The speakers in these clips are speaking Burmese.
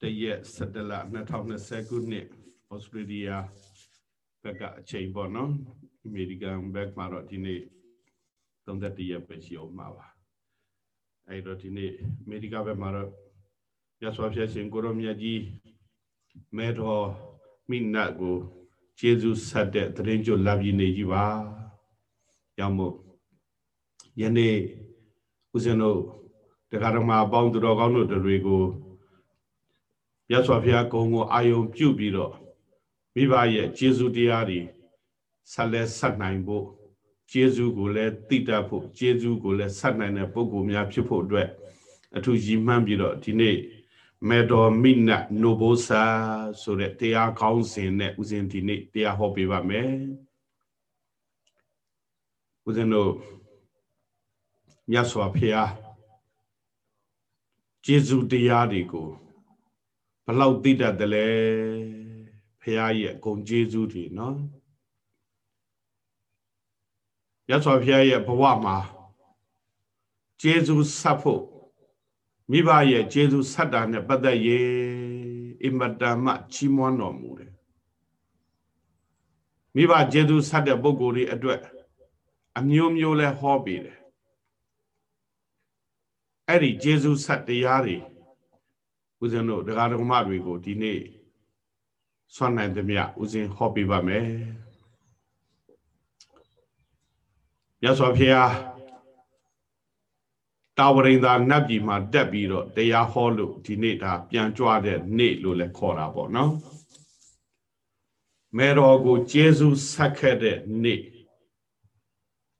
တရက်17လ2020ခုနှစ်ဩစတြေးလျဘက်ကအချိန်ပေါ့နော်အမေရိကန်ဘက်မှာတော့ဒီနေ့31ရက်ပဲရှိအောင်မှာပါအဲ့တော့ဒီနေ့အမေရိကန်ဘက်မှာတော့ရသော်ဖြစ်ရှင်ကိုရောမြတ်ကြီးမဲတော်မိနတ်ကိုကျေးဇူးဆက်တဲ့တရင်ကျွတ်လာပြည်နေကြီးပါရောက်မို့ယနေ့ဦးဇင်းတို့တရားဓမ္မအပေါင်းသူတော်ကောင်းတို့တွေကို ရသော်ဖျားကုံကိုအာယုံပြုပြီးတော့မိဘရဲ့ကျေးဇူးတရားတွေဆက်လက်ဆက်နိုင်ဖို့ကျေးဇူးကိုလည်းသိတတ်ဖို့ကျေးဇူးကိုလည်းဆက်နိုင်တဲ့ပုဂ္ဂိုလ်များဖြစ်ဖို့အတွက်အထူးရည်မှန်းပြီးတော့ဒီနေ့မေတော်မိနတ်နိုဘိုဆာဆိုတဲ့တရားကောင်းစဉ်နဲ့ဦးဇင်းဒီနေ့တရားဟောပေးပါမယ်ဦးဇင်းတို့မြတ်စွာဘုရားကျေးဇူးတရားတွေကို ဘလောက်သိတတ်တယ်လဲဘုရားရဲ့ဂုဏ်ကျေးဇူးတွေနော်မြတ်စွာဘုရားရဲ့ဘဝမှာကျေးဇူးဆက်ဖို့မိဘရဲ့ကျေးဇူးဆက်တာနဲ့ပတ်သက်ရင်အင်မတန်မှချီးမွမ်းတော်မူတယ်မိဘကျေးဇူးဆက်တဲ့ပုဂ္ဂိုလ်တွေအတွက်အမျိုးမျိုးလဲဟောပေးတယ်အဲ့ဒီကျေးဇူးဆက်တရားတွေ ဦးဇင်းတို့ဒကာဒကမတွေကိုဒီနေ့ဆွမ်းနိုင်သမျှဦးဇင်းဟောပြပါမယ်မြတ်စွာဘုရားတာဝရိန်သာနတ်ပြည်မှာတက်ပြီးတော့တရားဟောလို့ဒီနေ့ဒါပြန်ကြွတဲ့နေ့လို့လည်းခေါ်တာပေါ့နော်မေတော်ကိုကျေးဇူးဆက်ခဲ့တဲ့နေ့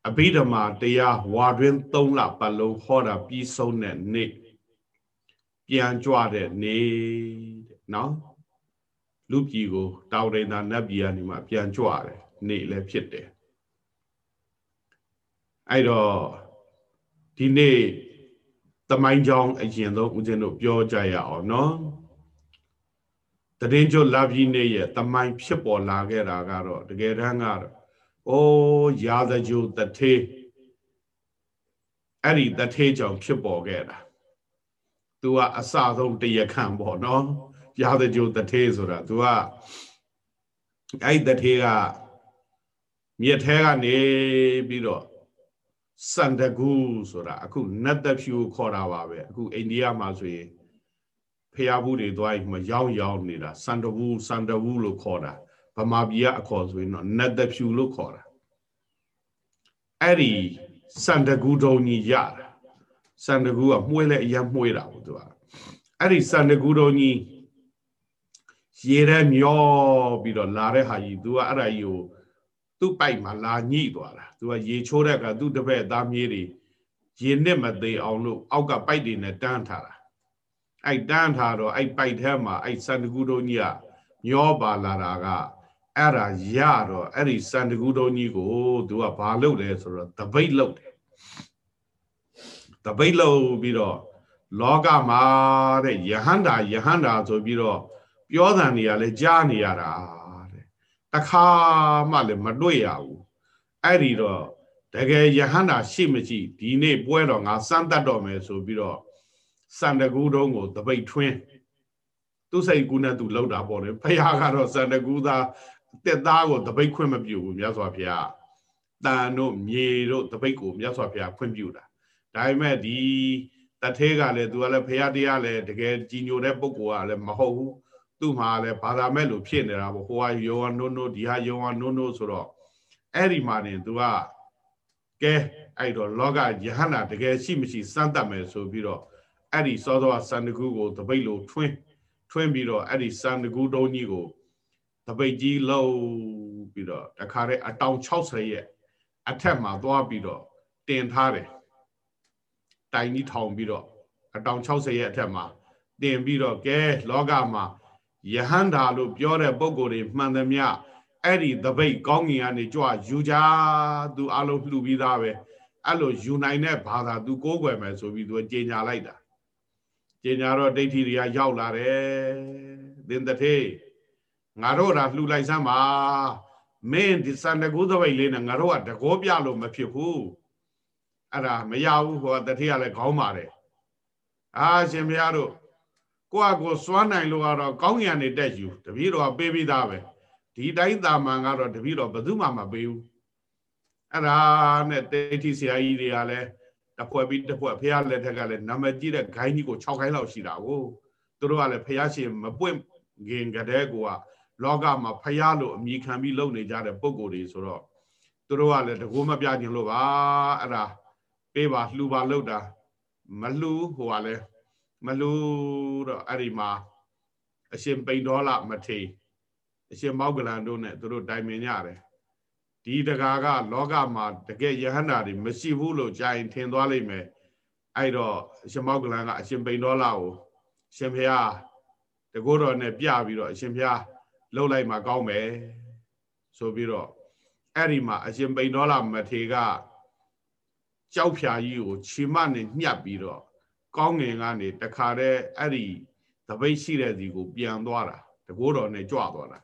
အဘိဓမ္မာတရားဝါတွင်၃လပတ်လုံးဟောတာပြီးဆုံးတဲ့နေ့ ပြန်ကြွတဲ့နေ့တဲ့နော်လူပြည်ကိုတောင်ရိန်သာနတ်ပြည်ကနေမှပြန်ကြွတယ်နေ့လည်းဖြစ်တယ်အဲ့တော့ဒီနေ့တမိုင်းကြောင်းအရင်ဆုံးဦးဇင်းတို့ပြောကြရအောင်နော်တရင်ကျွလာပြည်နေ့ရဲ့တမိုင်းဖြစ်ပေါ်လာခဲ့တာကတော့တကယ်တမ်းကတော့အိုးရာဇဂျုတထေးအဲ့ဒီတထေးကြောင့်ဖြစ်ပေါ်ခဲ့တာ သူကအစဆုံးတရခံပေါ့နော်ရာဇဂျုတထေးဆိုတာသူကအဲ့တထေးကမြစ်ထဲကနေပြီးတော့စန္ဒဂုဆိုတာအခုနတ်တဖြူခေါ်တာပါပဲအခုအိန္ဒိယမှာဆိုရင်ဖျားဘူးတွေသွားရင်မရောင်းရောင်းနေတာစန္ဒဝူစန္ဒဝူလို့ခေါ်တာဗမာပြည်ကအခေါ်ဆိုရင်တော့နတ်တဖြူလို့ခေါ်တာအဲ့ဒီစန္ဒဂုတုံကြီးရတာ စန္ဒဂုကမှုဲလဲအရင်မှုဲတာဘူးသူကအဲ့ဒီစန္ဒဂုတုံကြီးရေထဲမျောပြီးတော့လာတဲ့ဟာကြီးသူကအဲ့ဒါကြီးကိုသူ့ပိုက်မှာလာညှိသွားတာသူကရေချိုးတဲ့အခါသူ့တပည့်သားမြေးတွေရေနစ်မသေးအောင်လို့အောက်ကပိုက်တွေနဲ့တန်းထားတာအဲ့တန်းထားတော့အဲ့ပိုက်ထဲမှာအဲ့စန္ဒကူတုံးကြီးကမျောပါလာတာကအဲ့ဒါရတော့အဲ့ဒီစန္ဒကူတုံးကြီးကိုသူကဘာလုပ်လဲဆိုတော့တပိတ်လုပ်တယ် တပိတ်လုပ်ပြီးတော့လောကမှာတဲ့ယဟန္တာယဟန္တာဆိုပြီးတော့ပြောတဲ့နေရာလဲကြားနေရတာတဲ့တခါမှလည်းမတွေ့ရဘူးအဲ့ဒီတော့တကယ်ယဟန္တာရှိမရှိဒီနေ့ပွဲတော်ငါစမ်းတတ်တော့မယ်ဆိုပြီးတော့စန္ဒကူတုံးကိုတပိတ်ထွင်းသူစိတ်ကူးနဲ့သူလောက်တာပေါ့လေဖခင်ကတော့စန္ဒကူသားတက်သားကိုတပိတ်ခွင့်မပြုဘူးမြတ်စွာဘုရားတန်တို့မြေတို့တပိတ်ကိုမြတ်စွာဘုရားခွင့်ပြုတာ ဒါပေမဲ့ဒီတထဲကလည်းသူကလည်းဖခင်တရားလည်းတကယ်ကြီးညိုတဲ့ပုဂ္ဂိုလ်ကလည်းမဟုတ်ဘူးသူ့မှာလည်းဘာသာမဲ့လို့ဖြစ်နေတာပေါ့ဟိုကယောဟန်နို့နို့ဒီဟာယောဟန်နို့နို့ဆိုတော့အဲ့ဒီမှာနေသူကကဲအဲ့တော့လောကယဟန္တာတကယ်ရှိမရှိစမ်းတတ်မယ်ဆိုပြီးတော့အဲ့ဒီစောစောစန္ဒကူကိုတပိတ်လို့ထွင်းထွင်းပြီးတော့အဲ့ဒီစန္ဒကူတုံးကြီးကိုတပိတ်ကြီးလှုပ်ပြီးတော့တခါတည်းအတောင်60ရဲ့အထက်မှာသွားပြီးတော့တင်ထားတယ် တိုင်ကြီးထောင်ပြီးတော့အတောင်60ရဲ့အထက်မှာတင်ပြီးတော့ကဲလောကမှာယဟန္တာလို့ပြောတဲ့ပုံကိုယ်တွေမှန်သမျှအဲ့ဒီတပိတ်ကောင်းငင်ကနေကြွယူကြသူအလုံးလှူပြီးသားပဲအဲ့လိုယူနိုင်တဲ့ဘာသာသူကိုးကွယ်မယ်ဆိုပြီးသူကြေညာလိုက်တာကြေညာတော့ဒိဋ္ဌိတွေကရောက်လာတယ်သင်တထေငါတို့ဒါလှူလိုက်စမ်းပါမင်းဒီစန္ဒကုသပိတ်လေးနဲ့ငါတို့ကတကောပြလို့မဖြစ်ဘူး အဲ့ဒါမရဘူးဟောတထေကလည်းခေါင်းပါတယ်အာရှင်ဘုရားတို့ကိုယ့်အကိုစွမ်းနိုင်လို့ကတော့ကောင်းရံနေတက်ယူတပည့်တော်ပေးပြီးသားပဲဒီတိုင်းတာမန်ကတော့တပည့်တော်ဘယ်သူမှမပေးဘူးအဲ့ဒါနဲ့တေတိဆရာကြီးတွေကလည်းတဖွဲ့ပြီးတဖွဲ့ဖះလက်ထက်ကလည်းနာမည်ကြီးတဲ့ဂိုင်းကြီးကို6ခိုင်းလောက်ရှိတာကိုသူတို့ကလည်းဖះရှင်မပွင့်ခင်ကတည်းကလောကမှာဖះလို့အမိခံပြီးလုပ်နေကြတဲ့ပုံကိုယ်တွေဆိုတော့သူတို့ကလည်းတကူမပြခြင်းလို့ပါအဲ့ဒါ ပေးပါလှူပါလို့တာမလှူဟိုကလည်းမလှူတော့အဲ့ဒီမှာအရှင်ပိန်တော်လာမထေအရှင်မောက်ကလန်တို့နဲ့သူတို့တိုင်ပင်ကြတယ်ဒီတကာကလောကမှာတကယ်ယဟန္တာတွေမရှိဘူးလို့ကြာရင်ထင်သွားလိမ့်မယ်အဲ့တော့အရှင်မောက်ကလန်ကအရှင်ပိန်တော်လာကိုရှင်ဖျားတကောတော်နဲ့ပြပြီးတော့အရှင်ဖျားလှုပ်လိုက်မှကောင်းမယ်ဆိုပြီးတော့အဲ့ဒီမှာအရှင်ပိန်တော်လာမထေက ကြောက်ဖြာကြီးကိုခြေမနဲ့ညှပ်ပြီးတော့ကောင်းငင်ကနေတခါတည်းအဲ့ဒီတပိတ်ရှိတဲ့စီကို ပြန်သွားတာတကိုးတော်နဲ့ကြွသွားတာ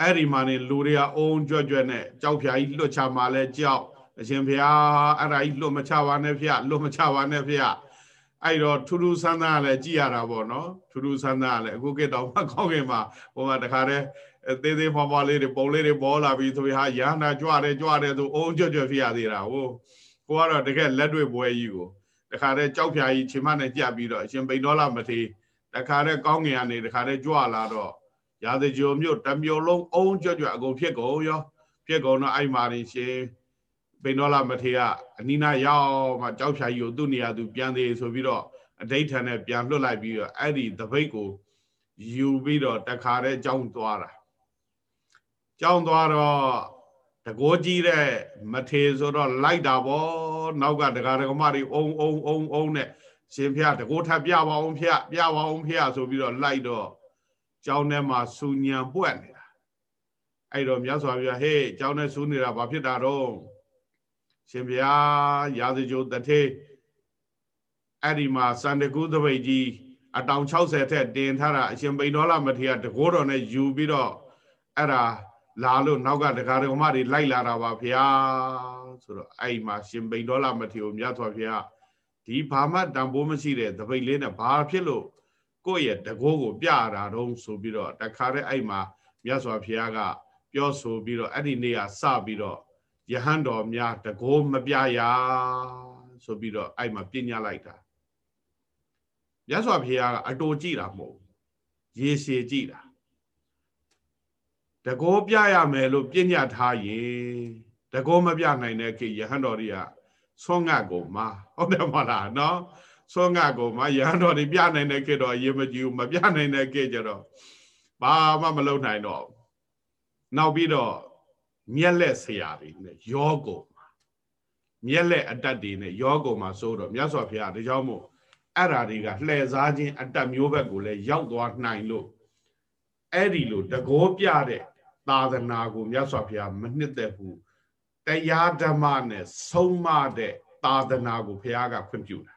အဲ့ဒီမှာနေလူတွေကအုံကြွကြွနဲ့ကြောက်ဖြာကြီးလွတ်ချမှာလဲကြောက်အရှင်ဘုရားအဲ့ဒါကြီးလွတ်မချပါနဲ့ဖေလွတ်မချပါနဲ့ဖေအဲ့တော့ထူးထူးဆန်းဆန်းလည်းကြည်ရတာပေါ့နော်ထူးထူးဆန်းဆန်းလည်းအခုကိတော့မကောင်းခင်မှာဟိုမှာတခါတည်း သေးသေးဖွားဖွားလေးတွေပုံလေးတွေပေါ်လာပြီးဆိုဟာရဟနာကြွတယ်ကြွတယ်ဆိုအုံကြွကြွဖြစ်ရသေးတာဟိုကိုကတော့တကယ်လက်တွေ့ပွဲကြီးကိုတခါတည်းကြောက်ဖြာကြီးချိန်မနဲ့ကြပြီးတော့အရှင်ပိန်တော်လာမထေတခါတည်းကောင်းငင်ကနေတခါတည်းကြွလာတော့ရာဇဂျိုမြို့တမျိုးလုံးအုံကြွကြွအကုန်ဖြစ်ကုန်ရောဖြစ်ကုန်တော့အဲ့မာရင်ရှင်ပိန်တော်လာမထေကအနိနာရောက်မှကြောက်ဖြာကြီးကိုသူ့နေရာသူပြန်သေးဆိုပြီးတော့အဋိဌာန်နဲ့ပြန်လွတ်လိုက်ပြီးတော့အဲ့ဒီတပိတ်ကိုယူပြီးတော့တခါတည်းကြောင်းသွားတာ ကြောင်းသွားတော့တကိုးကြီးတဲ့မထေဆိုတော့လိုက်တာဗောနောက်ကဒကာဒကမတွေအုံအုံအုံအုံနဲ့ရှင်ဖျားတကိုးထပ်ပြပါအောင်ဖျားပြပါအောင်ဖျားဆိုပြီးတော့လိုက်တော့ကျောင်းထဲမှာစူညံပွက်နေတာအဲ့တော့မြတ်စွာဘုရားဟေးကျောင်းထဲစူးနေတာဘာဖြစ်တာတော့ရှင်ဘုရားရာဇကြိုတထေအဲ့ဒီမှာစန္ဒကုသပိတ်ကြီးအတောင်60ထက်တင်ထားတာအရှင်ပိန်တော်လာမထေရတကိုးတော်နဲ့ယူပြီးတော့အဲ့ဒါ လာလို့နောက်ကဒကာဒကမတွေလိုက်လာတာပါဗျာဆိုတော့အဲ့မှာရှင်ပိန်တော်လာမထေရမြတ်စွာဘုရားဒီဘာမှတန်ဖိုးမရှိတဲ့တပိတ်လေးနဲ့ဘာဖြစ်လို့ကိုယ့်ရဲ့တကိုးကိုပြတာတော့ဆိုပြီးတော့တခါတည်းအဲ့မှာမြတ်စွာဘုရားကပြောဆိုပြီးတော့အဲ့ဒီနေ့ကစပြီးတော့ယဟန်တော်များတကိုးမပြရဆိုပြီးတော့အဲ့မှာပြညာလိုက်တာမြတ်စွာဘုရားကအတူကြည့်တာမဟုတ်ရေရှည်ကြည့်တာ တကောပြရမယ်လို့ပြညတ်ထားရင်တကောမပြနိုင်တဲ့ခေယဟန်တော်တွေကဆွငတ်ကုန်မှာဟုတ်တယ်မလားနော်ဆွငတ်ကုန်မှာယဟန်တော်တွေပြနိုင်တဲ့ခေတော့အရေးမကြီးဘူးမပြနိုင်တဲ့ခေကျတော့ဘာမှမလုပ်နိုင်တော့နောက်ပြီးတော့မျက်လက်ဆရာတွေနဲ့ရောကုန်မှာမျက်လက်အတတ်တွေနဲ့ရောကုန်မှာစိုးတော့မြတ်စွာဘုရားဒါကြောင့်မို့အဲ့ဓာတွေကလှည့်စားခြင်းအတတ်မျိုးဘက်ကိုလည်းရောက်သွားနိုင်လို့အဲ့ဒီလိုတကောပြတဲ့ သာသနာကိုမြတ်စွာဘုရားမနှစ်သက်ဘူးတရားဓမ္မနဲ့ဆုံးမတဲ့သာသနာကိုဘုရားကခွင့်ပြုတာ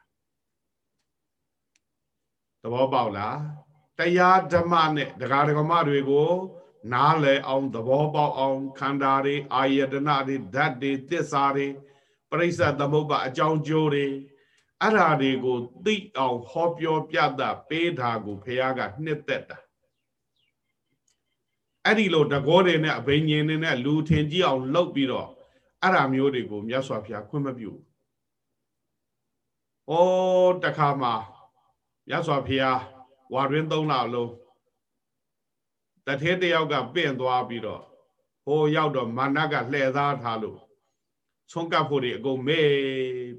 သဘောပေါက်လားတရားဓမ္မနဲ့ဒကာဒကမတွေကို နားလည်အောင်သဘောပေါက်အောင်ခန္ဓာတွေအာယတနာတွေဓာတ်တွေသစ္စာတွေပရိစ္ဆသမုပ္ပါအကြောင်းကျိုးတွေအဲ့ဓာတွေကိုသိအောင်ဟောပြောပြတာပေးတာကိုဘုရားကနှစ်သက်တာ အဲ့ဒီလိုတကောတွေနဲ့အဘိညာဉ်တွေနဲ့လူထင်ကြည့်အောင်လုပ်ပြီးတော့အဲ့ဓာမျိုးတွေကိုမြတ်စွာဘုရားခွင့်မပြု။ဩတခါမှာမြတ်စွာဘုရားဝါရင်းသုံးလလုံးတထဲတယောက်ကပင့်သွားပြီးတော့ဟိုရောက်တော့မာနကလှည့်သားထားလို့ဆုံးကပ်ဖို့တွေအကုန်မဲ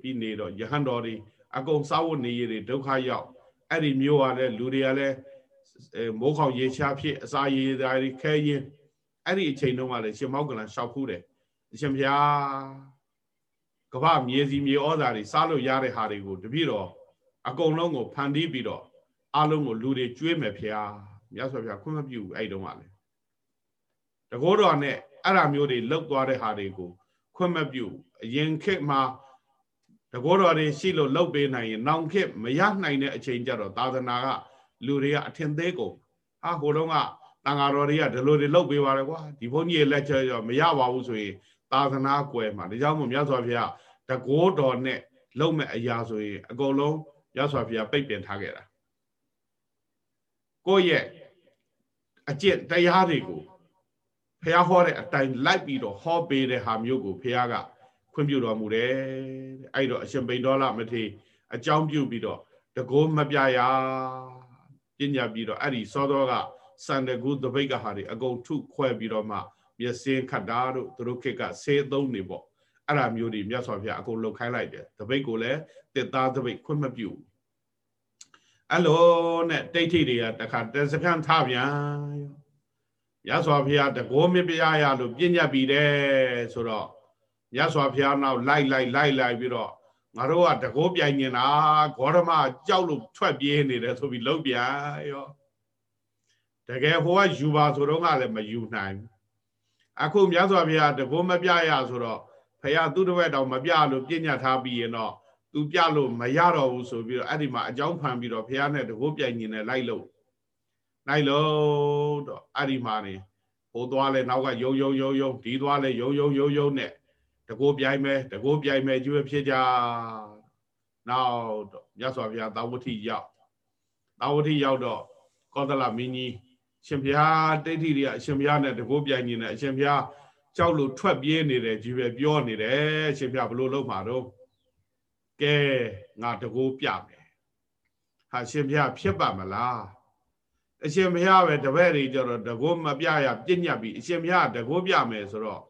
ပြီးနေတော့ယဟန်တော်တွေအကုန်စားဝတ်နေရတွေဒုက္ခရောက်အဲ့ဒီမျိုးကလည်းလူတွေကလည်း မိုးခေါင်ရေချဖြစ်အစာရေဓာတ်ခဲရင်အဲ့ဒီအချိန်တုန်းကလည်းရှင်မောက်ကလန်ရှောက်ဖူးတယ်အရှင်ဘုရားကမ္ဘာမြေစီမြေဩဇာတွေစားလို့ရတဲ့ဟာတွေကိုတပြည့်တော့အကုန်လုံးကိုဖန်တီးပြီးတော့အလုံးကိုလူတွေကျွေးမယ်ဖျားမြတ်စွာဘုရားခွင့်မပြုဘူးအဲ့တုန်းကလည်းတကောတော်နဲ့အဲ့ဓာမျိုးတွေလောက်သွားတဲ့ဟာတွေကိုခွင့်မပြုအရင်ခေတ်မှာတကောတော်တွေရှိလို့လောက်ပေးနိုင်ရင် နောင်ခေတ်မရနိုင်တဲ့အချိန်ကြတော့သာသနာက လူတွေကအထင်သေးကုန်ဟာဟိုတုန်းကတန်ဃာတော်တွေကဒီလိုတွေလောက်ပေးပါတယ်ကွာဒီဘုန်းကြီးရဲ့လက်ချက်ရောမရပါဘူးဆိုရင်သာသနာကွယ်မှာဒါကြောင့်မို့မြတ်စွာဘုရားတကောတော်နဲ့လုံမဲ့အရာဆိုရင်အကုန်လုံးမြတ်စွာဘုရားပိတ်ပင်ထားခဲ့တာကိုယ့်ရဲ့အကျင့်တရားတွေကိုဖះဟောတဲ့အတိုင်းလိုက်ပြီးတော့ဟောပေးတဲ့ဟာမျိုးကိုဖះကခွင့်ပြုတော်မူတယ်အဲ့တော့အရှင်ဘိန်တော်လမထေအကြောင်းပြုပြီးတော့တကိုးမပြရ ပညာပြီးတော့အဲ့ဒီစောတော်ကစန္ဒကုသပိတ်ကဟာတွေအကုန်ထုခွဲပြီးတော့မှမျက်စင်းခတ်တာတို့သူတို့ခေတ်ကဆေးသုံးနေပေါ့အဲ့ဒါမျိုးတွေမြတ်စွာဘုရားအကုန်လှုပ်ခိုင်းလိုက်တယ်သပိတ်ကိုလည်းတစ်သားသပိတ်ခွင့်မပြုအဲ့လိုနဲ့တိတ်ထိတွေကတခါတစကန်ထပြန်ရသော်ဘုရားတကောမပြရလို့ပြညတ်ပြီးတယ်ဆိုတော့ရသော်ဘုရားနောက်လိုက်လိုက်လိုက်လိုက်ပြီးတော့ ငါတို့ကတကောပြိုင်နေတာဂေါရမကြောက်လို့ထွက်ပြေးနေတယ်ဆိုပြီးလုံးပြန်ရောတကယ်ဟိုကယူပါဆိုတော့ကလည်းမယူနိုင်အခုမြတ်စွာဘုရားတကောမပြရဆိုတော့ဖះသူ့တဝက်တောင်မပြလို့ပြညတ်ထားပြီးရင်တော့သူပြလို့မရတော့ဘူးဆိုပြီးတော့အဲ့ဒီမှာအကြောင်းဖန်ပြီးတော့ဖះနဲ့တကောပြိုင်နေတယ်လိုက်လို့လိုက်လို့တော့အဲ့ဒီမှာနေဟိုသွားလဲနောက်ကယုံယုံယုံယုံဒီသွားလဲယုံယုံယုံယုံနဲ့ တကိုးပြိုင်မယ်တကိုးပြိုင်မယ်ကျွေးဖြစ်ကြနောက်တော့မြတ်စွာဘုရားသာဝတိရောက်သာဝတိရောက်တော့ကောသလမင်းကြီးရှင်ဘုရားတိဋ္ဌိတွေအရှင်ဘုရားနဲ့တကိုးပြိုင်နေတယ်အရှင်ဘုရားကြောက်လို့ထွက်ပြေးနေတယ်ကြီးပဲပြောနေတယ်အရှင်ဘုရားဘလို့လုပ်မှာတော့ကဲငါတကိုးပြမယ်ဟာရှင်ဘုရားဖြစ်ပါမလားအရှင်ဘုရားပဲတပည့်တွေကြတော့တကိုးမပြရပြညတ်ပြီးအရှင်ဘုရားတကိုးပြမယ်ဆိုတော့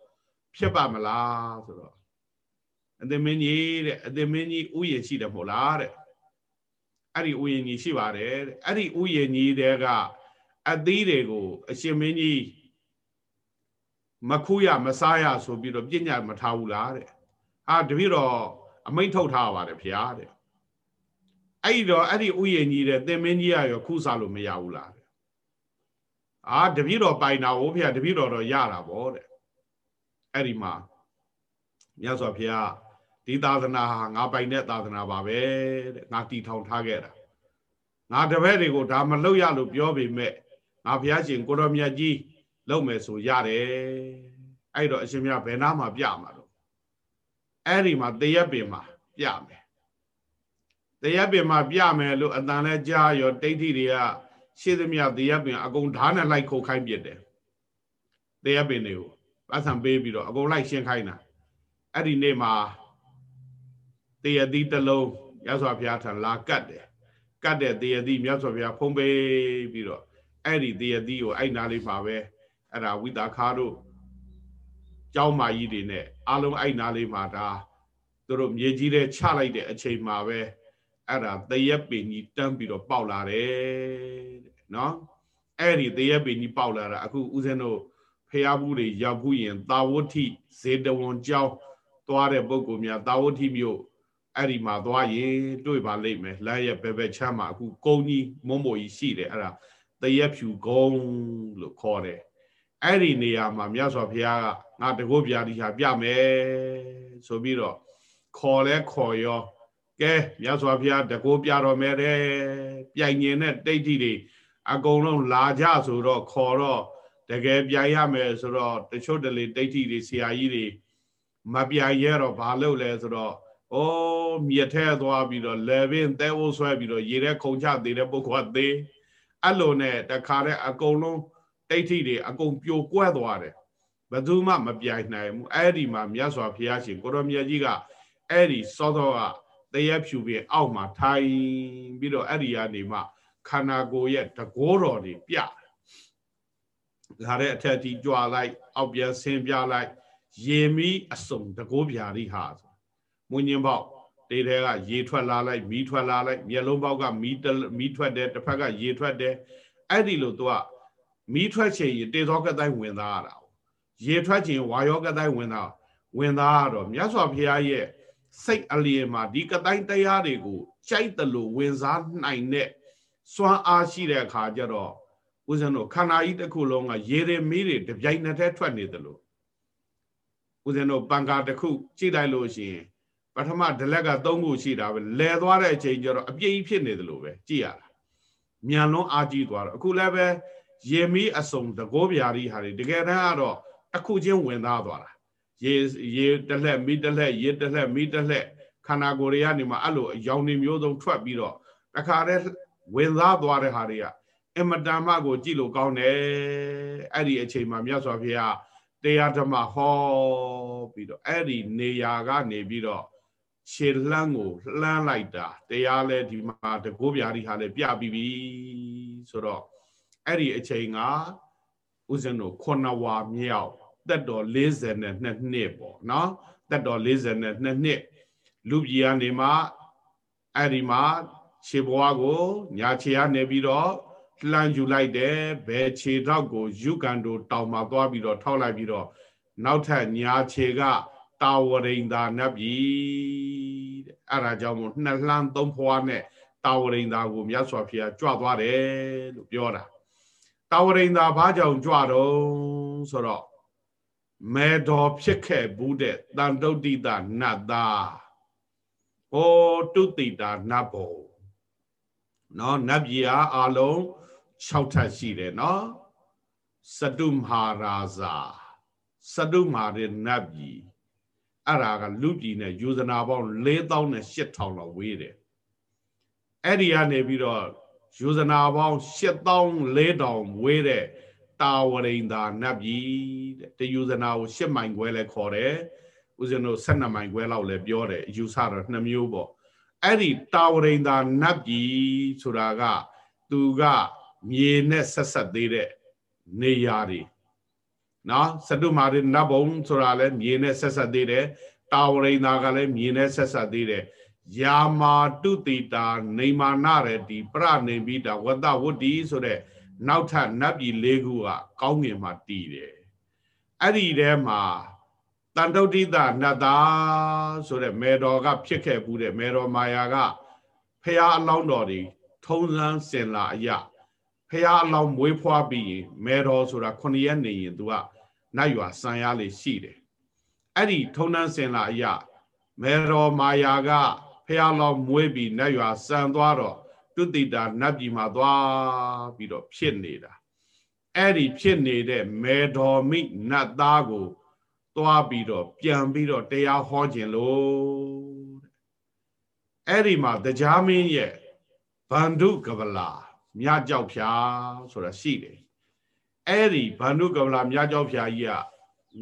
ဖြစ်ပါမလားဆိုတော့အသင်မင်းကြီးတဲ့အသင်မင်းကြီးဥယျာဉ်ရှိတယ်မို့လားတဲ့အဲ့ဒီဥယျာဉ်ကြီးရှိပါတယ်တဲ့အဲ့ဒီဥယျာဉ်ကြီးတဲကအသီးတွေကို အရှင်မင်းကြီးမခူးရမစားရဆိုပြီးတော့ပြညတ်မထားဘူးလားတဲ့ဟာတပည့်တော်အမိန့်ထုတ်ထားပါတယ်ဖျားတဲ့အဲ့ဒီတော့အဲ့ဒီဥယျာဉ်ကြီးတဲ့သင်မင်းကြီးကရောခူးစားလို့မရဘူးလားတဲ့အာတပည့်တော်ပိုင်တာဟိုဖျားတပည့်တော်တော့ရတာဗောတဲ့ အဲ့ဒီမှာမြတ်စွာဘုရားဒီသာသနာဟာငါပိုင်တဲ့သာသနာပါပဲတဲ့ငါတီထောင်ထားခဲ့တာငါတပည့်တွေကိုဒါမလုပ်ရလို့ပြောပေမဲ့ငါဘုရားရှင်ကိုရောမြတ်ကြီးလုပ်မယ်ဆိုရတယ်အဲ့တော့အရှင်မြတ်ဘယ်နာမှာပြမှာတော့အဲ့ဒီမှာတရက်ပင်မှာပြမယ်တရက်ပင်မှာပြမယ်လို့အတန်လဲကြားရောတိဋ္ဌိတွေကရှေ့သမျှတရက်ပင်အကုန်ဓာတ်နဲ့လိုက်ခုတ်ခိုင်းပြတယ်တရက်ပင်တွေကို ပတ်စံပေးပြီးတော့အကုန်လိုက်ရှင်းခိုင်းတာအဲ့ဒီနေ့မှာတရတိတလုံးမြတ်စွာဘုရားထံလာကတ်တယ်ကတ်တဲ့တရတိမြတ်စွာဘုရားဖုံးပေးပြီးတော့အဲ့ဒီတရတိကိုအဲ့နာလေးမှာပဲအဲ့ဒါဝိတာခါတို့เจ้าမာကြီးတွေနဲ့အလုံးအဲ့နာလေးမှာဒါသူတို့မြေကြီးတဲ့ချလိုက်တဲ့အချိန်မှာပဲအဲ့ဒါတရက်ပင်ကြီးတန်းပြီးတော့ပေါက်လာတယ်တဲ့နော်အဲ့ဒီတရက်ပင်ကြီးပေါက်လာတာအခုဦးဇင်းတို့ ဖះဘူးတွေရောက်ဘူးရင်တာဝတိဇေတဝန်ကျောင်းသွားတဲ့ပုံကိုများတာဝတိမြို့အဲ့ဒီမှာသွားရင်တွေ့ပါလိမ့်မယ်လမ်းရဲ့ဘယ်ဘက်ချမ်းမှာအခုကုန်းကြီးမုံမိုကြီးရှိတယ်အဲ့ဒါတရက်ဖြူကုန်းလို့ခေါ်တယ်အဲ့ဒီနေရာမှာမြတ်စွာဘုရားကငါတကုတ်ပြာတိဟာပြမယ်ဆိုပြီးတော့ခေါ်လဲခေါ်ရောကဲမြတ်စွာဘုရားတကုတ်ပြတော်မယ်တဲ့ပြိုင်ញင်တဲ့တိဋ္ဌိတွေအကုန်လုံးလာကြဆိုတော့ခေါ်တော့ တကယ်ပြိုင်ရမယ်ဆိုတော့တချို့တလေဒိဋ္ဌိတွေဆရာကြီးတွေမပြိုင်ရတော့ဘာလုပ်လဲဆိုတော့ဩမြက်ထဲသွားပြီးတော့လေပင်သဲဝဆွဲပြီးတော့ရေထဲခုံချသေးတဲ့ပုဂ္ဂိုလ်ကသေးအဲ့လိုနဲ့တခါတည်းအကုန်လုံးဒိဋ္ဌိတွေအကုန်ပြိုကွဲသွားတယ်ဘယ်သူမှမပြိုင်နိုင်ဘူးအဲ့ဒီမှာမြတ်စွာဘုရားရှင်ကိုရောမြတ်ကြီးကအဲ့ဒီစောသောကတရက်ဖြူပြီးအောက်မှာထိုင်ပြီးတော့အဲ့ဒီကနေမှခန္ဓာကိုယ်ရဲ့တကိုးတော်တွေပြတယ် လာတဲ့အထက်ကြီးကြွာလိုက်အောက်ပြန်ဆင်းပြလိုက်ရေမီအစုံတကိုးပြာရိဟာဆိုမွင်ញင်ပေါက်တေတဲကရေထွက်လာလိုက်မီးထွက်လာလိုက်မျက်လုံးပေါက်ကမီးမီးထွက်တယ်တစ်ဖက်ကရေထွက်တယ်အဲ့ဒီလိုသူကမီးထွက်ချင်ရေတေသောကတိုင်းဝင်သားရတာရေထွက်ချင်ဝါယောကတိုင်းဝင်သားဝင်သားရတော့မြတ်စွာဘုရားရဲ့စိတ်အလျင်မှာဒီကတိုင်းတရားတွေကိုကြိုက်တယ်လို့ဝင်စားနိုင်တဲ့စွမ်းအားရှိတဲ့အခါကျတော့ ဦးဇင်းတို့ခန္ဓာကြီးတစ်ခုလုံးကရေတွေမီးတွေတပြိုင်နက်တည်းထွက်နေတယ်လို့ဦးဇင်းတို့ပံကာတစ်ခုကြည့်လိုက်လို့ရှိရင်ပထမဒလက်က၃ခုရှိတာပဲလဲသွားတဲ့အချိန်ကျတော့အပြည့်ဖြစ်နေတယ်လို့ပဲကြည့်ရတာမြန်လွန်းအားကြီးသွားတော့အခုလည်းပဲရေမီးအစုံတကောဗျာရီဟာတွေတကယ်တမ်းကတော့အခုချင်းဝင်သားသွားတာရေရေတလှက်မီးတလှက်ရေတလှက်မီးတလှက်ခန္ဓာကိုယ်တွေကနေမှအဲ့လိုအယောင်နေမျိုးစုံထွက်ပြီးတော့တခါတည်းဝင်သားသွားတဲ့ဟာတွေက အမတန်မှကို ကြည့်လို့ကောင်းတယ်အဲ့ဒီအချိန်မှာမြတ်စွာဘုရားတရားဓမ္မဟောပြီးတော့အဲ့ဒီနေရာကနေပြီးတော့ခြေလှမ်းကိုလှမ်းလိုက်တာတရားလဲဒီမှာတကိုးပြားဒီဟာလဲပြပြီးပြီဆိုတော့အဲ့ဒီအချိန်ကဥစဉ်တို့ခုနဝါမြောက်တက်တော်42နှစ်ပေါ့နော်တက်တော်42နှစ်လူပြည်ကနေမှအဲ့ဒီမှာခြေဘွားကိုညာခြေကနေပြီးတော့ လှမ်းယူလိုက်တယ်ဘယ်ခြေထောက်ကိုယူကန်တို့တောင်မှာသွားပြီးတော့ထောက်လိုက်ပြီးတော့နောက်ထပ်ညာခြေကတာဝရိန်သာနတ်ပြည်တဲ့အဲ့ဒါကြောင့်မို့နှစ်လှမ်းသုံးဖွားနဲ့တာဝရိန်သာကိုမြတ်စွာဘုရားကြွသွားတယ်လို့ပြောတာတာဝရိန်သာဘာကြောင့်ကြွတော့ဆိုတော့မေတော်ဖြစ်ခဲ့ဘူးတဲ့တန်တုတ်တိတနတ်သားဟောတုတိတာနတ်ဘုံနော်နတ်ပြည်အားအလုံး 6ထပ်ရှိတယ်နော်စတုမဟာရာဇာစတုမာရနတ်ပြည်အဲ့ဒါကလူပြည်နဲ့ယူဇနာပေါင်း4000နဲ့8000လောက်ဝေးတယ်အဲ့ဒီကနေပြီးတော့ယူဇနာပေါင်း8000 4000ဝေးတဲ့တာဝရိန်သာနတ်ပြည်တဲ့တယူဇနာကို10မိုင်ခွဲလဲခေါ်တယ်ဦးဇင်းတို့12မိုင်ခွဲလောက်လဲပြောတယ်ယူဆတော့2မျိုးပေါ့အဲ့ဒီတာဝရိန်သာနတ်ပြည်ဆိုတာကသူက မြေနဲ့ဆက်ဆက်သေးတဲ့နေရာတွေနော်စတုမာရိနတ်ဘုံဆိုတာလည်းမြေနဲ့ဆက်ဆက်သေးတယ်တာဝရိန်သာကလည်းမြေနဲ့ဆက်ဆက်သေးတယ်ယာမာတုတိတာနေမာနရတိပရနေပိတာဝတ္တဝတ္တိဆိုတဲ့နောက်ထပ်နတ်ပြည်၄ခုကကောင်းငင်မှာတည်တယ်အဲ့ဒီထဲမှာတန်တုဋ္ဌိတနတ်သားဆိုတဲ့မေတော်ကဖြစ်ခဲ့ဘူးတဲ့မေတော်မာယာကဖះအလောင်းတော်တွေထုံးစမ်းစင်လာအရာ ဖះအလောင်းမွေးဖွားပြီးရင်မေတော်ဆိုတာ9ရက်နေရင် तू ကနတ်ရွာစံရလေးရှိတယ်အဲ့ဒီထုံနှန်းစင်လာအရာမေတော်မာယာကဖះလောင်းမွေးပြီးနတ်ရွာစံသွားတော့တုတိတာနတ်ပြည်မှာသွားပြီးတော့ဖြစ်နေတာအဲ့ဒီဖြစ်နေတဲ့မေတော်မိနတ်သားကိုသွားပြီးတော့ပြန်ပြီးတော့တရားဟောခြင်းလို့အဲ့ဒီမှာတရားမင်းရဲ့ဗန္ဓုကပလာ မြကြောက်ဖြာဆိုတာရှိတယ်အဲ့ဒီဗန္ဓုကပလာမြကြောက်ဖြာကြီးက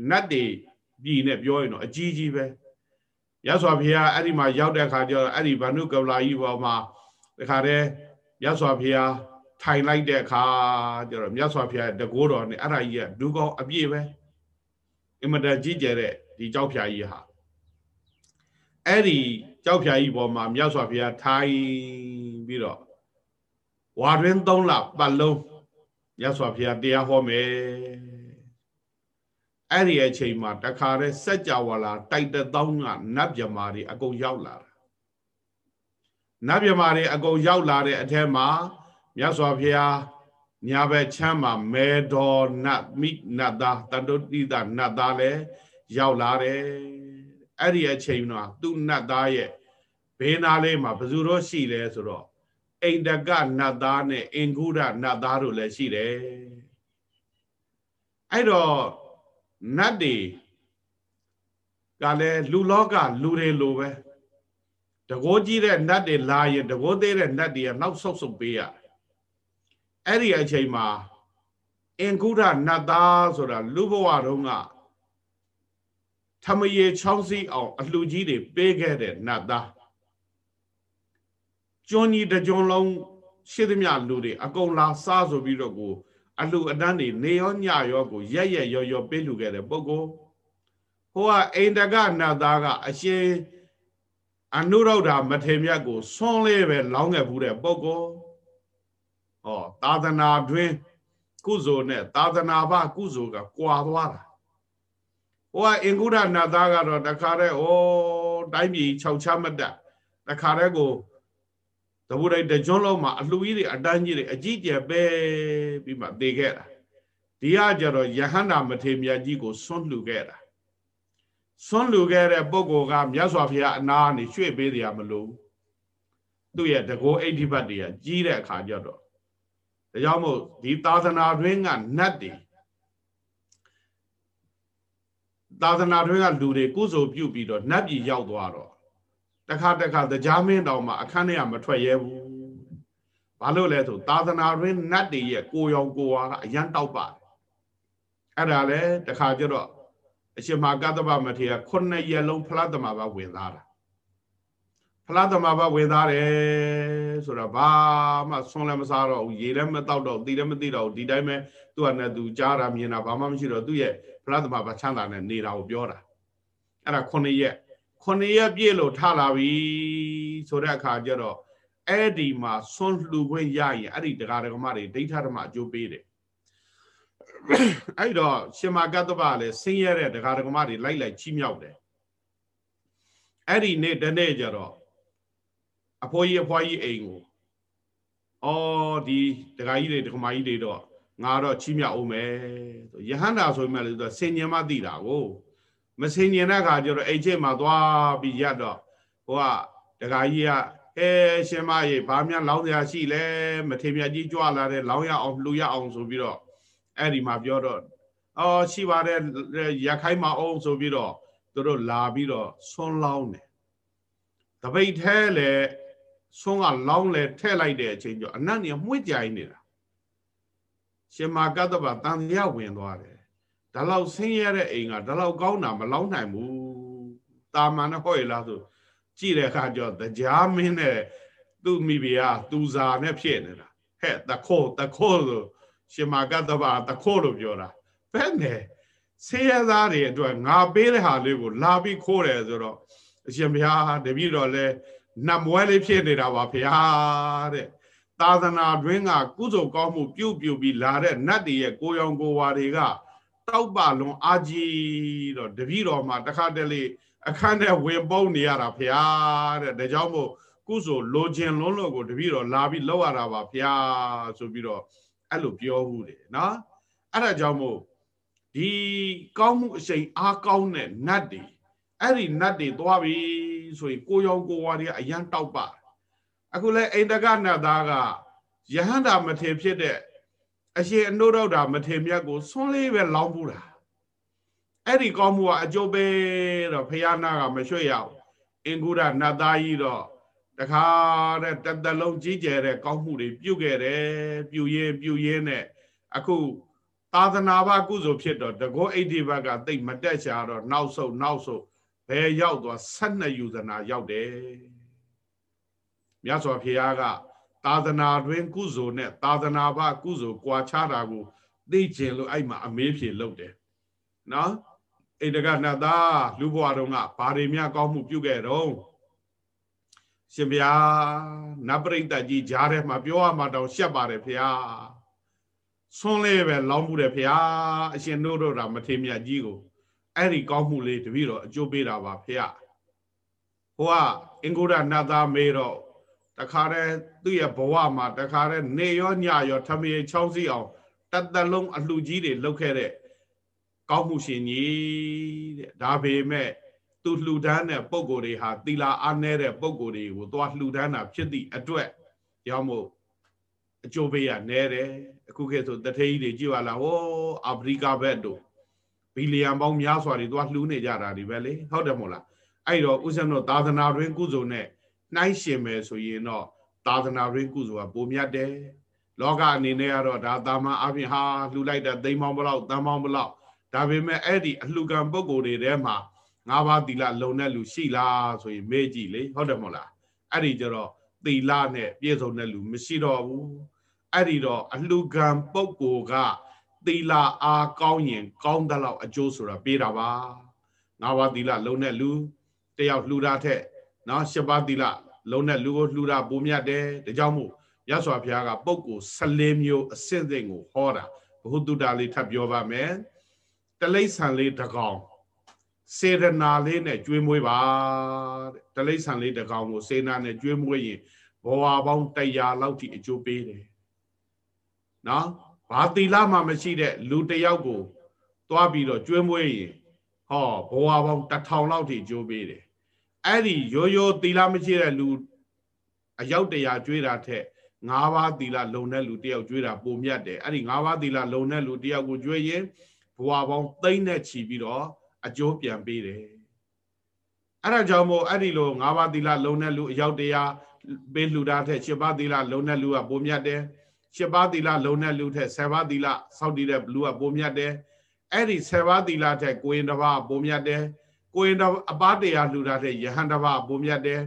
နတ်တွေပြည်နဲ့ပြောရင်တော့အကြီးကြီးပဲရသော်ဘုရားအဲ့ဒီမှာရောက်တဲ့အခါကျတော့အဲ့ဒီဗန္ဓုကပလာကြီးပေါ်မှာတခါတည်းမြတ်စွာဘုရားထိုင်လိုက်တဲ့အခါကျတော့မြတ်စွာဘုရားတကိုးတော်နဲ့အဲ့ဒါကြီးကဒုကောအပြည့်ပဲအင်မတန်ကြီးကျယ်တဲ့ဒီကြောက်ဖြာကြီးဟာအဲ့ဒီကြောက်ဖြာကြီးပေါ်မှာမြတ်စွာဘုရားထိုင်ပြီးတော့ ဝါတွင်၃လပတ်လုံးမြတ်စွာဘုရားတရားဟောမယ်အဲ့ဒီအချိန်မှာတခါတည်းစัจ java လာတိုက်တဲ့တောင်းကနတ်မြမာတွေအကုန်ရောက်လာတာနတ်မြမာတွေအကုန်ရောက်လာတဲ့အထက်မှာမြတ်စွာဘုရားညာဘက်ချမ်းမှာမေဒေါ်နတ်မိနတ်သားတတုတိတနတ်သားလည်းရောက်လာတယ်အဲ့ဒီအချိန်တော့သူ့နတ်သားရဲ့ဘေးနာလေးမှာဘယ်သူတော့ရှိလဲဆိုတော့ အိန္ဒကနတ်သားနဲ့အင်္ဂုရနတ်သားတို့လည်းရှိတယ်အဲ့တော့နတ်တွေကလည်းလူလောကလူတွေလိုပဲတကိုးကြီးတဲ့နတ်တွေလာရင်တကိုးသေးတဲ့နတ်တွေကနောက်ဆုတ်ဆုတ်ပေးရအဲ့ဒီအချိန်မှာအင်ကုဒနတ်သားဆိုတာလူဘဝတုန်းကထမရေချောင်းစီအောင် အလှကြီးတွေပေးခဲ့တဲ့နတ်သား ကျွန်းကြီးတကြုံလုံးရှိသမျှလူတွေအကုန်လာစားဆိုပြီးတော့ကို အလှအတန်းတွေနေရောညရောကိုရက်ရက်ရောရောပေးလူခဲ့တဲ့ပုဂ္ဂိုလ်ဟိုကအိန္ဒကနတ်သားကအရှင်အနုရုဒ္ဓမထေမြတ်ကိုဆွန်းလေးပဲလောင်းခဲ့ဘူးတဲ့ပုဂ္ဂိုလ်ဟောသာသနာတွင်ကုသိုလ်နဲ့သာသနာ့ဘကုသိုလ်ကကွာသွားတာဟိုကအင်္ဂုဒနတ်သားကတော့တခါတည်းဩတိုင်းပြည်၆ချမတ်တတခါတည်းကို သဘုဒ္ဓတကြွန်းလုံးမှာအလှကြီးတွေအတန်းကြီးတွေအကြီးကျယ်ပဲပြီးမှသေခဲ့တာဒီကကြတော့ယဟန္တာမထေမြတ်ကြီးကိုဆွန့်လှူခဲ့တာဆွန့်လူခဲ့တဲ့ပုဂ္ဂိုလ်ကမြတ်စွာဘုရားအနာကနေရွှေ့ပေးတယ်မလို့သူ့ရဲ့တကောအိဋ္ဌိပတ်တွေကကြီးတဲ့အခါကျတော့ဒါကြောင့်မို့ဒီသာသနာတွင်းကနတ်တွေသာသနာတွင်းကလူတွေကုသိုလ်ပြုပြီးတော့နတ်ပြည်ရောက်သွားတော့ တခါတခါတရားမင်းတော်မှာအခန်းထဲကမထွက်ရဲဘူးဘာလို့လဲဆိုသာသနာတွင်နတ်တွေရဲ့ကိုရောင်ကိုဝါကအရန်တောက်ပါတယ်အဲ့ဒါလဲတခါကျတော့အရှင်မကတ္တဗမထေရခုနှစ်ရက်လုံးဖလားသမဘာဝင်သားတာဖလားသမဘာဝင်သားတယ်ဆိုတော့ဘာမှဆွန်လည်းမစားတော့ဘူးရေလည်းမတောက်တော့တီလည်းမသိတော့ဘူးဒီတိုင်းပဲသူကနဲ့သူကြားတာမြင်တာဘာမှမရှိတော့သူ့ရဲ့ဖလားသမဘာချမ်းသာနဲ့နေတာကိုပြောတာအဲ့ဒါခုနှစ်ရက် ခုနှစ်ရက်ပြည့်လို့ထလာပြီဆိုတဲ့အခါကျတော့အဲ့ဒီမှာဆွန်လှူခွင့်ရရင်အဲ့ဒီတရားဓမ္မတွေဒိဋ္ဌဓမ္မအကျိုးပေးတယ်အဲ့တော့ရှင်မာကတ္တပလည်းဆင်းရဲတဲ့တရားဓမ္မတွေလိုက်လိုက်ချီးမြှောက်တယ်အဲ့ဒီနေ့တနေ့ကျတော့အဖိုးကြီးအဖွားကြီးအိမ်ကိုအော်ဒီတရားကြီးတွေဒကမာကြီးတွေတော့ငါတော့ချီးမြှောက်အောင်မယ်ယဟန္တာဆိုမှလည်းသူဆင်ញင်မသိတာကို မဆင်ញင်တဲ့အခါကျတော့အိမ်ချင်းမှာသွားပြီးရတော့ဟိုကတရားကြီးကအဲရှင်မရေဘာများလောင်းစရာရှိလဲမထေမြတ်ကြီးကြွလာတဲ့လောင်းရအောင်လှူရအောင်ဆိုပြီးတော့အဲ့ဒီမှာပြောတော့အော်ရှိပါတယ်ရခိုင်မအောင်ဆိုပြီးတော့သူတို့လာပြီးတော့ဆွန်းလောင်းတယ်တပိတ်แท้လေဆွန်းကလောင်းလေထဲ့လိုက်တဲ့အချိန်ကျအနတ်နေမှွေ့ကြိုင်နေတာရှင်မာကတ္တဗတန်ရဝင်သွားတယ် ဒါလောက်ဆင်းရဲတဲ့အိမ်ကဒါလောက်ကောင်းတာမလောင်းနိုင်ဘူးတာမန်နဲ့ဟောရလားဆိုကြည့်တဲ့အခါကျတော့တရားမင်းနဲ့သူ့မိဖုရားသူစာနဲ့ဖြစ်နေတာဟဲ့တခိုးတခိုးဆိုရှင်မာကတ္တဗတခိုးလို့ပြောတာဘယ်နဲ့ဆေးရသားတွေအတွက်ငါပေးတဲ့ဟာလေးကိုလာပြီးခိုးတယ်ဆိုတော့အရှင်ဘုရားတပည့်တော်လဲနတ်မွဲလေးဖြစ်နေတာပါဘုရားတဲ့သာသနာတွင်ကကုသိုလ်ကောင်းမှုပြုတ်ပြုတ်ပြီးလာတဲ့နတ်တွေရဲ့ကိုရောင်ကိုဝါတွေက တောက်ပလွန်အာကြီးတော့တပည့်တော်မှာတခါတလေအခန်းထဲဝင်ပုန်းနေရတာဖျားတဲ့ဒါကြောင့်မို့ကုဆိုလိုချင်လွန်းလို့ကိုတပည့်တော်လာပြီးလောက်ရတာပါဖျားဆိုပြီးတော့အဲ့လိုပြောဘူးတယ်နော်အဲ့ဒါကြောင့်မို့ဒီကောင်းမှုအရှိန်အားကောင်းတဲ့နတ်တွေအဲ့ဒီနတ်တွေသွားပြီဆိုရင်ကိုရောင်ကိုဝါတွေအရန်တောက်ပါအခုလဲအိန္ဒကနတ်သားကယဟန္တာမထေဖြစ်တဲ့ အရှင်အနုရုဒ္ဓမထေမြတ်ကိုဆွန်းလေးပဲလောင်းပူတာအဲ့ဒီကောင်းမှုကအကျိုးပဲတော့ဖယားနာကမရွှေ့ရအောင်အင်္ဂုရနတ်သားကြီးတော့တခါတဲ့တတလုံးကြီးကျယ်တဲ့ကောင်းမှုတွေပြုခဲ့တယ်ပြုရင်ပြုရင်းနဲ့အခုသာသနာ့ဘကုသိုလ်ဖြစ်တော့တကောအိဋ္ဌိဘကတိတ်မတက်ချာတော့နောက်ဆုတ်နောက်ဆုတ်ဘယ်ရောက်သွား12ယူဇနာရောက်တယ်မြတ်စွာဘုရားက သာသနာတွင်ကုသိုလ်နဲ့သာသနာ့ဘကုသိုလ်ကြွာချတာကိုသိကျင်လို့အဲ့မှာအမေးဖြေလုပ်တယ်နော်ဣတကနတ်သားလူဘဝတုန်းကဘာတွေများကောင်းမှုပြုခဲ့တော့ရှင်ဗျာနတ်ပရိသတ်ကြီးဂျားထဲမှာပြောရမှာတောင်ရှက်ပါတယ်ဗျာဆွန်းလေးပဲလောင်းမှုတယ်ဗျာအရှင်တို့တို့တာမထေမြတ်ကြီးကိုအဲ့ဒီကောင်းမှုလေးတပည့်တော်အကျိုးပေးတာပါဗျာဟိုကအင်္ဂုရနတ်သားမေးတော့ တခါတည်းသူ့ရဲ့ဘဝမှာတခါတည်းနေရောညရောထမေချောင်းစီအောင်တသက်လုံးအလှကြီးတွေလုပ်ခဲ့တဲ့ကောင်းမှုရှင်ကြီးတဲ့ဒါပေမဲ့သူလှူဒန်းတဲ့ပုံကိုယ်တွေဟာသီလာအားနည်းတဲ့ပုံကိုယ်တွေကိုသွားလှူဒန်းတာဖြစ်သည့်အတွက်ရောင်းမို့အကျိုးပေးရနဲတယ်အခုခေတ်ဆိုတထေးကြီးတွေကြည့်ပါလားဟောအာဖရိကဘက်တို့ဘီလီယံပေါင်းများစွာတွေသွားလှူနေကြတာဒီပဲလေဟုတ်တယ်မို့လားအဲ့တော့ဥစ္စာတို့သာသနာတွင်ကုစုနဲ့ နှိုင်းရှင်မယ်ဆိုရင်တော့သာသနာတွင်ကုစုကပုံမြတ်တယ်လောကအနေနဲ့ကတော့ဒါတာမန်အပြင်ဟာလှူလိုက်တဲ့သိမ်းပေါင်းဘလောက်တန်ပေါင်းဘလောက်ဒါပေမဲ့အဲ့ဒီအလှကံပုံကိုယ်တွေထဲမှာငါးပါးသီလလုံတဲ့လူရှိလားဆိုရင်မေးကြည့်လေဟုတ်တယ်မို့လားအဲ့ဒီကျတော့သီလနဲ့ပြည့်စုံတဲ့လူမရှိတော့ဘူးအဲ့ဒီတော့အလှကံပုံကိုကသီလအားကောင်းရင် ကောင်းတဲ့လောက်အကျိုးဆိုတာပေးတာပါငါးပါးသီလလုံတဲ့လူတယောက်လှူတာထက် နော်ရှစ်ပါးသီလလုံတဲ့လူကိုလှူတာပိုမြတ်တယ်ဒါကြောင့်မို့ရသော်ဘုရားကပုဂ္ဂိုလ်14မျိုးအစစ်အစစ်ကိုဟောတာဘုဟုတ္တလေးထပ်ပြောပါမယ်တလိษံလေးတကောင်စေရနာလေးနဲ့ကျွေးမွေးပါတဲ့တလိษံလေးတကောင်ကိုစေနာနဲ့ကျွေးမွေးရင်ဘဝပေါင်း100လောက်ထိအကျိုးပေးတယ်နော်ဘာသီလမှမရှိတဲ့လူတယောက်ကို သွားပြီးတော့ကျွေးမွေးရင်ဟောဘဝပေါင်း1000လောက်ထိအကျိုးပေးတယ် အဲ့ဒီရိုးရိုးသီလမရှိတဲ့လူအယောက်တရာကျွေးတာထက်၅ပါးသီလလုံတဲ့လူတယောက်ကျွေးတာပိုမြတ်တယ်အဲ့ဒီ၅ပါးသီလလုံတဲ့လူတယောက်ကိုကျွေးရင်ဘဝပေါင်းသိမ့်နဲ့ချီပြီးတော့အကျိုးပြန်ပေးတယ်အဲ့ဒါကြောင့်မို့အဲ့ဒီလို၅ပါးသီလလုံတဲ့လူအယောက်တရာပေးလှူတာထက်၈ပါးသီလလုံးနဲ့လူကပိုမြတ်တယ်၈ပါးသီလလုံးနဲ့လူထက်၁၀ပါးသီလစောင့်တည်တဲ့လူကပိုမြတ်တယ်အဲ့ဒီ၁၀ပါးသီလထက်ကိုရင်တစ်ပါးပိုမြတ်တယ် ကိုရင်အပါတရားလှူတာထက်ယဟန်တစ်ပါးပိုမြတ်တယ်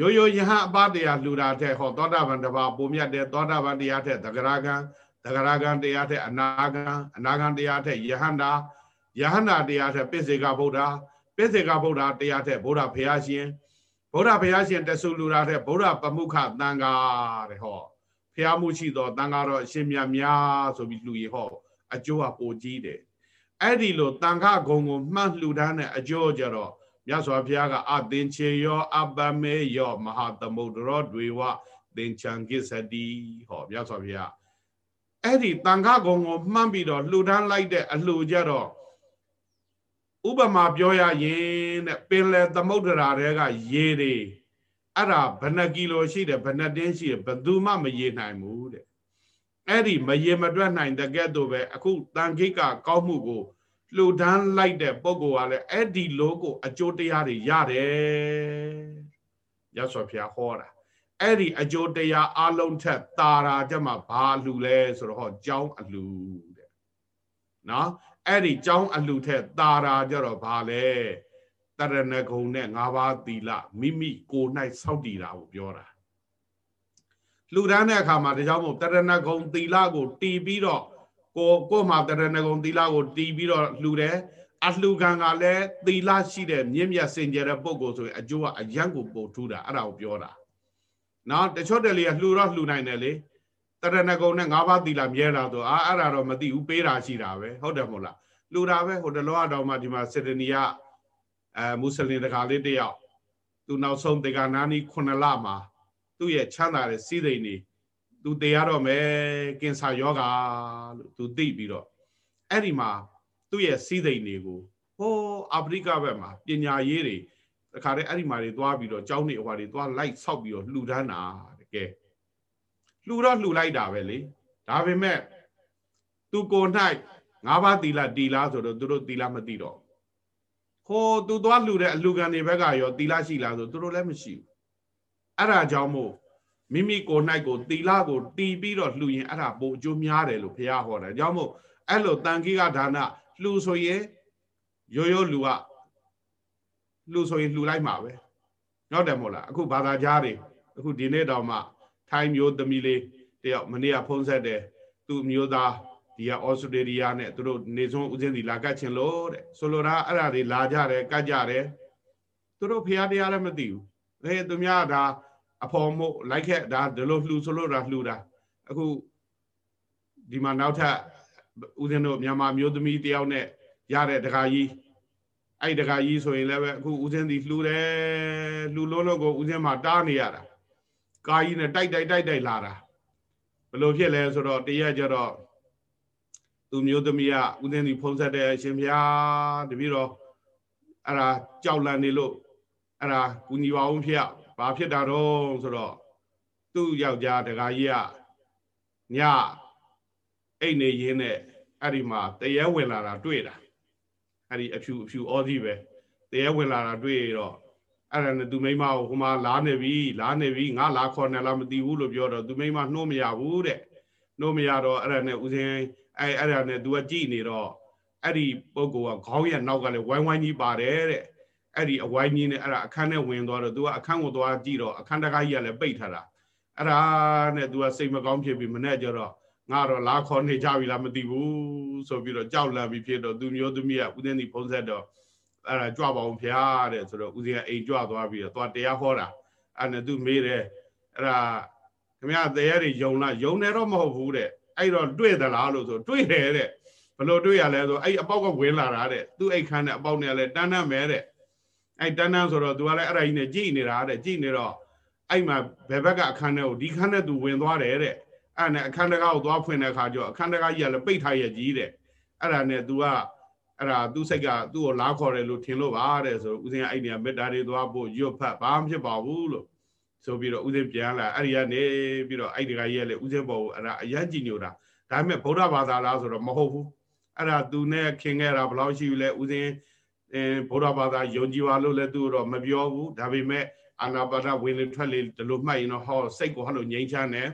ရိုးရိုးယဟန်အပါတရားလှူတာထက်ဟောသောတာပန်တစ်ပါးပိုမြတ်တယ်သောတာပန်တရားထက်သဂရကံသဂရကံတရားထက်အနာဂံအနာဂံတရားထက်ယဟန္တာယဟန္တာတရားထက်ပိစေကဗုဒ္ဓပိစေကဗုဒ္ဓတရားထက်ဗုဒ္ဓဘုရားရှင်ဗုဒ္ဓဘုရားရှင်တဆူလူတာထက်ဗုဒ္ဓပမုခတန်ဃာတဲ့ဟောဘုရားမှုရှိသောတန်ဃာတော်အရှင်မြတ်များဆိုပြီးလူရဟောအကျိုးကပိုကြီးတယ် အဲ့ဒီလိုတန်ခဂုံကိုမှတ်လှူဒါန်းတဲ့အကျိုးကြတော့မြတ်စွာဘုရားကအသင်္ချေယောအပမေယောမဟာသမုဒ္ဒရောတွေဝသင်္ချံကိစ္စတိဟောမြတ်စွာဘုရားအဲ့ဒီတန်ခဂုံကိုမှန်းပြီးတော့လှူဒန်းလိုက်တဲ့အလှူကြတော့ဥပမာပြောရရင်တဲ့ပင်လယ်သမုဒ္ဒရာတွေကရေတွေအဲ့ဒါဘယ်နှကီလိုရှိတယ်ဘယ်နှတင်းရှိတယ်ဘယ်သူမှမရေနိုင်ဘူးတဲ့ အဲ့ဒီမရေမတွက်နိုင်တဲ့ကဲ့သို့ပဲအခုတန်ခိကကောက်မှုကိုလှူဒန်းလိုက်တဲ့ပုံကောကလည်းအဲ့ဒီလိုကိုအကျိုးတရားတွေရတယ်ရသော်ဖျားဟောတာအဲ့ဒီအကျိုးတရားအလုံးထက်တာရာကြမှာဘာအလှလဲဆိုတော့ဟောကြောင်းအလှတဲ့နော်အဲ့ဒီကြောင်းအလှထက်တာရာကြတော့ဘာလဲတရဏဂုံနဲ့၅ပါးသီလမိမိကိုယ်၌စောင့်တည်တာကိုပြောတာ လှူဒန်းတဲ့အခါမှာဒါကြောင့်မို့တရဏဂုံသီလကိုတီးပြီးတော့ကိုကိုမှာတရဏဂုံသီလကိုတီးပြီးတော့လှူတယ်အလှူခံကလည်းသီလရှိတဲ့မြင့်မြတ်စင်ကြယ်တဲ့ပုဂ္ဂိုလ်ဆိုရင်အကျိုးကအယံကိုပို့ထူးတာအဲ့ဒါကိုပြောတာနော်တချို့တလေကလှူတော့လှူနိုင်တယ်လေတရဏဂုံနဲ့၅ပါးသီလမြဲတာဆိုအာအဲ့ဒါတော့မသိဘူးပေးတာရှိတာပဲဟုတ်တယ်မဟုတ်လားလှူတာပဲဟိုတလောအတော်မှဒီမှာစေတနီယအဲမွတ်စလင်တကာလေးတယောက်သူနောက်ဆုံးတေဂာနာနီ9လမှာ သူ့ရဲ့ချမ်းသာတဲ့စီးစိမ်နေသူတရားတော့မယ်ကင်ဆာယောဂါလို့သူသိပြီးတော့အဲ့ဒီမှာသူ့ရဲ့စီးစိမ်တွေကိုဟိုအာဖရိကဘက်မှာပညာရေးတွေတခါတည်းအဲ့ဒီမှာတွေသွားပြီးတော့ကျောင်းနေဟွာတွေသွားလိုက်ဆောက်ပြီးတော့လှူဒန်းတာတကယ်လှူတော့လှူလိုက်တာပဲလေဒါပေမဲ့သူကို၌ငါးပါးသီလတီလားဆိုတော့သူတို့သီလမသိတော့ဟိုသူသွားလှူတဲ့အလှူခံတွေဘက်ကရောသီလရှိလားဆိုသူတို့လည်းမရှိဘူး အဲ့ဒါကြောင့်မို့မိမိကိုယ်၌ကိုသီလကိုတီးပြီးတော့လှူရင်အဲ့ဒါပိုအကျိုးများတယ်လို့ဘုရားဟောတယ်အကြောင်းမို့အဲ့လိုတန်ခိကဒါနလှူဆိုရင်ရိုးရိုးလူကလှူဆိုရင်လှူလိုက်မှာပဲဟုတ်တယ်မို့လားအခုဘာသာကြားတွေအခုဒီနေ့တောင်မှထိုင်းမျိုးသမီးလေးတယောက်မနေ့ကဖုံးဆက်တယ်သူ့မျိုးသားဒီကဩစတြေးလျနဲ့သူတို့နေဆုံးဦးစင်းစီလာကတ်ချင်လို့တဲ့ဆိုလိုတာအဲ့ဒါတွေလာကြတယ်ကတ်ကြတယ်သူတို့ဖះတရားလည်းမသိဘူး အဲသူများဒါအဖော်မို့လိုက်ခဲ့ဒါဒီလိုလှူဆိုလို့တာလှူတာအခုဒီမှာနောက်ထပ်ဦးဇင်းတို့မြန်မာမျိုးသမီးတယောက်နဲ့ရတဲ့တခါကြီးအဲ့တခါကြီးဆိုရင်လည်းပဲအခုဦးဇင်းဒီလှူတယ်လှူလို့လို့ကိုဦးဇင်းမှာတားနေရတာကာကြီးနဲ့တိုက်တိုက်တိုက်တိုက်လာတာဘယ်လိုဖြစ်လဲဆိုတော့တရက်ကျတော့သူမျိုးသမီးကဦးဇင်းဒီဖုံးဆက်တဲ့အရှင်ဘုရားတပည့်တော်အဲ့ဒါကြောက်လန့်နေလို့ အဲ့ဒါကုညီပါအောင်ဖေဘာဖြစ်တာတော့ဆိုတော့သူ့ယောက်ျားတခါကြီးကညအိတ်နေရင်းနဲ့အဲ့ဒီမှာတရေဝင်လာတာတွေ့တာအဲ့ဒီအဖြူအဖြူဩစီပဲတရေဝင်လာတာတွေ့တော့အဲ့ဒါနဲ့သူမိမကိုဟိုမှာလာနေပြီလာနေပြီငါလာခေါ်နေလားမသိဘူးလို့ပြောတော့သူမိမနှိုးမရဘူးတဲ့နှိုးမရတော့အဲ့ဒါနဲ့ဦးစင်းအဲ့အဲ့ဒါနဲ့ तू ကကြည်နေတော့အဲ့ဒီပုဂ္ဂိုလ်ကခေါင်းရဲ့နောက်ကလည်းဝိုင်းဝိုင်းကြီးပါတယ်တဲ့ အဲ့ဒီအဝိုင်းကြီးနဲ့အဲ့ဒါအခန်းထဲဝင်သွားတော့ तू ကအခန်းကိုသွားကြည့်တော့အခန်းတကားကြီးကလည်းပိတ်ထားတာအဲ့ဒါနဲ့ तू ကစိတ်မကောင်းဖြစ်ပြီးမနဲ့ကြတော့ငါတော့လာခေါ်နေကြပြီလားမသိဘူးဆိုပြီးတော့ကြောက်လန့်ပြီးဖြစ်တော့သူမျိုးသမီးကဦးသိန်းဒီဖုံးဆက်တော့အဲ့ဒါကြွပါအောင်ဖျားတဲ့ဆိုတော့ဦးသိန်းကအိမ်ကြွသွားပြီးတော့သွားတရားဟောတာအဲ့နဲ့သူမေးတယ်အဲ့ဒါခင်ဗျာတရားတွေယုံလားယုံတယ်တော့မဟုတ်ဘူးတဲ့အဲ့တော့တွေ့သလားလို့ဆိုတွေ့တယ်တဲ့ဘလို့တွေ့ရလဲဆိုအဲ့အပေါက်ကဝင်လာတာတဲ့သူ့အိတ်ခမ်းနဲ့အပေါက်နဲ့လည်းတန်းတန်းမဲတဲ့ အဲ့တန်းတန်းဆိုတော့သူကလည်းအဲ့ဒါကြီးနဲ့ကြည်နေတာတဲ့ကြည်နေတော့အဲ့မှာဘယ်ဘက်ကအခန်းထဲကိုဒီခန်းထဲသူဝင်သွားတယ်တဲ့အဲ့နဲ့အခန်းတကားကိုသွားဖွင့်တဲ့အခါကျတော့အခန်းတကားကြီးကလည်းပိတ်ထားရကြီးတဲ့အဲ့ဒါနဲ့သူကအဲ့ဒါသူ့စိတ်ကသူ့ကိုလားခေါ်တယ်လို့ထင်လို့ပါတဲ့ဆိုဦးစင်းအဲ့ဒီကမေတ္တာတွေသွားဖို့ရွတ်ဖတ်ဘာမှဖြစ်ပါဘူးလို့ဆိုပြီးတော့ဦးစင်းပြန်လာအဲ့ဒီကနေပြီးတော့အဲ့ဒီကကြီးကလည်းဦးစင်းပေါ်ကိုအဲ့ဒါအယံကြည်ညိုတာဒါပေမဲ့ဗုဒ္ဓဘာသာလားဆိုတော့မဟုတ်ဘူးအဲ့ဒါသူနဲ့ခင်ခဲ့တာဘယ်လောက်ရှိပြီလဲဦးစင်း အဲဗုဒ္ဓဘာသာယုံကြည်ပါလို့လည်းသူတော့မပြောဘူးဒါပေမဲ့အာနာပါဒဝင်လေထွက်လေဒီလိုမှတ်ရင်တော့ဟောစိတ်ကိုဟောလို့ငြိမ်းချမ်းတယ်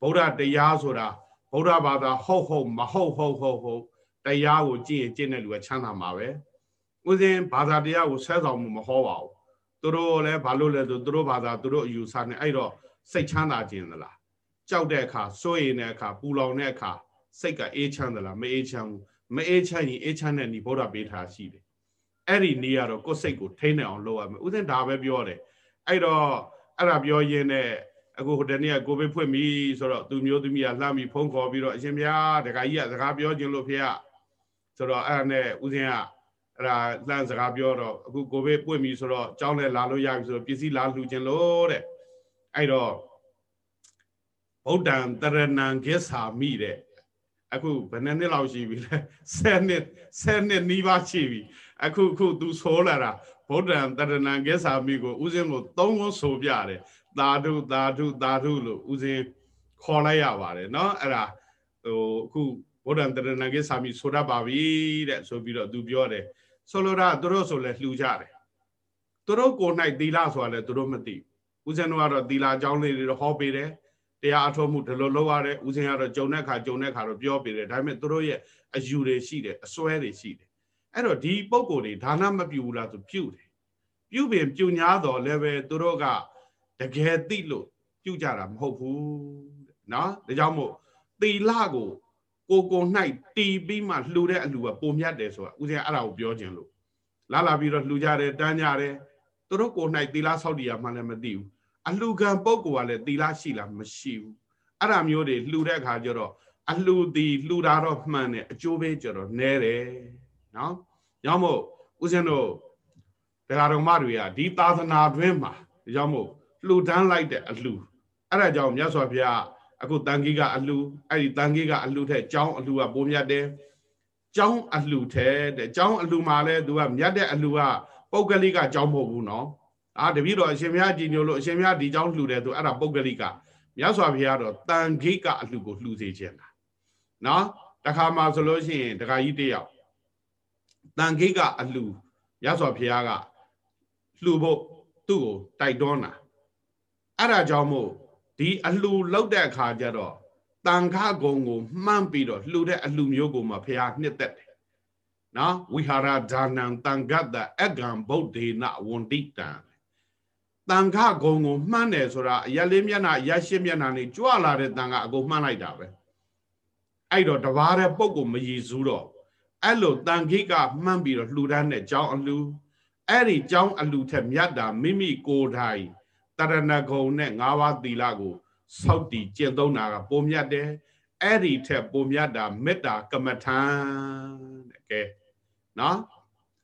ဗုဒ္ဓတရားဆိုတာဗုဒ္ဓဘာသာဟုတ်ဟုတ်မဟုတ်ဟုတ်ဟုတ်ဟုတ်တရားကိုကြည့်ရင်ကြည့်တဲ့လူကချမ်းသာမှာပဲဥစဉ်ဘာသာတရားကိုဆဲဆောင်မှုမဟောပါဘူးသူတို့လည်းဘာလို့လဲဆိုသူတို့ဘာသာသူတို့အယူဆနဲ့အဲ့တော့စိတ်ချမ်းသာခြင်းသလားကြောက်တဲ့အခါစိုးရိမ်တဲ့အခါပူလောင်တဲ့အခါစိတ်ကအေးချမ်းသလားမအေးချမ်းဘူးမအေးချမ်းရင်အေးချမ်းတဲ့ဤဗုဒ္ဓပေးထားရှိတယ် အဲ့ဒီနေရတော့ကိုယ်စိတ်ကိုထိန်းနိုင်အောင်လုပ်ရမယ်ဥစဉ်ဒါပဲပြောတယ်အဲ့တော့အဲ့ဒါပြောရင်းနဲ့အခုဟိုတနေ့ကကိုဗစ်ဖွင့်ပြီဆိုတော့သူမျိုးသမီးကလှမ်းပြီးဖုန်းခေါ်ပြီးတော့အရှင်ဘုရားတခါကြီးကစကားပြောခြင်းလို့ဖေရဆိုတော့အဲ့ဒါနဲ့ဥစဉ်ကအဲ့ဒါလှမ်းစကားပြောတော့အခုကိုဗစ်ပွင့်ပြီဆိုတော့ကြောင်းလဲလာလို့ရပြီဆိုတော့ပစ္စည်းလာလှူခြင်းလို့တဲ့အဲ့တော့ဗုဒ္ဓံတရဏံကိစ္ဆာမိတဲ့အခုဘယ်နှစ်လောက်ရှိပြီလဲ10နှစ်10နှစ်နီးပါးရှိပြီ အခုခုသူဆိုလာတာဗုဒ္ဓံတရဏံကိစ္ဆာမိကိုဥစဉ်ကိုသုံးခုဆိုပြတယ်သာဓုသာဓုသာဓုလို့ဥစဉ်ခေါ်လိုက်ရပါတယ်เนาะအဲ့ဒါဟိုအခုဗုဒ္ဓံတရဏံကိစ္ဆာမိဆိုတတ်ပါပြီတဲ့ဆိုပြီးတော့သူပြောတယ်ဆိုလိုတာသူတို့ဆိုလဲလှူကြတယ်သူတို့ကိုယ်၌သီလဆိုတာလဲသူတို့မသိဦးဇင်းတို့ကတော့သီလအကြောင်းလေးတွေဟောပေးတယ်တရားအထောက်မှုဒီလိုလုပ်ရတယ်ဦးဇင်းကတော့ဂျုံတဲ့ခါဂျုံတဲ့ခါတော့ပြောပေးတယ်ဒါပေမဲ့သူတို့ရဲ့အယူတွေရှိတယ်အစွဲတွေရှိတယ် အဲ့တော့ဒီပုံကိုယ်တွေဒါနမပြုဘူးလားဆိုပြုတယ်ပြုပင်ပြုညာတော်လည်းပဲသူတို့ကတကယ်သိလို့ပြုကြတာမဟုတ်ဘူးเนาะဒါကြောင့်မို့သီလကိုကိုကို၌တီးပြီးမှလှူတဲ့အလှူကပုံမြတ်တယ်ဆိုတာဦးဇင်းအဲ့ဒါကိုပြောခြင်းလို့လာလာပြီးတော့လှူကြတယ်တန်းကြတယ်သူတို့ကို၌သီလဆောက်တည်ရမှလည်းမသိဘူးအလှခံပုဂ္ဂိုလ်ကလည်းသီလရှိလားမရှိဘူးအဲ့ဒါမျိုးတွေလှူတဲ့အခါကျတော့အလှသည်လှူတာတော့မှန်တယ်အကျိုးပေးကြတော့နဲတယ် နော်ကြောင့်မို့ဦးဇင်းတို့တရားတော်မတွေကဒီသာသနာတွင်မှာကြောင့်မို့လှူဒန်းလိုက်တဲ့အလှအဲ့ဒါကြောင့်မြတ်စွာဘုရားအခုတန်ကြီးကအလှအဲ့ဒီတန်ကြီးကအလှထက်ကျောင်းအလှကပိုးမြတ်တယ်ကျောင်းအလှထဲတဲ့ကျောင်းအလှမှာလဲသူကမြတ်တဲ့အလှကပုဂ္ဂလိကကျောင်းမဟုတ်ဘူးနော်အာတပည့်တော်အရှင်ဘုရားကြည်ညိုလို့အရှင်ဘုရားဒီကျောင်းလှူတယ်သူအဲ့ဒါပုဂ္ဂလိကမြတ်စွာဘုရားတော့တန်ခိကအလှကိုလှူစေခြင်းလားနော်တခါမှဆိုလို့ရှိရင်တခါကြီးတယောက် တန်ခိကအလှမြတ်စွာဘုရားကလှူဖို့သူ့ကိုတိုက်တွန်းတာအဲ့ဒါကြောင့်မို့ဒီအလှလောက်တဲ့အခါကျတော့တန်ခဂုံကိုမှန်းပြီးတော့လှူတဲ့အလှမျိုးကိုမှဘုရားနှစ်သက်တယ်နော်ဝိဟာရဒါနံတန်ဂတ်တအကံဗုဒ္ဓေနဝန္တိတံတန်ခဂုံကိုမှန်းတယ်ဆိုတာအရက်လေးမျက်နှာရက်ရှင်းမျက်နှာနေကြွလာတဲ့တန်ခအကုန်မှန်းလိုက်တာပဲအဲ့တော့တဘာတဲ့ပုံကိုမရည်စူးတော့ အဲ့လိုတန်ခိကမှန်းပြီးတော့လှူဒန်းတဲ့ကြောင်းအလှအဲ့ဒီကြောင်းအလှထက်မြတ်တာမိမိကိုယ်တိုင်တရဏဂုံနဲ့၅ပါးသီလကိုစောက်တည်ကျင့်သုံးတာကပုံမြတ်တယ်အဲ့ဒီထက်ပုံမြတ်တာမေတ္တာကမ္မထံတဲ့ကဲနော်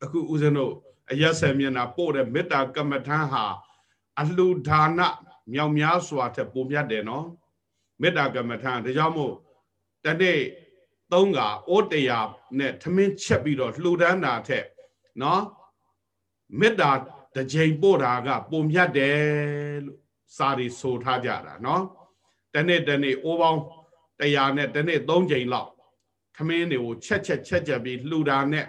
အခုဦးဇင်းတို့အရက်ဆယ်မျက်နှာပို့တဲ့မေတ္တာကမ္မထံဟာအလှဒါနမြောင်များစွာထက်ပုံမြတ်တယ်နော်မေတ္တာကမ္မထံဒါကြောင့်မို့တနေ့ သုံးကဩတရားနဲ့ထမင်းချက်ပြီးတော့လှူဒန်းတာထက်နော်မေတ္တာတစ်ချိန်ပို့တာကပုံမြတ်တယ်လို့စာရီဆိုထားကြတာနော်တနေ့တနေ့အိုးပေါင်းတရားနဲ့တနေ့၃ချိန်လောက်ခမင်းတွေကိုချက်ချက်ချက်ချက်ပြီးလှူတာနဲ့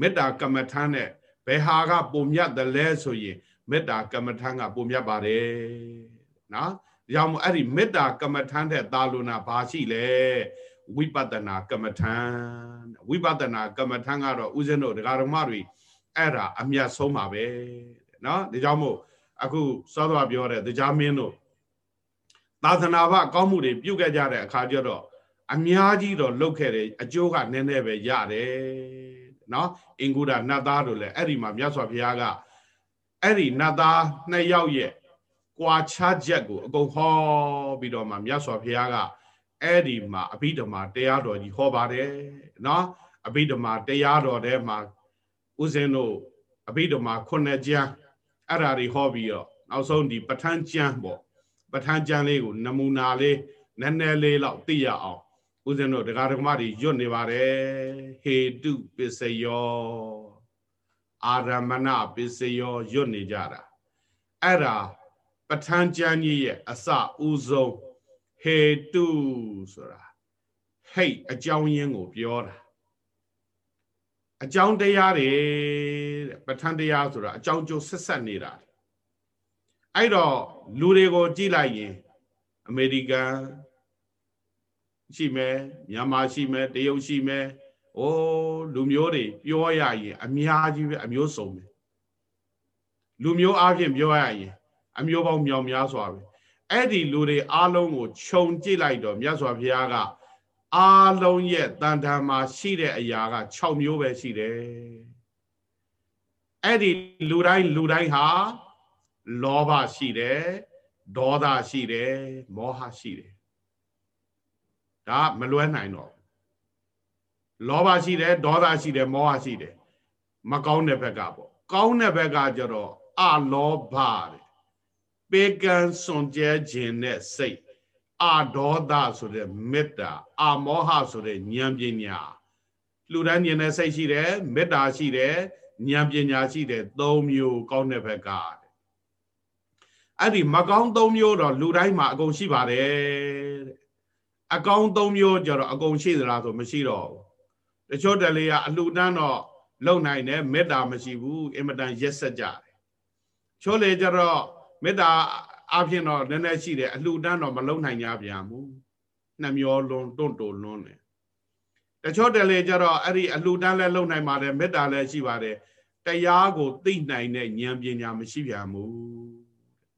မေတ္တာကမ္မထမ်းနဲ့ဘယ်ဟာကပုံမြတ်တယ်လဲဆိုရင်မေတ္တာကမ္မထမ်းကပုံမြတ်ပါတယ်နော်ဒါကြောင့်မို့အဲ့ဒီမေတ္တာကမ္မထမ်းတဲ့သာလွနာဘာရှိလဲ ဝိပဿနာကမ္မထမ်းဝိပဿနာကမ္မထမ်းကတော့ဥစဉ်တို့ဒကာဓမ္မတွေအဲ့ဒါအမြတ်ဆုံးပါပဲနော်ဒါကြောင့်မို့အခုစောသွားပြောတဲ့တရားမင်းတို့သာသနာ့ဘကောင်းမှုတွေပြုခဲ့ကြတဲ့အခါကျတော့အများကြီးတော့လုပ်ခဲ့တယ်အကျိုးကနည်းနည်းပဲရတယ်နော်အင်္ဂုဒနတ်သားတို့လည်းအဲ့ဒီမှာမြတ်စွာဘုရားကအဲ့ဒီနတ်သားနှစ်ယောက်ရဲ့ကွာခြားချက်ကိုအကုန်ဟောပြီးတော့မှမြတ်စွာဘုရားက အဲ့ဒီမှာအဘိဓမ္မာတရားတော်ကြီးဟောပါတယ်နော်အဘိဓမ္မာတရားတော်ထဲမှာဥစဉ်တို့အဘိဓမ္မာခုနှစ်ကျမ်းအဲ့ဒါတွေဟောပြီးတော့နောက်ဆုံးဒီပဋ္ဌာန်းကျမ်းပေါ့ပဋ္ဌာန်းကျမ်းလေးကိုနမူနာလေးနည်းနည်းလေးလောက်သိရအောင်ဦးဇင်းတို့ဒကာဒကမတွေရွတ်နေပါတယ်ဟေတုပစ္စယောအာရမဏပစ္စယောရွတ်နေကြတာအဲ့ဒါပဋ္ဌာန်းကျမ်းကြီးရဲ့အစဦးဆုံး ဟေတုဆိုတာဟိတ်အကြောင်းရင်းကိုပြောတာအကြောင်းတရားတွေတဲ့ပဋ္ဌာန်းတရားဆိုတာအကြောင်းကျိုးဆက်ဆက်နေတာအဲ့တော့လူတွေကိုကြည့်လိုက်ရင်အမေရိကန်ရှိမယ်မြန်မာရှိမယ်တရုတ်ရှိမယ်အိုးလူမျိုးတွေပြောရရင်အများကြီးပဲအမျိုးစုံပဲလူမျိုးအပြင်ပြောရရင်အမျိုးပေါင်းမြောင်များစွာပဲ အဲ့ဒီလူတွေအားလုံးကိုခြုံကြည့်လိုက်တော့မြတ်စွာဘုရားကအားလုံးရဲ့တန်ထမ်းမှာရှိတဲ့အရာက6မျိုးပဲရှိတယ်အဲ့ဒီလူတိုင်းလူတိုင်းဟာလောဘရှိတယ်ဒေါသရှိတယ်မောဟရှိတယ်ဒါမလွဲနိုင်တော့လောဘရှိတယ်ဒေါသရှိတယ်မောဟရှိတယ်မကောင်းတဲ့ဘက်ကပေါ့ကောင်းတဲ့ဘက်ကကျတော့အလောဘတဲ့ ပေကံစွန်ကြဲခြင်းနဲ့စိတ်အာဒေါသဆိုတဲ့မေတ္တာအာမောဟဆိုတဲ့ဉာဏ်ပညာလူတိုင်းမြင်တဲ့စိတ်ရှိတယ်မေတ္တာရှိတယ်ဉာဏ်ပညာရှိတယ်သုံးမျိုးကောင်းတဲ့ဘက်ကအဲ့ဒီမကောင်းသုံးမျိုးတော့လူတိုင်းမှာအကုန်ရှိပါတယ်တဲ့အကောင်းသုံးမျိုးကြတော့အကုန်ရှိသလားဆိုမရှိတော့ဘူးတချို့တလေကအလှူဒန်းတော့လုံနိုင်တယ်မေတ္တာမရှိဘူးအင်မတန်ရက်ဆက်ကြတယ်ချို့လေကြတော့ မေတ္တာအဖြစ်တော့နည်းနည်းရှိတယ်အလှူဒန်းတော့မလုံနိုင်ကြပြန်ဘူးနှမျောလွန်တွန့်တိုလွန်းတယ်တချို့တလေကြတော့အဲ့ဒီအလှူဒန်းလည်းလုံနိုင်ပါတယ်မေတ္တာလည်းရှိပါတယ်တရားကိုသိနိုင်တဲ့ဉာဏ်ပညာမရှိပြန်ဘူး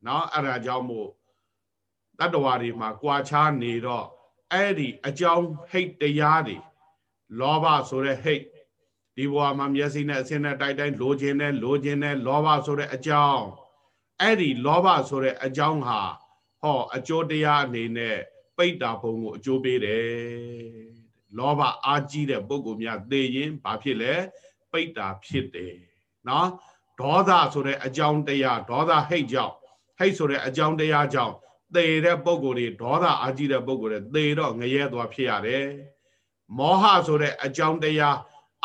เนาะအဲ့ဒါကြောင့်မို့တတ္တဝါတွေမှာကြွာချားနေတော့အဲ့ဒီအကြောင်းဟိတ်တရားတွေလောဘဆိုတဲ့ဟိတ်ဒီဘဝမှာမျက်စိနဲ့အစင်းနဲ့တိုက်တိုင်းလိုချင်တယ်လိုချင်တယ်လောဘဆိုတဲ့အကြောင်း အဲ့ဒီလောဘဆိုတဲ့အကြောင်းဟာဟောအကျိုးတရားအနေနဲ့ပိဋ္ဌာဘုံကိုအကျိုးပေးတယ်လောဘအာကြီးတဲ့ပုဂ္ဂိုလ်များသိရင်ဘာဖြစ်လဲပိဋ္ဌာဖြစ်တယ်နော်ဒေါသဆိုတဲ့အကြောင်းတရားဒေါသဟိတ်ကြောင့်ဟိတ်ဆိုတဲ့အကြောင်းတရားကြောင့်သေတဲ့ပုဂ္ဂိုလ်တွေဒေါသအာကြီးတဲ့ပုဂ္ဂိုလ်တွေသေတော့ငရဲသွားဖြစ်ရတယ်မောဟဆိုတဲ့အကြောင်းတရား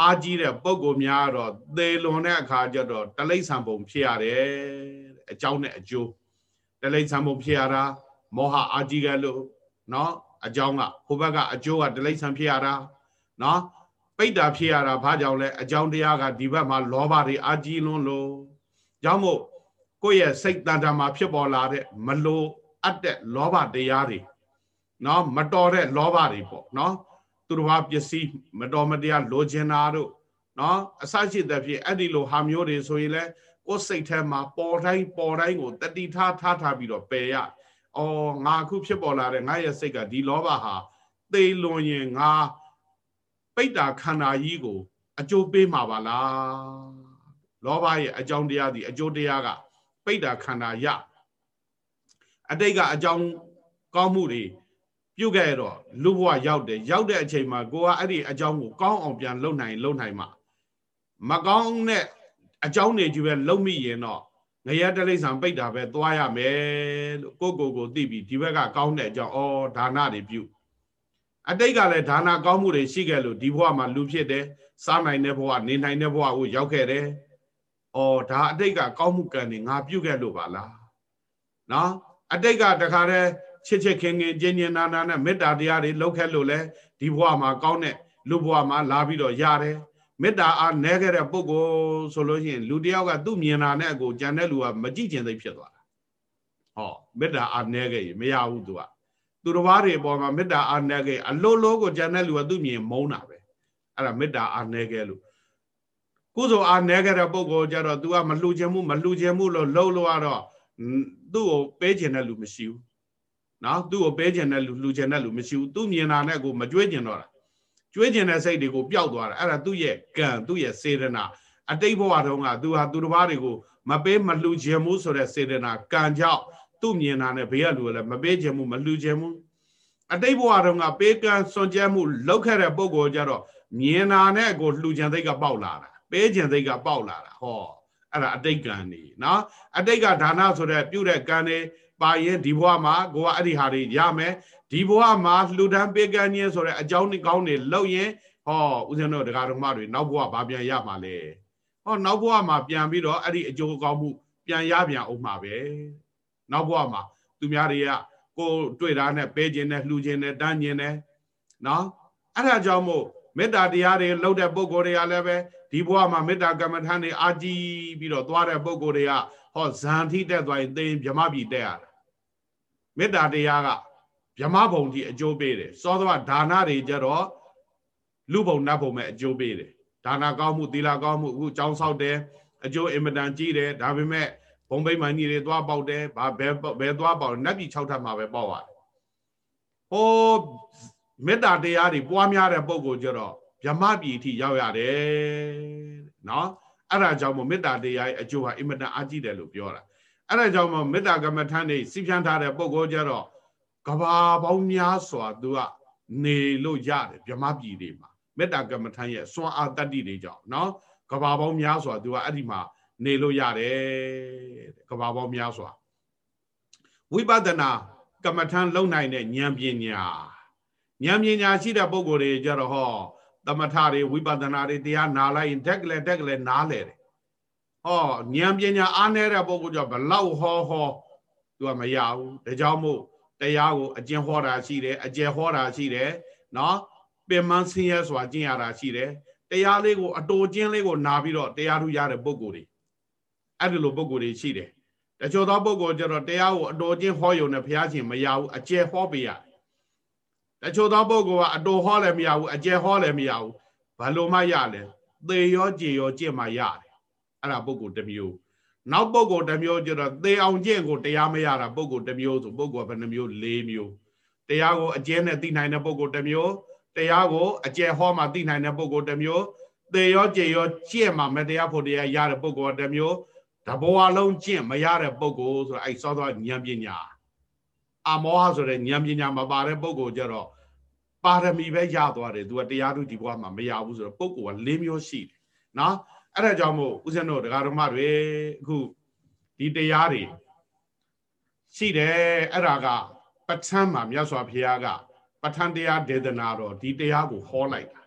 အာကြီးတဲ့ပုဂ္ဂိုလ်များတော့သေလွန်တဲ့အခါကျတော့တလိ္ဆံပုံဖြစ်ရတယ် အကြောင်းနဲ့အကျိုးတလိ္ဆံပုံဖြစ်ရတာမောဟအာကြီးကလို့เนาะအကြောင်းကဟိုဘက်ကအကျိုးကတလိ္ဆံဖြစ်ရတာเนาะပိဋ္ဌာဖြစ်ရတာဘာကြောင့်လဲအကြောင်းတရားကဒီဘက်မှာလောဘတွေအာကြီးလွန်းလို့ကြောင့်မို့ကိုယ့်ရဲ့စိတ်တန်တမှာဖြစ်ပေါ်လာတဲ့မလိုအပ်တဲ့လောဘတရားတွေเนาะမတော်တဲ့လောဘတွေပေါ့เนาะသူတော်ဘာပစ္စည်းမတော်မတရားလိုချင်တာတို့နော်အစရှိတဲ့ဖြစ်အဲ့ဒီလိုဟာမျိုးတွေဆိုရင်လဲ ကိုယ်စိတ်ထဲမှာပေါ်တိုင်းပေါ်တိုင်းကိုတတိထားထားထားပြီးတော့ပယ်ရ။အော်ငါအခုဖြစ်ပေါ်လာတဲ့ငါရဲ့စိတ်ကဒီလောဘဟာသေလွန်ရင်ငါပိတ္တာခန္ဓာကြီးကို အကျိုးပေးမှာပါလား။လောဘရဲ့အကြောင်းတရားဒီအကျိုးတရားကပိတ္တာခန္ဓာရအတိတ်ကအကြောင်းကောင်းမှုတွေပြုတ်ခဲ့တော့လူဘဝရောက်တယ်ရောက်တဲ့အချိန်မှာကိုကအဲ့ဒီအကြောင်းကိုကောင်းအောင်ပြန်လုပ်နိုင်လုပ်နိုင်မှာမကောင်းတဲ့ အကြောင်းတွေကြီးပဲလုံမိရင်တော့ငရဲတလိษံပိတ်တာပဲသွားရမယ်လို့ကိုကိုကိုသိပြီးဒီဘက်ကကောင်းတဲ့အကြောင်းဩဒါနတွေပြုအတိတ်ကလည်းဒါနကောင်းမှုတွေရှိခဲ့လို့ဒီဘဝမှာလူဖြစ်တယ်စားနိုင်တဲ့ဘဝနေနိုင်တဲ့ဘဝကိုရောက်ခဲ့တယ်ဩဒါအတိတ်ကကောင်းမှုကံတွေငါပြုခဲ့လို့ပါလားနော်အတိတ်ကတခါတည်းချစ်ချစ်ခင်ခင်ကျင်ကျင်နာနာနဲ့မေတ္တာတရားတွေလောက်ခဲ့လို့လဲဒီဘဝမှာကောင်းတဲ့လူဘဝမှာလာပြီးတော့ရတယ် မေတ္တာအားနဲခဲ့တဲ့ပုဂ္ဂိုလ်ဆိုလို့ရှိရင်လူတယောက်ကသူ့မြင်တာနဲ့အကိုကြံတဲ့လူကမကြည့်ကျင်သိဖြစ်သွားတာဟောမေတ္တာအားနဲခဲ့ရင်မရဘူးသူကသူတစ်ပါးတွေအပေါ်မှာမေတ္တာအားနဲခဲ့အလိုလိုကိုကြံတဲ့လူကသူ့မြင်မုန်းတာပဲအဲ့ဒါမေတ္တာအားနဲခဲ့လို့ကုသိုလ်အားနဲခဲ့တဲ့ပုဂ္ဂိုလ်ကြတော့ तू ကမလှူခြင်းမှုမလှူခြင်းမှုလို့လှုပ်လို့ကတော့သူ့ကိုပေးခြင်းတဲ့လူမရှိဘူးနော်သူ့ကိုပေးခြင်းတဲ့လူလှူခြင်းတဲ့လူမရှိဘူးသူ့မြင်တာနဲ့ကိုမကြွေးကျင်တော့တာ ကြွေးကျင်တဲ့စိတ်တွေကိုပျောက်သွားတာအဲ့ဒါသူ့ရဲ့ကံသူ့ရဲ့စေတနာအတိတ်ဘဝတုန်းကသူဟာသူတစ်ပါးတွေကိုမပေးမလှူခြင်းမှုဆိုတဲ့စေတနာကံကြောင့်သူ့မြင်တာနဲ့ဘေးကလူလည်းမပေးခြင်းမှုမလှူခြင်းမှုအတိတ်ဘဝတုန်းကပေးကံစွန့်ကြဲမှုလောက်ခဲ့တဲ့ပုံကိုကြတော့မြင်တာနဲ့ကိုလှူခြင်းသိကပေါက်လာတာပေးခြင်းသိကပေါက်လာတာဟောအဲ့ဒါအတိတ်ကံနေနော်အတိတ်ကဒါနဆိုတဲ့ပြုတဲ့ကံတွေပါရင်ဒီဘဝမှာကိုကအဲ့ဒီဟာတွေရမယ် ဒီဘဝမှာလှူဒန်းပေးကမ်းခြင်းဆိုတဲ့အကြောင်းကောင်းတွေလုပ်ရင်ဟောဦးဇင်းတို့တရားတော်မတွေနောက်ဘဝဘာပြန်ရမှာလဲဟောနောက်ဘဝမှာပြန်ပြီးတော့အဲ့ဒီအကျိုးကောင်းမှုပြန်ရပြန်အောင်မှာပဲနောက်ဘဝမှာသူများတွေကကိုတွေ့တာနဲ့ပေးခြင်းနဲ့လှူခြင်းနဲ့တန်းခြင်းနဲ့နော်အဲ့ဒါကြောင့်မို့မေတ္တာတရားတွေလုပ်တဲ့ပုဂ္ဂိုလ်တွေကလည်းပဲဒီဘဝမှာမေတ္တာကမ္မထာတွေအာကြည်ပြီးတော့သွားတဲ့ပုဂ္ဂိုလ်တွေကဟောဇန်ထိတက်သွားရင်သင်ဗြဟ္မပြည်တက်ရတာမေတ္တာတရားက ဗြဟ္မဘုံကြီးအကျိုးပေးတယ်စောသောဒါနတွေကြတော့လူဘုံနတ်ဘုံမဲ့အကျိုးပေးတယ်ဒါနကောင်းမှုသီလကောင်းမှုအခုကြောင်းဆောက်တယ်အကျိုးအင်မတန်ကြီးတယ်ဒါပေမဲ့ဘုံဘိမှန်ကြီးတွေသွားပေါက်တယ်ဘာဘယ်ဘယ်သွားပေါက်နတ်ပြည်6ထပ်မှာပဲပေါက်ရတယ်ဟိုမေတ္တာတရားတွေပွားများတဲ့ပုံကိုကြတော့ဗြဟ္မပြည်အထိရောက်ရတယ်နော်အဲ့ဒါကြောင့်မို့မေတ္တာတရားရဲ့အကျိုးဟာအင်မတန်အားကြီးတယ်လို့ပြောတာအဲ့ဒါကြောင့်မို့မေတ္တာကမ္မထန်နေစီဖြန်းထားတဲ့ပုံကိုကြတော့ ကဘာပေါင်းများစွာသူကနေလို့ရတယ်ဗြဟ္မပြည်တွေမှာမေတ္တာကမ္မထန်ရဲ့စွမ်းအားတတ္တိတွေကြောင့်နော်ကဘာပေါင်းများစွာသူကအဲ့ဒီမှာနေလို့ရတယ်ကဘာပေါင်းများစွာဝိပဿနာကမ္မထန်လုံနိုင်တဲ့ဉာဏ်ပညာဉာဏ်ပညာရှိတဲ့ပုဂ္ဂိုလ်တွေကြတော့ဟောသမထတွေဝိပဿနာတွေတရားနာလိုက်ရင်တက်ကလေးတက်ကလေးနားလေတယ်ဟောဉာဏ်ပညာအားနေတဲ့ပုဂ္ဂိုလ်ကြောင့်ဘလောက်ဟောဟောသူကမရဘူးဒါကြောင့်မို့ တရားကိုအကျင့်ဟောတာရှိတယ်အကျယ်ဟောတာရှိတယ်နော်ပင်မဆင်းရဲစွာကျင့်ရတာရှိတယ်တရားလေးကိုအတူကျင့်လေးကိုနာပြီးတော့တရားထူရတဲ့ပုဂ္ဂိုလ်တွေအဲ့ဒီလိုပုဂ္ဂိုလ်တွေရှိတယ်တချို့သောပုဂ္ဂိုလ်ကျတော့တရားကိုအတူကျင့်ဟောရုံနဲ့ဘုရားရှင်မရဘူးအကျယ်ဟောပေးရတယ်တချို့သောပုဂ္ဂိုလ်ကအတူဟောလည်းမရဘူးအကျယ်ဟောလည်းမရဘူးဘာလို့မှရလဲသေရောကြည်ရောကျင့်မှရတယ်အဲ့ဒါပုဂ္ဂိုလ်တစ်မျိုး နောက်ပုဂ္ဂိုလ်တစ်မျိုးကျတော့သေအောင်ကျင့်ကိုတရားမရတာပုဂ္ဂိုလ်တစ်မျိုးဆိုပုဂ္ဂိုလ်ကဘယ်နှမျိုး၄မျိုးတရားကိုအကျဉ်းနဲ့သိနိုင်တဲ့ပုဂ္ဂိုလ်တစ်မျိုးတရားကိုအကျယ်ဟောမှသိနိုင်တဲ့ပုဂ္ဂိုလ်တစ်မျိုးသေရောကြည်ရောကျင့်မှမတရားဖို့တရားရတဲ့ပုဂ္ဂိုလ်တစ်မျိုးတဘောအလုံးကျင့်မရတဲ့ပုဂ္ဂိုလ်ဆိုတော့အဲ့စောသောဉာဏ်ပညာအမောဟဆိုတဲ့ဉာဏ်ပညာမပါတဲ့ပုဂ္ဂိုလ်ကြတော့ပါရမီပဲရသွားတယ်သူကတရားသူဒီဘဝမှာမရဘူးဆိုတော့ပုဂ္ဂိုလ်က၄မျိုးရှိတယ်နော် အဲ့ဒါကြောင့်မို့ဦးဇင်းတို့ဒကာတော်မတွေအခုဒီတရားတွေရှိတယ်အဲ့ဒါကပဋ္ဌာန်းမှာမြတ်စွာဘုရားကပဋ္ဌာန်းတရားဒေသနာတော့ဒီတရားကိုဟောလိုက်တာ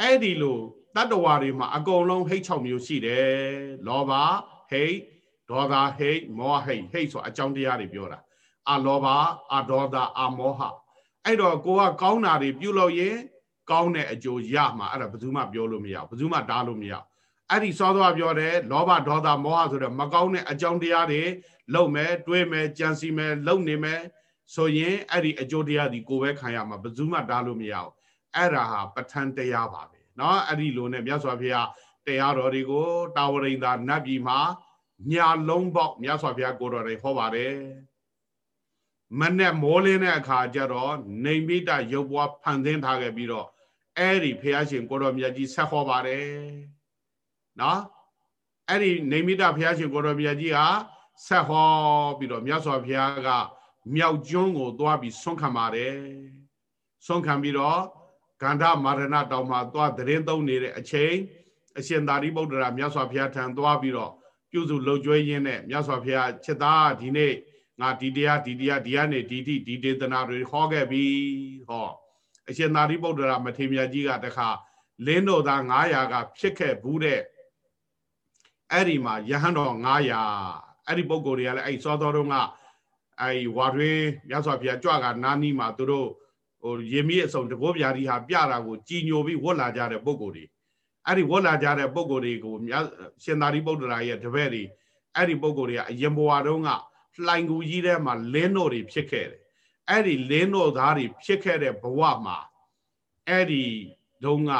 အဲ့ဒီလိုတတ္တဝါတွေမှာအကုန်လုံးဟိတ်6မျိုးရှိတယ်လောဘဟိတ်ဒေါသဟိတ်မောဟဟိတ်ဟိတ်ဆိုအကြောင်းတရားတွေပြောတာအလောဘအဒေါသအမောဟအဲ့တော့ကိုကကောင်းတာတွေပြုလုပ်ရင်ကောင်းတဲ့အကျိုးရမှာအဲ့ဒါဘယ်သူမှပြောလို့မရဘူးဘယ်သူမှတားလို့မရ အဲ့ဒီစောသွားပြောတယ်လောဘဒေါသမောဟဆိုတဲ့မကောင်းတဲ့အကြောင်းတရားတွေလုပ်မယ်တွေးမယ်ကြံစီမယ်လုပ်နေမယ်ဆိုရင်အဲ့ဒီအကျိုးတရားဒီကိုပဲခံရမှာဘယ်သူမှတားလို့မရဘူးအဲ့ဒါဟာပဋ္ဌာန်းတရားပါပဲเนาะအဲ့ဒီလိုနဲ့မြတ်စွာဘုရားတရားတော်တွေကိုတာဝရိန်သာနတ်ပြည်မှာညာလုံးပေါက်မြတ်စွာဘုရားကိုတော်တွေဟောပါတယ်မနဲ့မောလင်းတဲ့အခါကျတော့နေမိတရုပ်ဘွားဖန်ဆင်းထားခဲ့ပြီးတော့အဲ့ဒီဖះရှင်ကိုတော်မြတ်ကြီးဆက်ဟောပါတယ် နော်အဲ့ဒီနေမိတဖះရှင်ကိုတော်မြတ်ကြီးဟာဆက်ဟောပြီးတော့မြတ်စွာဘုရားကမြောက်ကျွန်းကိုသွားပြီးဆွန့်ခံပါတယ်ဆွန့်ခံပြီးတော့ဂန္ဓမာရဏတောင်မှာသွားသတင်းသုံးနေတဲ့အချိန်အရှင်သာရိပုတ္တရာမြတ်စွာဘုရားထံသွားပြီးတော့ပြုစုလှုပ်ကြွေးရင်းနဲ့မြတ်စွာဘုရားချက်သားဒီနေ့ငါဒီတရားဒီတရားဒီကနေဒီတိဒီဒေသနာတွေဟောခဲ့ပြီဟောအရှင်သာရိပုတ္တရာမထေရမြတ်ကြီးကတခါလင်းတော်သား900ကဖြစ်ခဲ့ဘူးတဲ့ အဲ့ဒီမှာယဟန်တော်900အဲ့ဒီပုံကိုယ်တွေကလည်းအဲ့စောတော်တုန်းကအဲ့ဝါတွင်းမြတ်စွာဘုရားကြွကနာနီးမှာသူတို့ဟိုရေမီးအစုံတဘောပြားကြီးဟာပြတာကိုကြည်ညိုပြီးဝတ်လာကြတဲ့ပုံကိုယ်တွေအဲ့ဒီဝတ်လာကြတဲ့ပုံကိုယ်တွေကိုမြတ်ရှင်သာရိပုတ္တရာရဲ့တပည့်တွေအဲ့ဒီပုံကိုယ်တွေကအရင်ဘဝတုန်းကလှိုင်ကူကြီးထဲမှာလင်းတို့တွေဖြစ်ခဲ့တယ်အဲ့ဒီလင်းတို့သားတွေဖြစ်ခဲ့တဲ့ဘဝမှာအဲ့ဒီတုန်းက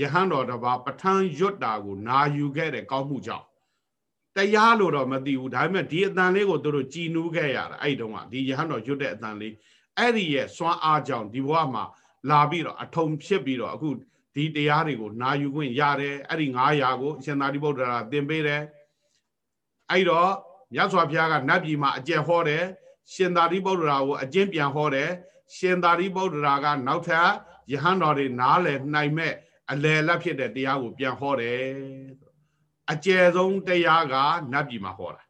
ယဟန်တော်တပါပဋ္ဌာန်းရွတ်တာကိုနာယူခဲ့တဲ့ကောင်းမှုကြောင့် တရားလို့တော့မသိဘူးဒါပေမဲ့ဒီအတန်လေးကိုတို့ကြည်နူးခဲ့ရတာအဲ့ဒီတုန်းကဒီယဟန်တော်ရွတ်တဲ့အတန်လေးအဲ့ဒီရဲ့စွမ်းအားကြောင့်ဒီဘဝမှာလာပြီးတော့အထုံဖြစ်ပြီးတော့အခုဒီတရားတွေကိုနာယူခွင့်ရတယ်အဲ့ဒီ900ကိုအရှင်သာရိပုတ္တရာသင်ပေးတယ်အဲ့တော့မြတ်စွာဘုရားကနတ်ပြည်မှာအကျက်ဟောတယ်ရှင်သာရိပုတ္တရာကိုအကျင့်ပြန်ဟောတယ်ရှင်သာရိပုတ္တရာကနောက်ထပ်ယဟန်တော်တွေနားလည်နိုင်မဲ့အလယ်လက်ဖြစ်တဲ့တရားကိုပြန်ဟောတယ် အကျယ်ဆုံးတရားကနတ်ပြည်မှာဟောတာ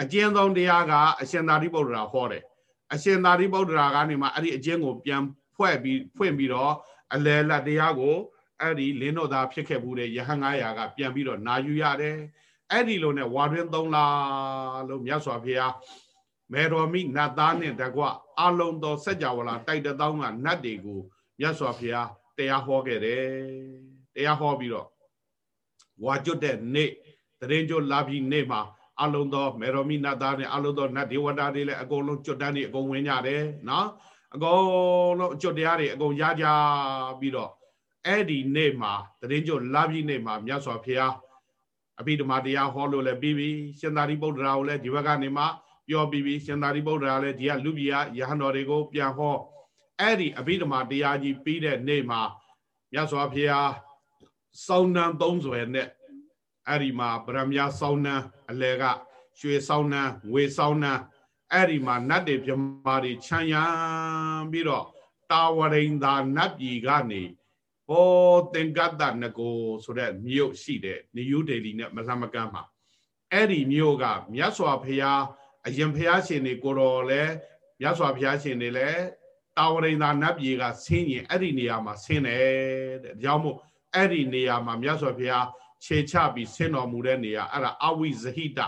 အကျဉ်းဆုံးတရားကအရှင်သာရိပုတ္တရာဟောတယ်အရှင်သာရိပုတ္တရာကနေမှအဲ့ဒီအကျဉ်းကိုပြန်ဖွဲ့ပြီးဖွင့်ပြီးတော့အလယ်လက်တရားကိုအဲ့ဒီလင်းတော်သားဖြစ်ခဲ့မှုတဲ့ယဟန်900ကပြန်ပြီးတော့နာယူရတယ်အဲ့ဒီလိုနဲ့ဝါတွင်သုံးလားလို့မြတ်စွာဘုရားမေတော်မိနတ်သားနဲ့တကွအလုံးသောစัจ java လာတိုက်တောင်းကနတ်တွေကိုမြတ်စွာဘုရားတရားဟောခဲ့တယ်တရားဟောပြီးတော့ ဝါကျွတ်တဲ့နေ့တရင်ကျွတ်လာပြီးနေ့မှာအလုံးသောမေရောမိနတ်သားနဲ့အလုံးသောနတ်ဒေဝတာတွေလည်းအကုန်လုံးကျွတ်တန်းတွေအကုန်ဝင်ကြတယ်နော်အကုန်လုံးအကျွတ်တရားတွေအကုန်ရကြပြီးတော့အဲ့ဒီနေ့မှာတရင်ကျွတ်လာပြီးနေ့မှာမြတ်စွာဘုရားအဘိဓမ္မာတရားဟောလို့လည်းပြီးပြီရှင်သာရိပုတ္တရာကိုလည်းဒီဘက်ကနေမှပြောပြီးပြီရှင်သာရိပုတ္တရာလည်းဒီကလူပြည်ရဟန်းတော်တွေကိုပြန်ဟောအဲ့ဒီအဘိဓမ္မာတရားကြီးပြီးတဲ့နေ့မှာမြတ်စွာဘုရား စောင်းနှံသုံးဆွယ်နဲ့အဲ့ဒီမှာဗရမ ्या စောင်းနှံအလဲကရွှေစောင်းနှံငွေစောင်းနှံအဲ့ဒီမှာနတ်တွေပြမာတွေခြံရံပြီးတော့တာဝရိန်သာနတ်ပြည်ကနေဟောသင်္ကတ္တနကိုဆိုတဲ့မြို့ရှိတဲ့နယူးဒေလီနဲ့မလှမကမ်းမှာအဲ့ဒီမြို့ကမြတ်စွာဘုရားအရင်ဘုရားရှင်တွေကိုတော်လဲမြတ်စွာဘုရားရှင်တွေလဲတာဝရိန်သာနတ်ပြည်ကဆင်းရင်အဲ့ဒီနေရာမှာဆင်းတယ်တဲ့ဒါကြောင့်မို့ အဲ့ဒီနေရာမှာမြတ်စွာဘုရားခြေချပြီးဆင်းတော်မူတဲ့နေရာအဲ့ဒါအဝိဇဟိတ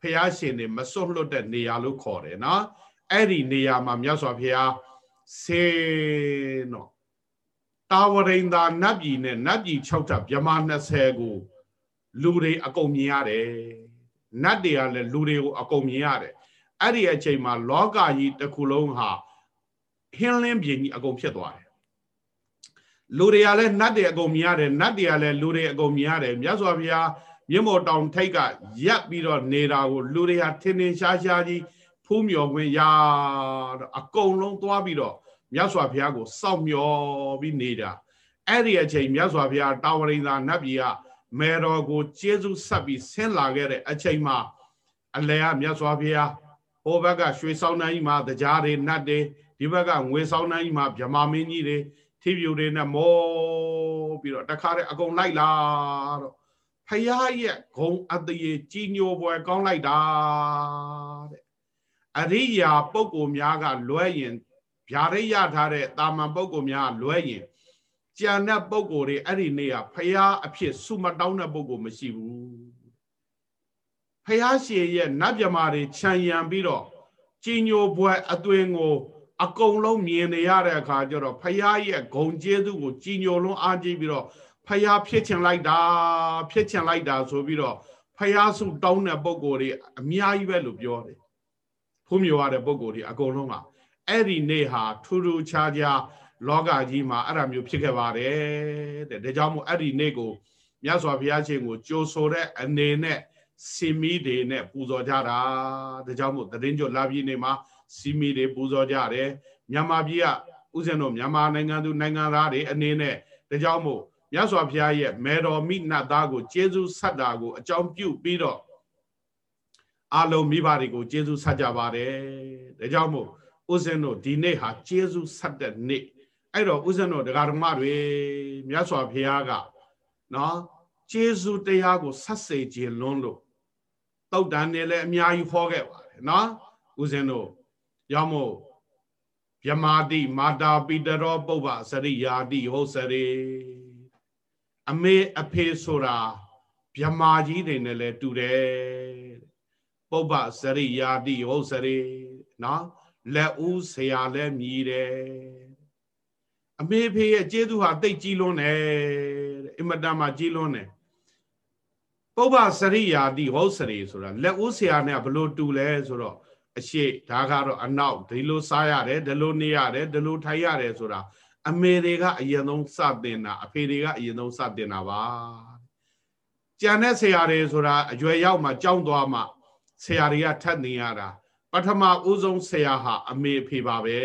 ဖះရှင်တွေမစွန့်လွတ်တဲ့နေရာလို့ခေါ်တယ်နော်အဲ့ဒီနေရာမှာမြတ်စွာဘုရားဆေတော့တာဝရိန်သာနတ်ပြည်နဲ့နတ်ပြည်6ထပ်မြမ20ကိုလူတွေအကုန်မြင်ရတယ်နတ်တွေကလည်းလူတွေကိုအကုန်မြင်ရတယ်အဲ့ဒီအချိန်မှာလောကကြီးတစ်ခုလုံးဟာဟင်းလင်းပြင်ကြီးအကုန်ဖြစ်သွားတယ် လူတွေကလည်းနတ်တွေအကုန်မြင်ရတယ်နတ်တွေကလည်းလူတွေအကုန်မြင်ရတယ်မြတ်စွာဘုရားမြင့်မော်တောင်ထိတ်ကရက်ပြီးတော့နေတာကိုလူတွေဟာထင်ထင်ရှားရှားကြီးဖူးမြော်ခွင့်ရတော့အကုန်လုံးသွားပြီးတော့မြတ်စွာဘုရားကိုစောင့်မျှော်ပြီးနေတာအဲ့ဒီအချိန်မြတ်စွာဘုရားတာဝရိန်သာနတ်ပြည်ကမေတော်ကိုကျေးဇူးဆက်ပြီးဆင်းလာခဲ့တဲ့အချိန်မှာအလယ်ကမြတ်စွာဘုရားဟိုဘက်ကရွှေဆောင်နှန်းကြီးမှာတရားတွေနတ်တွေဒီဘက်ကငွေဆောင်နှန်းကြီးမှာဗြမာမင်းကြီးတွေ ထိပြူတွေနဲ့မောပြီးတော့တခါတည်းအကုန်လိုက်လာတော့ဖရာရဲ့ဂုံအတရေကြီးညိုပွဲကောင်းလိုက်တာတဲ့အရိယာပုဂ္ဂိုလ်များကလွဲရင်ဗျာရိယထားတဲ့တာမန်ပုဂ္ဂိုလ်များလွဲရင်ကြံတဲ့ပုဂ္ဂိုလ်တွေအဲ့ဒီနေ့ကဖရာအဖြစ်စုမတောင်းတဲ့ပုဂ္ဂိုလ်မရှိဘူးဖရာရှင်ရဲ့နတ်မြမာတွေခြံရံပြီးတော့ကြီးညိုပွဲအသွင်ကို အကုန်လုံးမြင်နေရတဲ့အခါကျတော့ဖရာရဲ့ဂုံကျေးဇူးကိုကြီးညိုလုံးအားကြီးပြီးတော့ဖယားဖြစ်ချင်လိုက်တာဖြစ်ချင်လိုက်တာဆိုပြီးတော့ဖယားစုတောင်းတဲ့ပုံကိုယ်တွေအများကြီးပဲလို့ပြောတယ်ဖုံးမြော်ရတဲ့ပုံကိုယ်တွေအကုန်လုံးကအဲ့ဒီနေ့ဟာထူးထူးခြားခြားလောကကြီးမှာအဲ့ဒါမျိုးဖြစ်ခဲ့ပါတယ်တဲ့ဒါကြောင့်မို့အဲ့ဒီနေ့ကိုမြတ်စွာဘုရားရှင်ကိုကြိုဆိုတဲ့အနေနဲ့စီမီတွေနဲ့ပူဇော်ကြတာဒါကြောင့်မို့သတင်းကြွလာပြည်နေမှာ စီမီတွေပူဇော်ကြတယ်မြန်မာပြည်ကဥစဉ်တို့မြန်မာနိုင်ငံသူနိုင်ငံသားတွေအနေနဲ့ဒါကြောင့်မို့မြတ်စွာဘုရားရဲ့မေတော်မိနတ်သားကိုကျေးဇူးဆက်တာကိုအကြောင်းပြုပြီးတော့အလုံးမိဘတွေကိုကျေးဇူးဆက်ကြပါတယ်ဒါကြောင့်မို့ဥစဉ်တို့ဒီနေ့ဟာကျေးဇူးဆက်တဲ့နေ့အဲ့တော့ဥစဉ်တို့ဒကာဓမ္မတွေမြတ်စွာဘုရားကနော်ကျေးဇူးတရားကိုဆက်စေခြင်းလွန်းလို့တုတ်တန်နေလည်းအများကြီးဟောခဲ့ပါတယ်နော်ဥစဉ်တို့ ရောက်မို့မြမာတိမာတာပိတရောပုဗ္ဗစရိယာတိဟောစရိအမေအဖေဆိုတာမြမာကြီးတွေနဲ့လည်းတူတယ်ပုပ္ပစရိယာတိဟုတ်စရိနော်လက်ဦးဆရာလည်းမြည်တယ်အမေဖေရဲ့ကျေးဇူးဟာတိတ်ကြီးလွန်းတယ်အင်မတန်မှကြီးလွန်းတယ်ပုပ္ပစရိယာတိဟုတ်စရိဆိုတာလက်ဦးဆရာနဲ့ဘလို့တူလဲဆိုတော့ အရှိဒါကတော့အနောက်ဒီလိုစားရတယ်ဒီလိုနေရတယ်ဒီလိုထိုင်ရတယ်ဆိုတာအမေတွေကအရင်ဆုံးစတင်တာအဖေတွေကအရင်ဆုံးစတင်တာပါကြံတဲ့ဆရာတွေဆိုတာအရွယ်ရောက်မှကြောင်းသွားမှဆရာတွေကထပ်နေရတာပထမဦးဆုံးဆရာဟာအမေအဖေပါပဲ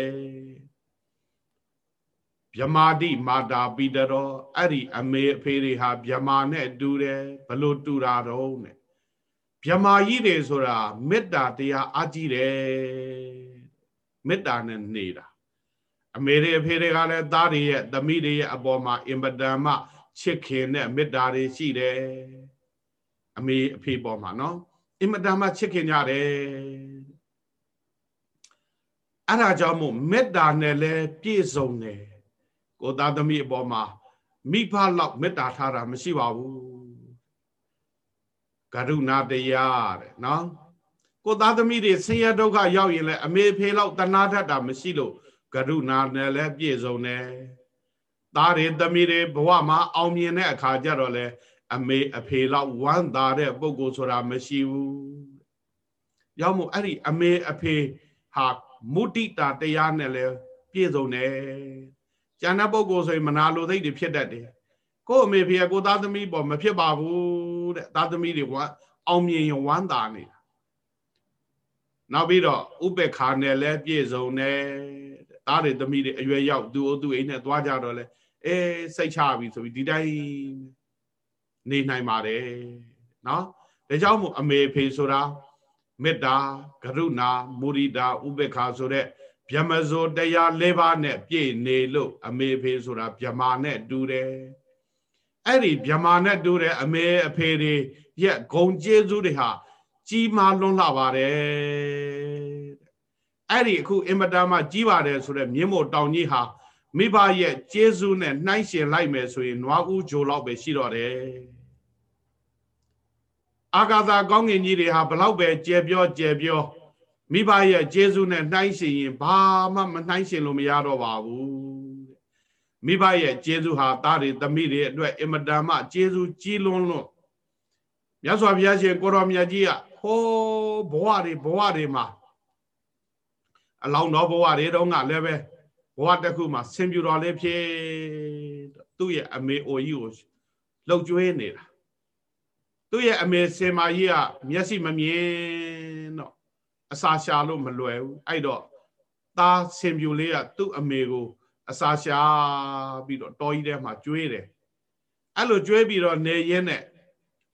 ဗြမာတိမာတာပိတရောအဲ့ဒီအမေအဖေတွေဟာဗြမာနဲ့တူတယ်ဘလို့တူတာတော့နဲ့ ဗြမာကြီးတွေဆိုတာမေတ္တာတရားအကြီးတယ်မေတ္တာနဲ့နေတာအမေတွေအဖေတွေကလည်းသားတွေရဲ့သမီးတွေရဲ့အပေါ်မှာအင်ပဒံမချစ်ခင်တဲ့မေတ္တာတွေရှိတယ်အမေအဖေပေါ်မှာနော်အင်မတန်မှချစ်ခင်ကြတယ်အဲ့ဒါကြောင့်မို့မေတ္တာနဲ့လည်းပြည့်စုံတယ်ကိုသားသမီးအပေါ်မှာမိဖလောက်မေတ္တာထားတာမရှိပါဘူး ကရုဏာတရားတဲ့နော်ကိုသားသမီးတွေဆင်းရဲဒုက္ခရောက်ရင်လည်းအမေဖေလောက်တနာတတ်တာမရှိလို့ကရုဏာနဲ့လည်းပြည့်စုံတယ်သားတွေသမီးတွေဘဝမှာအောင်မြင်တဲ့အခါကျတော့လေအမေအဖေလောက်ဝမ်းသာတဲ့ပုဂ္ဂိုလ်ဆိုတာမရှိဘူးရောက်မို့အဲ့ဒီအမေအဖေဟာမုဒိတာတရားနဲ့လဲပြည့်စုံတယ်ကျန်တဲ့ပုဂ္ဂိုလ်ဆိုရင်မနာလိုသိတွေဖြစ်တတ်တယ်ကို့အမေဖေကိုသားသမီးပေါ်မဖြစ်ပါဘူး တဲ့သားသမီးတွေဝမ်းအောင်မြင်ရင်ဝမ်းသာနေတာနောက်ပြီးတော့ဥပေက္ခာနဲ့လဲပြည့်စုံတယ်သားတွေသမီးတွေအရွယ်ရောက်သူ့အသူအိမ်နဲ့သွားကြတော့လဲအေးစိတ်ချပြီဆိုပြီးဒီတိုင်းနေနိုင်ပါတယ်နော်ဒါကြောင့်မို့အမေဖေဆိုတာမေတ္တာကရုဏာမုရိဒာဥပေက္ခာဆိုတဲ့ဗျမဇောတရား၄ပါးနဲ့ပြည့်နေလို့အမေဖေဆိုတာဗျမာနဲ့တူတယ် အဲ့ဒီဗျမာနဲ့တူတဲ့အမေအဖေတွေရဲ့ဂုံကျေးဇူးတွေဟာကြီးမားလွန်းလှပါတယ်အဲ့ဒီအခုအင်မတန်မှကြီးပါတယ်ဆိုတဲ့မြင်းမို့တောင်ကြီးဟာမိဘရဲ့ကျေးဇူးနဲ့နှိုင်းရှင်လိုက်မယ်ဆိုရင်နွားဦးဂျိုလောက်ပဲရှိတော့တယ်အာဂါသာကောင်းကင်ကြီးတွေဟာဘလောက်ပဲကြဲပြောကြဲပြောမိဘရဲ့ကျေးဇူးနဲ့နှိုင်းရှင်ရင်ဘာမှမနှိုင်းရှင်လို့မရတော့ပါဘူး မိဘရဲ့ကျေးဇူးဟာသားတွေသမီးတွေအတွက်အင်မတန်မှကျေးဇူးကြီးလွန်းလို့မြတ်စွာဘုရားရှင်ကိုတော်မြတ်ကြီးကဟိုးဘဝတွေဘဝတွေမှာအလောင်းတော်ဘဝတွေတုန်းကလည်းပဲဘဝတစ်ခုမှာဆင်ပြူတော်လေးဖြစ်သူ့ရဲ့အမေအိုကြီးကိုလှုပ်ကြွေးနေတာသူ့ရဲ့အမေစင်မာကြီးကမျက်စိမမြင်တော့အစာရှာလို့မလွယ်ဘူးအဲ့တော့သားဆင်ပြူလေးကသူ့အမေကို အစာရှာပြီးတော့တော်ကြီးထဲမှာကျွေးတယ်အဲ့လိုကျွေးပြီးတော့နေရင်းနဲ့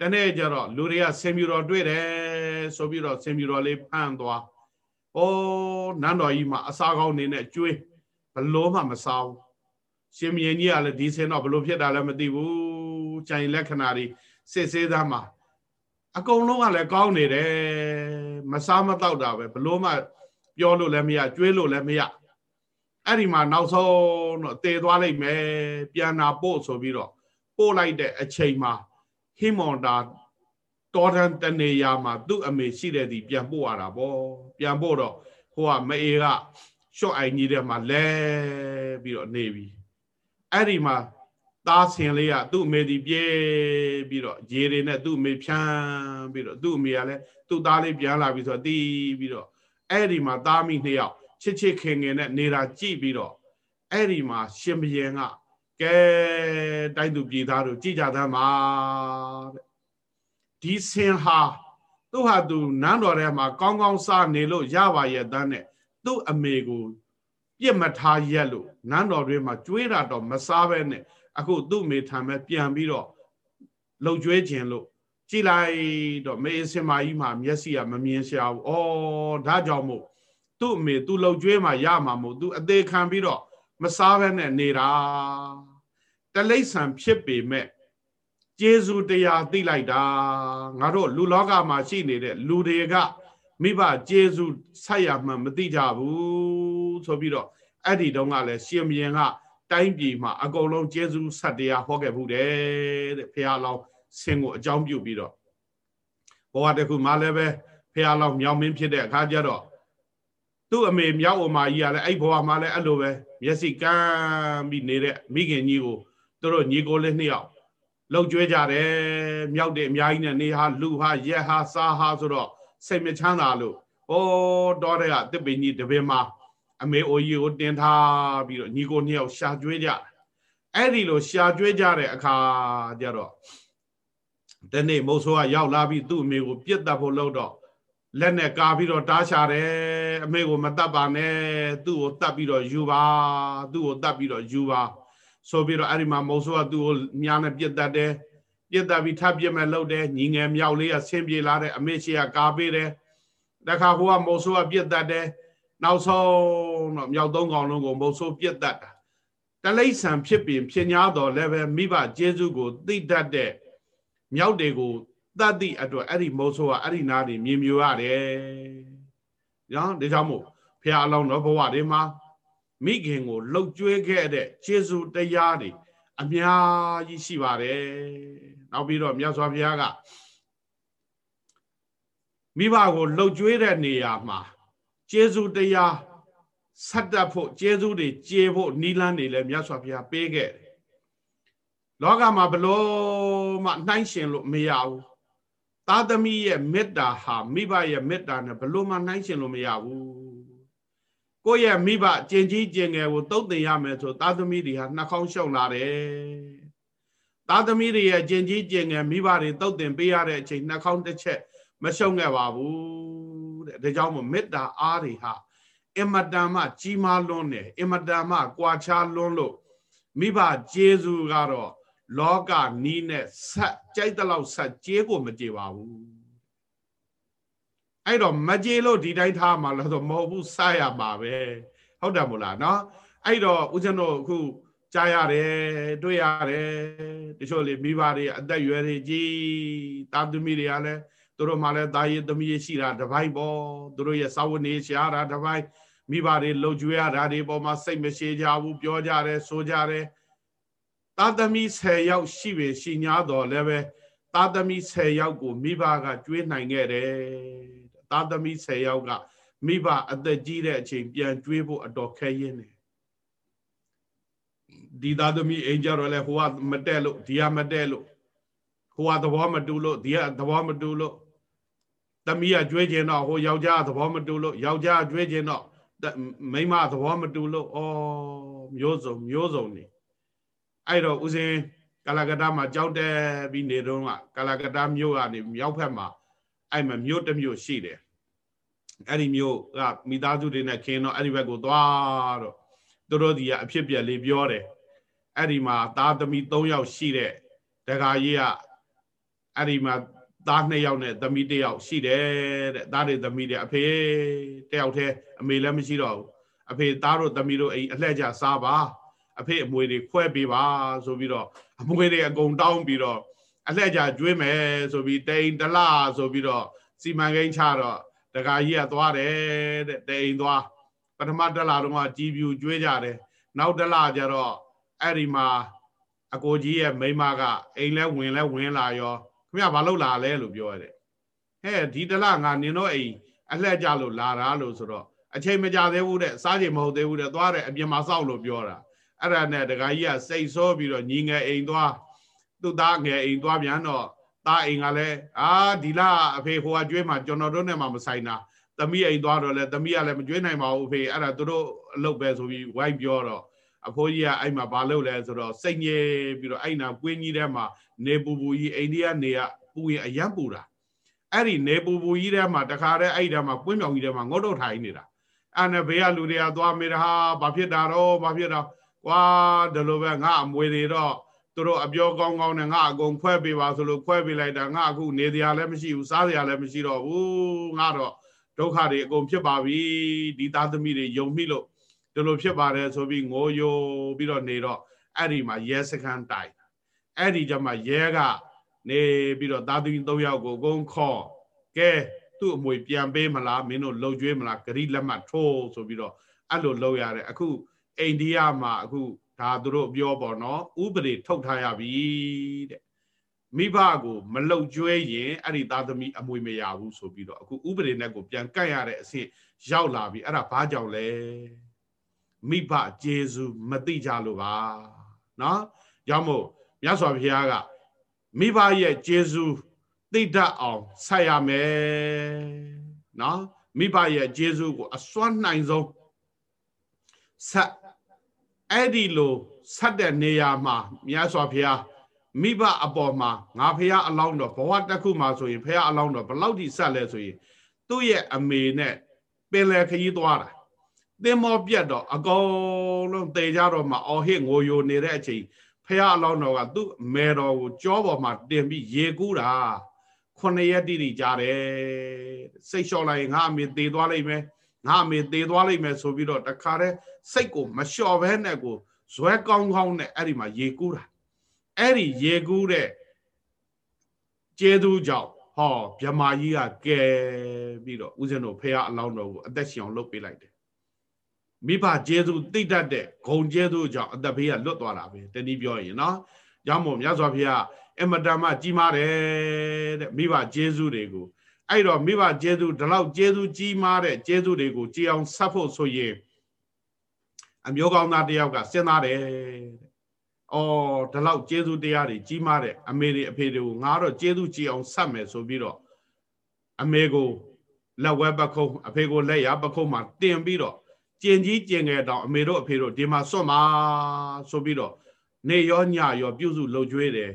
တနေ့ကျတော့လူတွေကဆင်ပြူတော်တွေ့တယ်ဆိုပြီးတော့ဆင်ပြူတော်လေးဖမ်းသွားဩနန်းတော်ကြီးမှာအစာကောင်းနေနဲ့ကျွေးဘလို့မှမစားဘူးရှင်မင်းကြီးကလည်းဒီဆင်တော့ဘလို့ဖြစ်တာလည်းမသိဘူးကြိုင်လက္ခဏာတွေစစ်ဆေးသားမှာအကုန်လုံးကလည်းကောင်းနေတယ်မစားမတော့တာပဲဘလို့မှပြောလို့လည်းမရကျွေးလို့လည်းမရ အဲ့ဒီမှာနောက်ဆုံးတော့တည်သွားလိုက်မယ်ပြန်နာပို့ဆိုပြီးတော့ပို့လိုက်တဲ့အချိန်မှာဟိမွန်တာတော်တန်တနေရာမှာသူ့အမေရှိတဲ့ဒီပြန်ပို့ရတာပေါ့ပြန်ပို့တော့ဟိုကမအေကရှော့အိုင်ကြီးထဲမှာလဲပြီးတော့နေပြီအဲ့ဒီမှာသားဆင်လေးကသူ့အမေဒီပြေးပြီးတော့ရေတွေနဲ့သူ့အမေဖြန်းပြီးတော့သူ့အမေကလည်းသူ့သားလေးပြန်လာပြီဆိုတော့တီးပြီးတော့အဲ့ဒီမှာသားမိနှစ်ယောက် ချစ်ချစ်ခင်ခင်နဲ့နေတာကြည့်ပြီးတော့အဲ့ဒီမှာ ရှင်ဘရင်ကကဲတိုက်သူပြည်သားတို့ကြည်ကြသမ်းပါတဲ့ဒီဆင်ဟာသူ့ဟာသူနန်းတော်ထဲမှာကောင်းကောင်းစားနေလို့ရပါရဲ့တန်းနဲ့သူ့အမေကိုပြစ်မထားရက်လို့နန်းတော်တွေမှာကျွေးတာတော့မစားပဲနဲ့အခုသူ့မေထံမဲ့ပြန်ပြီးတော့လှုပ်ကြွေးခြင်းလို့ကြည်လိုက်တော့မေအစင်မာကြီးမှာမျက်စိကမမြင်ရှာဘူး။အော်ဒါကြောင့်မို့ သူ့အမေသူ့လှုပ်ကြွေးမှာရမှာမို့သူအသေးခံပြီးတော့မစားဘဲနဲ့နေတာတလိษံဖြစ်ပေမဲ့ကျေးဇူးတရားသိလိုက်တာငါတို့လူလောကမှာရှိနေတဲ့လူတွေကမိဘကျေးဇူးဆက်ရမှမသိကြဘူးဆိုပြီးတော့အဲ့ဒီတုန်းကလည်းရှင်မင်းကတိုင်းပြည်မှာအကုန်လုံးကျေးဇူးဆက်တရားဟောခဲ့ဘူးတဲ့တဲ့ဖះလောင်းဆင်းကိုအကြောင်းပြုပြီးတော့ဘဝတစ်ခုမှလည်းပဲဖះလောင်းမြောင်မင်းဖြစ်တဲ့အခါကျတော့ သူ့အမေမြောက်အမကြီးကလည်းအဲ့ဘဝမှာလည်းအဲ့လိုပဲမျက်စိကန်းပြီးနေတဲ့မိခင်ကြီးကိုသူတို့ညီကိုလေးနှစ်ယောက်လှုပ်ကြွေးကြတယ်မြောက်တဲ့အများကြီးနဲ့နေဟာလူဟာရက်ဟာစားဟာဆိုတော့စိတ်မချမ်းသာလို့ဩတော်တဲ့ကတစ်ပင်ကြီးတပင်မှာအမေအိုကြီးကိုတင်ထားပြီးတော့ညီကိုနှစ်ယောက်ရှာကြွေးကြအဲ့ဒီလိုရှာကြွေးကြတဲ့အခါကျတော့တနေ့မုတ်ဆိုးကရောက်လာပြီးသူ့အမေကိုပြစ်တတ်ဖို့လုပ်တော့ လက်နဲ့ကာပြီးတော့တားရှာတယ်အမေကိုမတတ်ပါနဲ့သူ့ကိုတတ်ပြီးတော့ယူပါသူ့ကိုတတ်ပြီးတော့ယူပါဆိုပြီးတော့အဲ့ဒီမှာမုတ်ဆိုးကသူ့ကိုညာနဲ့ပြစ်တတ်တယ်ပြစ်တတ်ပြီးထပ်ပြစ်မဲ့လုပ်တယ်ညီငယ်မြောက်လေးကဆင်းပြေလာတဲ့အမေရှိကကာပေးတယ်တခါဟိုကမုတ်ဆိုးကပြစ်တတ်တယ်နောက်ဆုံးတော့မြောက်သုံးကောင်လုံးကိုမုတ်ဆိုးပြစ်တတ်တာတလိษံဖြစ်ပြင်ဖြစ်냐တော်လည်းပဲမိဘကျေးဇူးကိုသိတတ်တဲ့မြောက်တွေကို တတ်သည့်အတွက်အဲ့ဒီမုတ်ဆိုးကအဲ့ဒီနားတွေမြင်မြူရတယ်။နော်ဒါကြောင့်မို့ဖះအလောင်းတော်ဘဝတွေမှာမိခင်ကိုလှုပ်ကြွေးခဲ့တဲ့ကျေးဇူးတရားတွေအများကြီးရှိပါတယ်။နောက်ပြီးတော့မြတ်စွာဘုရားကမိဘကိုလှုပ်ကြွေးတဲ့နေရာမှာကျေးဇူးတရားဆက်တတ်ဖို့ကျေးဇူးတွေကျေဖို့နီးလန်းတွေလည်းမြတ်စွာဘုရားပေးခဲ့တယ်လောကမှာဘလို့မှနှိုင်းရှင်လို့မရဘူး သားသမီးရဲ့မေတ္တာဟာမိဘရဲ့မေတ္တာနဲ့ဘလို့မှနှိုင်းရှင်လို့မရဘူးကိုယ့်ရဲ့မိဘကျင်ကြီးကျင်ငယ်ကိုတုတ်တင်ရမယ်ဆိုသားသမီးတွေဟာနှာခေါင်းရှုံလာတယ်သားသမီးတွေရဲ့ကျင်ကြီးကျင်ငယ်မိဘတွေတုတ်တင်ပေးရတဲ့အချိန်နှာခေါင်းတစ်ချက်မရှုံခဲ့ပါဘူးတဲ့ဒါကြောင့်မို့မေတ္တာအားတွေဟာအင်မတန်မှကြီးမားလွန်းတယ်အင်မတန်မှကွာခြားလွန်းလို့မိဘကျေးဇူးကတော့ လောကနီးနဲ့ဆက်ကြိုက်တဲ့လောက်ဆက်ကျေးကိုမကြေပါဘူးအဲ့တော့မကြေလို့ဒီတိုင်းထားမှာလို့ဆိုမဟုတ်ဘူးစရပါပဲဟုတ်တယ်မို့လားเนาะအဲ့တော့ဦးဇင်းတို့အခုကြားရတယ်တွေ့ရတယ်တချို့လေမိဘတွေအသက်ရွယ်တွေကြီးတာသမီတွေကလည်းသူတို့မှလည်းတာရည်သမီးရှိတာတပိုင်းပေါ့သူတို့ရဲ့စာဝတ်နေရှာတာတပိုင်းမိဘတွေလှုပ်ကြွေးရတာတွေပေါ်မှာစိတ်မရှိကြဘူးပြောကြတယ်ဆိုကြတယ် သားသမီး10ယောက်ရှိပြီရှိ냐တော်လည်းပဲသားသမီး10ယောက်ကိုမိဘကကျွေးနိုင်ခဲ့တယ်သားသမီး10ယောက်ကမိဘအသက်ကြီးတဲ့အချိန်ပြန်ကျွေးဖို့အတော်ခဲရင်းတယ်ဒီသားသမီးအိမ်ကြတော့လဲဟိုကမတက်လို့ဒီကမတက်လို့ဟိုကသဘောမတူလို့ဒီကသဘောမတူလို့သမီးကကျွေးခြင်းတော့ဟိုယောက်ျားသဘောမတူလို့ယောက်ျားကျွေးခြင်းတော့မိန်းမသဘောမတူလို့ဩမျိုးစုံမျိုးစုံနေ အဲ့တော့ဦးစင်းကာလကတမှာကြောက်တဲ့ပြီးနေတော့ကကာလကတမြို့ကနေမြောက်ဖက်မှာအဲ့မှာမြို့တစ်မြို့ရှိတယ်အဲ့ဒီမြို့ကမိသားစုတွေနဲ့ခင်းတော့အဲ့ဒီဘက်ကိုသွားတော့သူတို့ဒီကအဖြစ်ပြက်လေးပြောတယ်အဲ့ဒီမှာသားသမီး၃ယောက်ရှိတဲ့တခါကြီးကအဲ့ဒီမှာသား2ယောက်နဲ့သမီး1ယောက်ရှိတယ်တဲ့သားတွေသမီးတွေအဖေတယောက်တည်းအမေလည်းမရှိတော့ဘူးအဖေသားတို့သမီးတို့အိမ်အလှည့်ကြစားပါ အဖေအမွေတွေခွဲပေးပါဆိုပြီးတော့အမွေတွေအကုန်တောင်းပြီးတော့အလှည့်ကြကျွေးမယ်ဆိုပြီးတိန်တလဆိုပြီးတော့စီမံကိန်းချတော့တခါကြီးကသွားတယ်တဲ့တိန်သွားပထမတလတော့ကကြီးပြူကျွေးကြတယ်နောက်တလကျတော့အဲ့ဒီမှာအကိုကြီးရဲ့မိမကအိမ်လဲဝင်လဲဝင်လာရောခင်ဗျဘာလို့လာလဲလို့ပြောရတယ်ဟဲ့ဒီတလငါနင်တို့အိမ်အလှည့်ကြလို့လာတာလို့ဆိုတော့အချိန်မကြသေးဘူးတဲ့စားချိန်မဟုတ်သေးဘူးတဲ့သွားတယ်အပြင်မှာစောက်လို့ပြောတာ အဲ့ဒါနဲ့တခါကြီးကစိတ်ဆိုးပြီးတော့ညီငယ်အိမ်သွားသူ့သားငယ်အိမ်သွားပြန်တော့သားအိမ်ကလည်းအာဒီလအဖေဟိုကကျွေးမှကျွန်တော်တို့နဲ့မှမဆိုင်တာသမီးအိမ်သွားတော့လဲသမီးကလည်းမကျွေးနိုင်ပါဘူးအဖေအဲ့ဒါသူတို့အလုပ်ပဲဆိုပြီးဝိုင်းပြောတော့အဖိုးကြီးကအဲ့မှာဘာလုပ်လဲဆိုတော့စိတ်ငြိပြီးတော့အဲ့နာကွင်းကြီးထဲမှာနေပူပူကြီးအိန္ဒိယနေကပူရင်အယံပူတာအဲ့ဒီနေပူပူကြီးထဲမှာတခါတည်းအဲ့ဒီထဲမှာကွင်းပြောင်ကြီးထဲမှာငုတ်တော့ထိုင်နေတာအဲ့နဲ့ဘေးကလူတွေကသွားမေးတာဟာဘာဖြစ်တာတော့ဘာဖြစ်တာ ကွာဒီလိုပဲငါအမွေတွေတော့သူတို့အပြောကောင်းကောင်းနဲ့ငါအကုန်ခွဲပေးပါဆိုလို့ခွဲပေးလိုက်တာငါအခုနေတရားလည်းမရှိဘူးစားစရာလည်းမရှိတော့ဘူးငါတော့ဒုက္ခတွေအကုန်ဖြစ်ပါပြီဒီသားသမီးတွေယုံမိလို့ဒီလိုဖြစ်ပါတယ်ဆိုပြီးငိုယိုပြီးတော့နေတော့အဲ့ဒီမှာရဲစခန်းတိုင်အဲ့ဒီကျမှရဲကနေပြီးတော့သားသမီး၃ယောက်ကိုအကုန်ခေါ်ကဲသူ့အမွေပြန်ပေးမလားမင်းတို့လှုပ်ကြွေးမလားဂရိလက်မှတ်ထိုးဆိုပြီးတော့အဲ့လိုလုပ်ရတယ်အခု အိန္ဒိယမှာအခုဒါသူတို့ပြောပေါ့နော်ဥပဒေထုတ်ထားရပြီတဲ့မိဘကိုမလှုပ်ကြွေးရင်အဲ့ဒီသားသမီးအမွေမရဘူးဆိုပြီးတော့အခုဥပဒေနဲ့ကိုပြန်ကတ်ရတဲ့အဆင့်ရောက်လာပြီအဲ့ဒါဘာကြောင့်လဲမိဘကျေစုမသိကြလို့ပါနော်ကြောင့်မို့မြတ်စွာဘုရားကမိဘရဲ့ကျေစုသိတတ်အောင်ဆက်ရမယ်နော်မိဘရဲ့ကျေစုကိုအစွမ်းနိုင်ဆုံးဆက် အဲ့ဒီလိုဆက်တဲ့နေရာမှာမြတ်စွာဘုရားမိဘအပေါ်မှာငါဖះအလောင်းတော်ဘဝတစ်ခုမှာဆိုရင်ဖះအလောင်းတော်ဘလောက်ထိဆက်လဲဆိုရင်သူ့ရဲ့အမေနဲ့ပင်လယ်ခရီးသွားတာသင်္ဘောပြတ်တော့အကုန်လုံးတေကြတော့မှအော်ဟစ်ငိုယိုနေတဲ့အချိန်ဖះအလောင်းတော်ကသူ့မေတော်ကိုကြောပေါ်မှာတင်ပြီးရေကူးတာခုနှစ်ရက်တိတိကြားတယ်စိတ်လျှော့လိုက်ရင်ငါအမေသေသွားလိမ့်မယ် ငါအမေသေသွားလိမ့်မယ်ဆိုပြီးတော့တခါတည်းစိတ်ကိုမလျှော့ဘဲနဲ့ကိုဇွဲကောင်းကောင်းနဲ့အဲ့ဒီမှာရေကူးတာအဲ့ဒီရေကူးတဲ့ကျေသူကြောင့်ဟောမြမာကြီးကကဲပြီးတော့ဦးဇင်းတို့ဖះအလောင်းတော်ကိုအသက်ရှင်အောင်လုပ်ပေးလိုက်တယ်မိဘကျေသူသိတတ်တဲ့ဂုံကျေသူကြောင့်အသက်ဘေးကလွတ်သွားတာပဲတနည်းပြောရင်နော်။ကြောင့်မို့မြတ်စွာဘုရားအမတန်မှကြီးမားတယ်တဲ့မိဘကျေသူတွေကို အဲ့တော့မိဘကျေသူဒီလောက်ကျေသူကြီးမားတဲ့ကျေသူတွေကိုကြည်အောင်ဆက်ဖို့ဆိုရင်အမျိုးကောင်းသားတယောက်ကစဉ်းစားတယ်တဲ့အော်ဒီလောက်ကျေးဇူးတရားတွေကြီးမားတဲ့အမေတွေအဖေတွေကိုငါတော့ကျေးဇူးကြည်အောင်ဆက်မယ်ဆိုပြီးတော့အမေကိုလက်ဝဲပခုံးအဖေကိုလက်ရပခုံးမှာတင်ပြီးတော့ကျင်ကြီးကျင်ငယ်တောင်အမေတို့အဖေတို့ဒီမှာစွတ်မှာဆိုပြီးတော့နေရောညရောပြုစုလှုပ်ကြွေးတယ်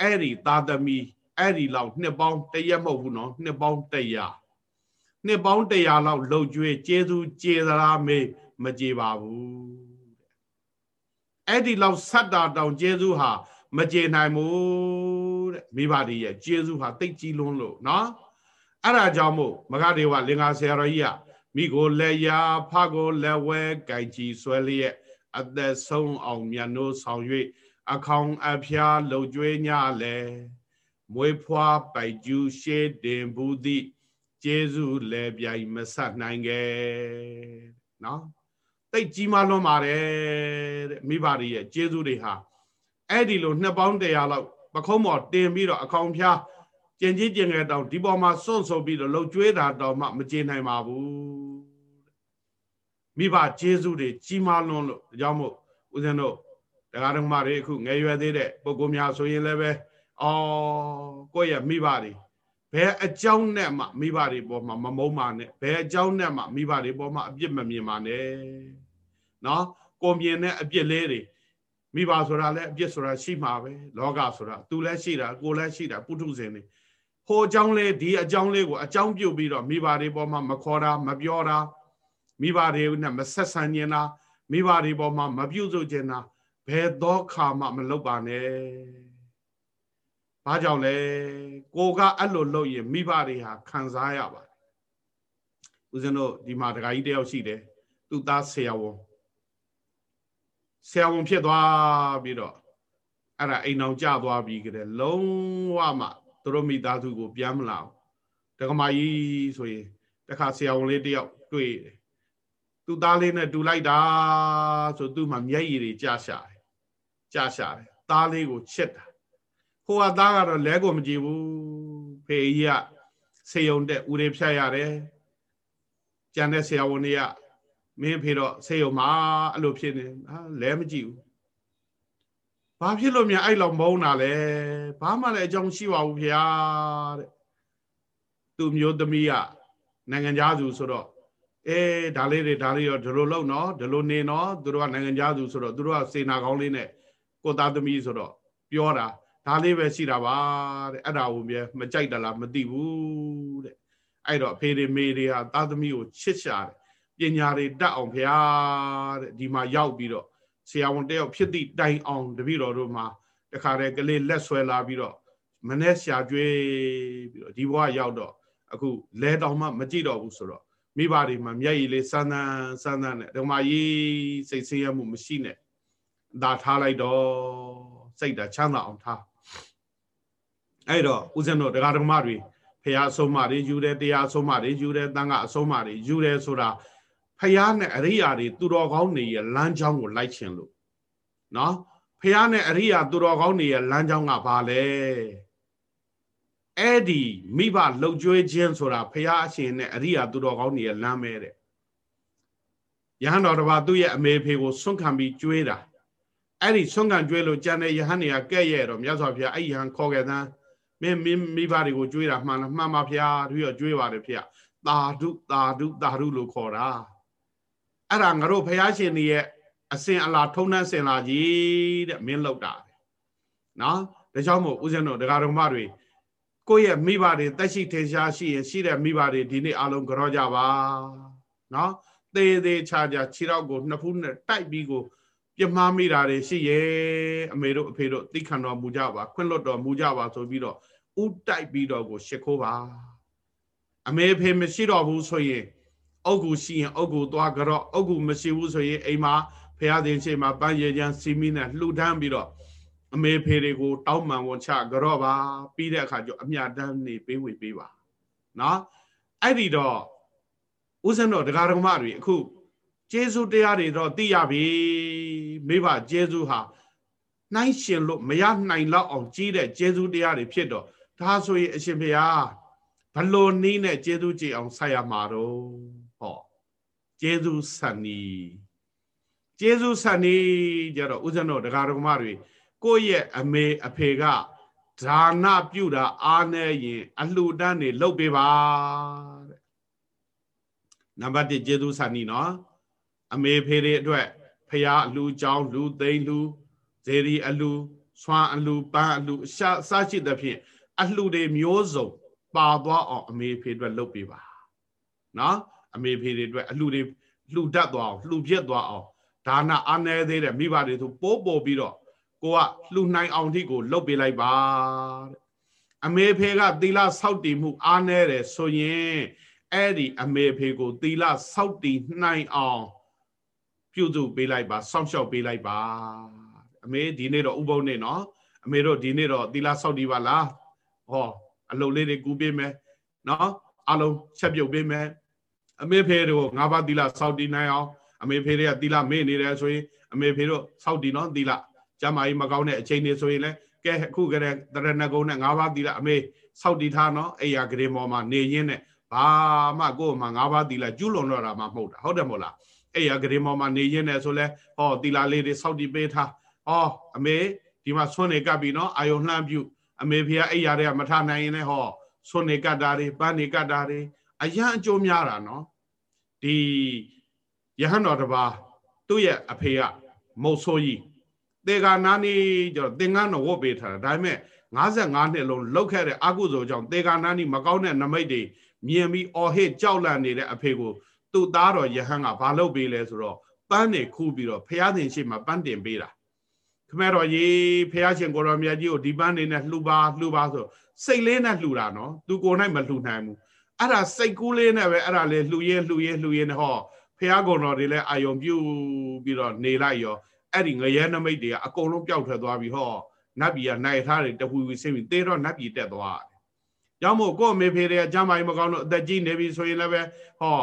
အဲ့ဒီသားသမီး အဲ့ဒီလောက်နှစ်ပေါင်းတရက်မဟုတ်ဘူးနော်နှစ်ပေါင်းတရာနှစ်ပေါင်းတရာလောက်လှုပ်ကြွေးကျေးဇူးကျေသလားမေးမကြေပါဘူးအဲ့ဒီလောက်ဆက်တာတောင်ကျေးဇူးဟာမကြေနိုင်ဘူးတဲ့မိဘတွေရဲ့ကျေးဇူးဟာတိတ်ကြီးလွန်းလို့နော်အဲ့ဒါကြောင့်မို့မဂဒေဝလင်္ကာဆရာတော်ကြီးကမိကိုလက်ရာဖကိုလက်ဝဲကြိုက်ကြီးဆွဲလျက်အသက်ဆုံးအောင်မြတ်နိုးဆောင်၍အခေါင်အဖျားလှုပ်ကြွေးညလဲ မွေးဖွားပိုက်ကျူးရှေးတင်ဘူးသည့်ကျေးဇူးလဲပြိုင်မဆက်နိုင်ခဲ့နော်တိတ်ကြီးမားလွန်ပါတယ်တဲ့မိဘတွေရဲ့ကျေးဇူးတွေဟာအဲ့ဒီလိုနှစ်ပေါင်းတရာလောက်ပခုံးမော်တင်ပြီးတော့အခေါင်ဖျားကျင်ကြီးကျင်ငယ်တောင်ဒီပေါ်မှာစွန့်ဆုပ်ပြီးတော့လှုပ်ကြွေးတာတောင်မှမကျေနိုင်ပါဘူးမိဘကျေးဇူးတွေကြီးမားလွန်းလို့ဒါကြောင့်မို့ဦးဇင်းတို့တရားတော်မတွေအခုငယ်ရွယ်သေးတဲ့ပုဂ္ဂိုလ်များဆိုရင်လည်းပဲ အော်ကိုယ့်ရဲ့မိဘတွေဘယ်အကြောင်းနဲ့မှမိဘတွေပေါ်မှာမမုန်းပါနဲ့ဘယ်အကြောင်းနဲ့မှမိဘတွေပေါ်မှာအပြစ်မမြင်ပါနဲ့နော်ကိုမြင်တဲ့အပြစ်လေးတွေမိဘဆိုတာလည်းအပြစ်ဆိုတာရှိမှာပဲလောကဆိုတာသူလည်းရှိတာကိုလည်းရှိတာပုထုဇဉ်တွေဟိုအကြောင်းလေးဒီအကြောင်းလေးကိုအကြောင်းပြုတ်ပြီးတော့မိဘတွေပေါ်မှာမခေါ်တာမပြောတာမိဘတွေနဲ့မဆက်ဆံနေတာမိဘတွေပေါ်မှာမပြုစုကျင်တာဘယ်သောခါမှမလုပ်ပါနဲ့ ဘာကြောင့်လဲကိုကအဲ့လိုလုပ်ရင်မိဘတွေဟာခံစားရပါတယ်ဦးဇင်းတို့ဒီမှာဒကာကြီးတယောက်ရှိတယ်သူ့သားဆရာဝန်ဆရာဝန်ဖြစ်သွားပြီးတော့အဲ့ဒါအိမ်အောင်ကျသွားပြီးကြတယ်လုံးဝမှသူတို့မိသားစုကိုပြန်မလာဘူးဒကမာကြီးဆိုရင်တခါဆရာဝန်လေးတယောက်တွေ့တယ်သူ့သားလေးနဲ့တူလိုက်တာဆိုသူ့မှာမျက်ရည်တွေကျရှာတယ်ကျရှာတယ်သားလေးကိုချစ်တာ ဟိုကသားကတော့လဲကိုမကြည့်ဘူးဖေးကြီးကဆေယုံတက်ဦးတွေဖြတ်ရတယ်ကျန်တဲ့ဆရာဝန်တွေကမင်းဖေတော့ဆေယုံမှာအဲ့လိုဖြစ်နေဟာလဲမကြည့်ဘူးဘာဖြစ်လို့များအဲ့လောက်မုန်းတာလဲဘာမှလည်းအကြောင်းရှိပါဘူးဖေတဲ့သူမျိုးသမီးကနိုင်ငံသားသူဆိုတော့အေးဒါလေးတွေဒါလေးရောဒီလိုလုပ်နော်ဒီလိုနေနော်သူတို့ကနိုင်ငံသားသူဆိုတော့သူတို့ကစေနာကောင်းလေးနဲ့ကိုသားသမီးဆိုတော့ပြောတာ ဒါလေးပဲရှိတာပါတဲ့အဲ့ဒါကိုမြဲမကြိုက်တလားမသိဘူးတဲ့အဲ့တော့ဖေတွေမေတွေဟာသားသမီးကိုချစ်ရှာတယ်ပညာတွေတတ်အောင်ဖျားတဲ့ဒီမှာရောက်ပြီးတော့ဆရာဝန်တယောက်ဖြစ်သည့်တိုင်အောင်တပည့်တော်တို့မှာတခါတည်းကလေးလက်ဆွဲလာပြီးတော့မနဲ့ရှာကျွေးပြီးတော့ဒီဘဝရောက်တော့အခုလဲတောင်မှမကြည့်တော့ဘူးဆိုတော့မိဘတွေမှာမျက်ရည်လေးစမ်းစမ်းစမ်းစမ်းနဲ့ဓမ္မကြီးစိတ်ဆင်းရဲမှုမရှိနဲ့ဒါထားလိုက်တော့စိတ်ဓာချမ်းသာအောင်ထား အဲ့တော့ဦးဇင်းတို့တရားဓမ္မတွေဖះအဆုံးမတွေယူတယ်တရားအဆုံးမတွေယူတယ်တန်ခါအဆုံးမတွေယူတယ်ဆိုတာဖះနဲ့အရိယာတွေသူတော်ကောင်းတွေရဲ့လမ်းကြောင်းကိုလိုက်ခြင်းလို့နော်ဖះနဲ့အရိယာသူတော်ကောင်းတွေရဲ့လမ်းကြောင်းကဘာလဲအဲ့ဒီမိဘလှုပ်ကြွေးခြင်းဆိုတာဖះအရှင်နဲ့အရိယာသူတော်ကောင်းတွေရဲ့လမ်းပဲတဲ့ယဟန်တော်တစ်ပါးသူ့ရဲ့အမေဖေကိုဆွန့်ခံပြီးကြွေးတာအဲ့ဒီဆွန့်ခံကြွေးလို့ကြံတဲ့ယဟန်တွေကကဲ့ရဲ့တော့မြတ်စွာဘုရားအဲ့ယဟန်ခေါ်ခဲ့သန်း မင်းမိဘတွေကိုကြွေးတာမှန်လားမှန်ပါဗျာပြီးတော့ကြွေးပါတယ်ဖေသာဓုသာဓုသာဓုလို့ခေါ်တာအဲ့ဒါငါတို့ဘုရားရှင်တွေရဲ့အစဉ်အလာထုံးနှံစင်လာကြီးတဲ့မင်းလောက်တာနော်ဒါကြောင့်မို့ဦးဇင်းတို့ဒကာတော်မတွေကိုယ့်ရဲ့မိဘတွေတက်ရှိထေရှားရှိရင်ရှိတဲ့မိဘတွေဒီနေ့အလုံးကြောကြပါနော်သေးသေးချာချာခြေထောက်ကိုနှစ်ဖူးနဲ့တိုက်ပြီးကိုပြမှားမိတာတွေရှိရဲ့အမေတို့အဖေတို့သိခံတော်မူကြပါခွင့်လွတ်တော်မူကြပါဆိုပြီးတော့ ဥတိုက်ပြီးတော့ကို ရှ िख ိုးပါအမေဖေမရှိတော့ဘူးဆိုရင်အုတ်ကူရှိရင်အုတ်ကူသွားကြတော့အုတ်ကူမရှိဘူးဆိုရင်အိမ်မှာဖះသင်ရှိမှာပန်းရည်ချမ်းစီမီနဲ့လှူဒန်းပြီးတော့အမေဖေတွေကို တောင်းပန်ဝန်ချကြတော့ပါပြီးတဲ့အခါကျအမြတမ်းနေပေးဝေပေးပါနော်အဲ့ဒီတော့ဦးဇင်းတော်တရားဓမ္မတွေအခုကျေးဇူးတရားတွေတော့သိရပြီမိဘကျေးဇူးဟာနှိုင်းရှင်လို့မရနိုင်လောက်အောင်ကြီးတဲ့ကျေးဇူးတရားတွေဖြစ်တော့ ဒါဆိုရင်အရှင်ဘုရားဘလို့နည်းနဲ့ကျေးဇူးကြည်အောင်ဆက်ရမှာတော့ဟောကျေးဇူးဆန်နီကျေးဇူးဆန်နီကြတော့ဥဇဏတော်ဒကာဒကမတွေကိုယ့်ရဲ့အမေအဖေကဒါနပြုတာအားနေရင် အလှူဒန်းနေလုပ်ပေးပါတဲ့နံပါတ်1ကျေးဇူးဆန်နီနော်အမေဖေတွေအတွက်ဖရာအလှူကြောင်းလူသိန်းလူဇေရီအလှူဆွမ်းအလှူပန်းအလှူအစစရှိသဖြင့် အလှူတွေမျိုးစုံပါသွားအောင်အမေဖေအတွက်လုပ်ပေးပါနော်အမေဖေတွေအတွက်အလှူတွေလှူတတ်သွားအောင်လှူပြက်သွားအောင်ဒါနအားနေသေးတဲ့မိဘတွေဆိုပိုးပို့ပြီးတော့ကိုကလှူနိုင်အောင်ထိကိုလှုပ်ပေးလိုက်ပါတဲ့အမေဖေကသီလစောင့်တည်မှုအားနေတယ်ဆိုရင်အဲ့ဒီအမေဖေကိုသီလစောင့်တည်နိုင်အောင်ပြုစုပေးလိုက်ပါစောင့်ရှောက်ပေးလိုက်ပါအမေဒီနေ့တော့ဥပုံနေ့နော်အမေတို့ဒီနေ့တော့သီလစောင့်တည်ပါလား ဟောအလုပ်လေးတွေကူပေးမယ်နော်အလုံးချက်ပြုတ်ပေးမယ်အမေဖေတို့ငါးပါးသီလစောင့်တည်နိုင်အောင်အမေဖေတွေကသီလမေ့နေတယ်ဆိုရင်အမေဖေတို့စောင့်တည်နော်သီလကျမကြီးမကောင်းတဲ့အချိန်တွေဆိုရင်လည်းကဲအခုကတည်းကတရဏဂုံနဲ့ငါးပါးသီလအမေစောင့်တည်ထားနော်အိယာဂရေမော်မှာနေရင်းနဲ့ဘာမှကိုယ်မှငါးပါးသီလကျူးလွန်တော့တာမှမဟုတ်တာဟုတ်တယ်မို့လားအိယာဂရေမော်မှာနေရင်းနဲ့ဆိုလဲဟောသီလလေးတွေစောင့်တည်ပေးထားဟောအမေဒီမှာဆွနေကပ်ပြီနော်အာယုံလှမ်းပြု အမေဖေကအိယာတွေကမထနိုင်ရင်လည်းဟောဆွနေကပ်တာတွေပန်းနေကပ်တာတွေအရန်အကျိုးများတာနော်ဒီယဟန်တော်တပါသူ့ရဲ့အဖေကမုတ်ဆိုးကြီးတေဂာနာနီကျတော့သင်္ကန်းတော့ဝတ်ပေးထားတာဒါပေမဲ့55နှစ်လုံးလောက်ခဲ့တဲ့အကုသိုလ်ကြောင့်တေဂာနာနီမကောင်းတဲ့နမိတ်တွေမြင်ပြီးအော်ဟစ်ကြောက်လန့်နေတဲ့အဖေကိုသူ့သားတော်ယဟန်ကဘာလုပ်ပေးလဲဆိုတော့ပန်းနေခူးပြီးတော့ဖះသင်ရှိမှပန်းတင်ပေးတာ ခမဲတော်ကြီးဖះရှင်ကိုတော်မြတ်ကြီးကိုဒီပန်းနေနဲ့လှူပါလှူပါဆိုစိတ်လေးနဲ့လှူတာနော်သူကိုယ်၌မလှူနိုင်ဘူးအဲ့ဒါစိတ်ကူးလေးနဲ့ပဲအဲ့ဒါလေးလှူရဲလှူရဲလှူရဲဟောဖះကုံတော်တွေလည်းအာယုံပြုပြီးတော့နေလိုက်ရောအဲ့ဒီငရဲနမိတ်တွေကအကုန်လုံးပျောက်ထွက်သွားပြီဟောနတ်ပြည်ကနိုင်ထားတယ်တပူပူဆင်းပြီးသေတော့နတ်ပြည်တက်သွားတယ်။ကြောင့်မို့ကို့အမေဖေတွေအကြမ်းမိုင်းမကောင်းလို့အသက်ကြီးနေပြီဆိုရင်လည်းပဲဟော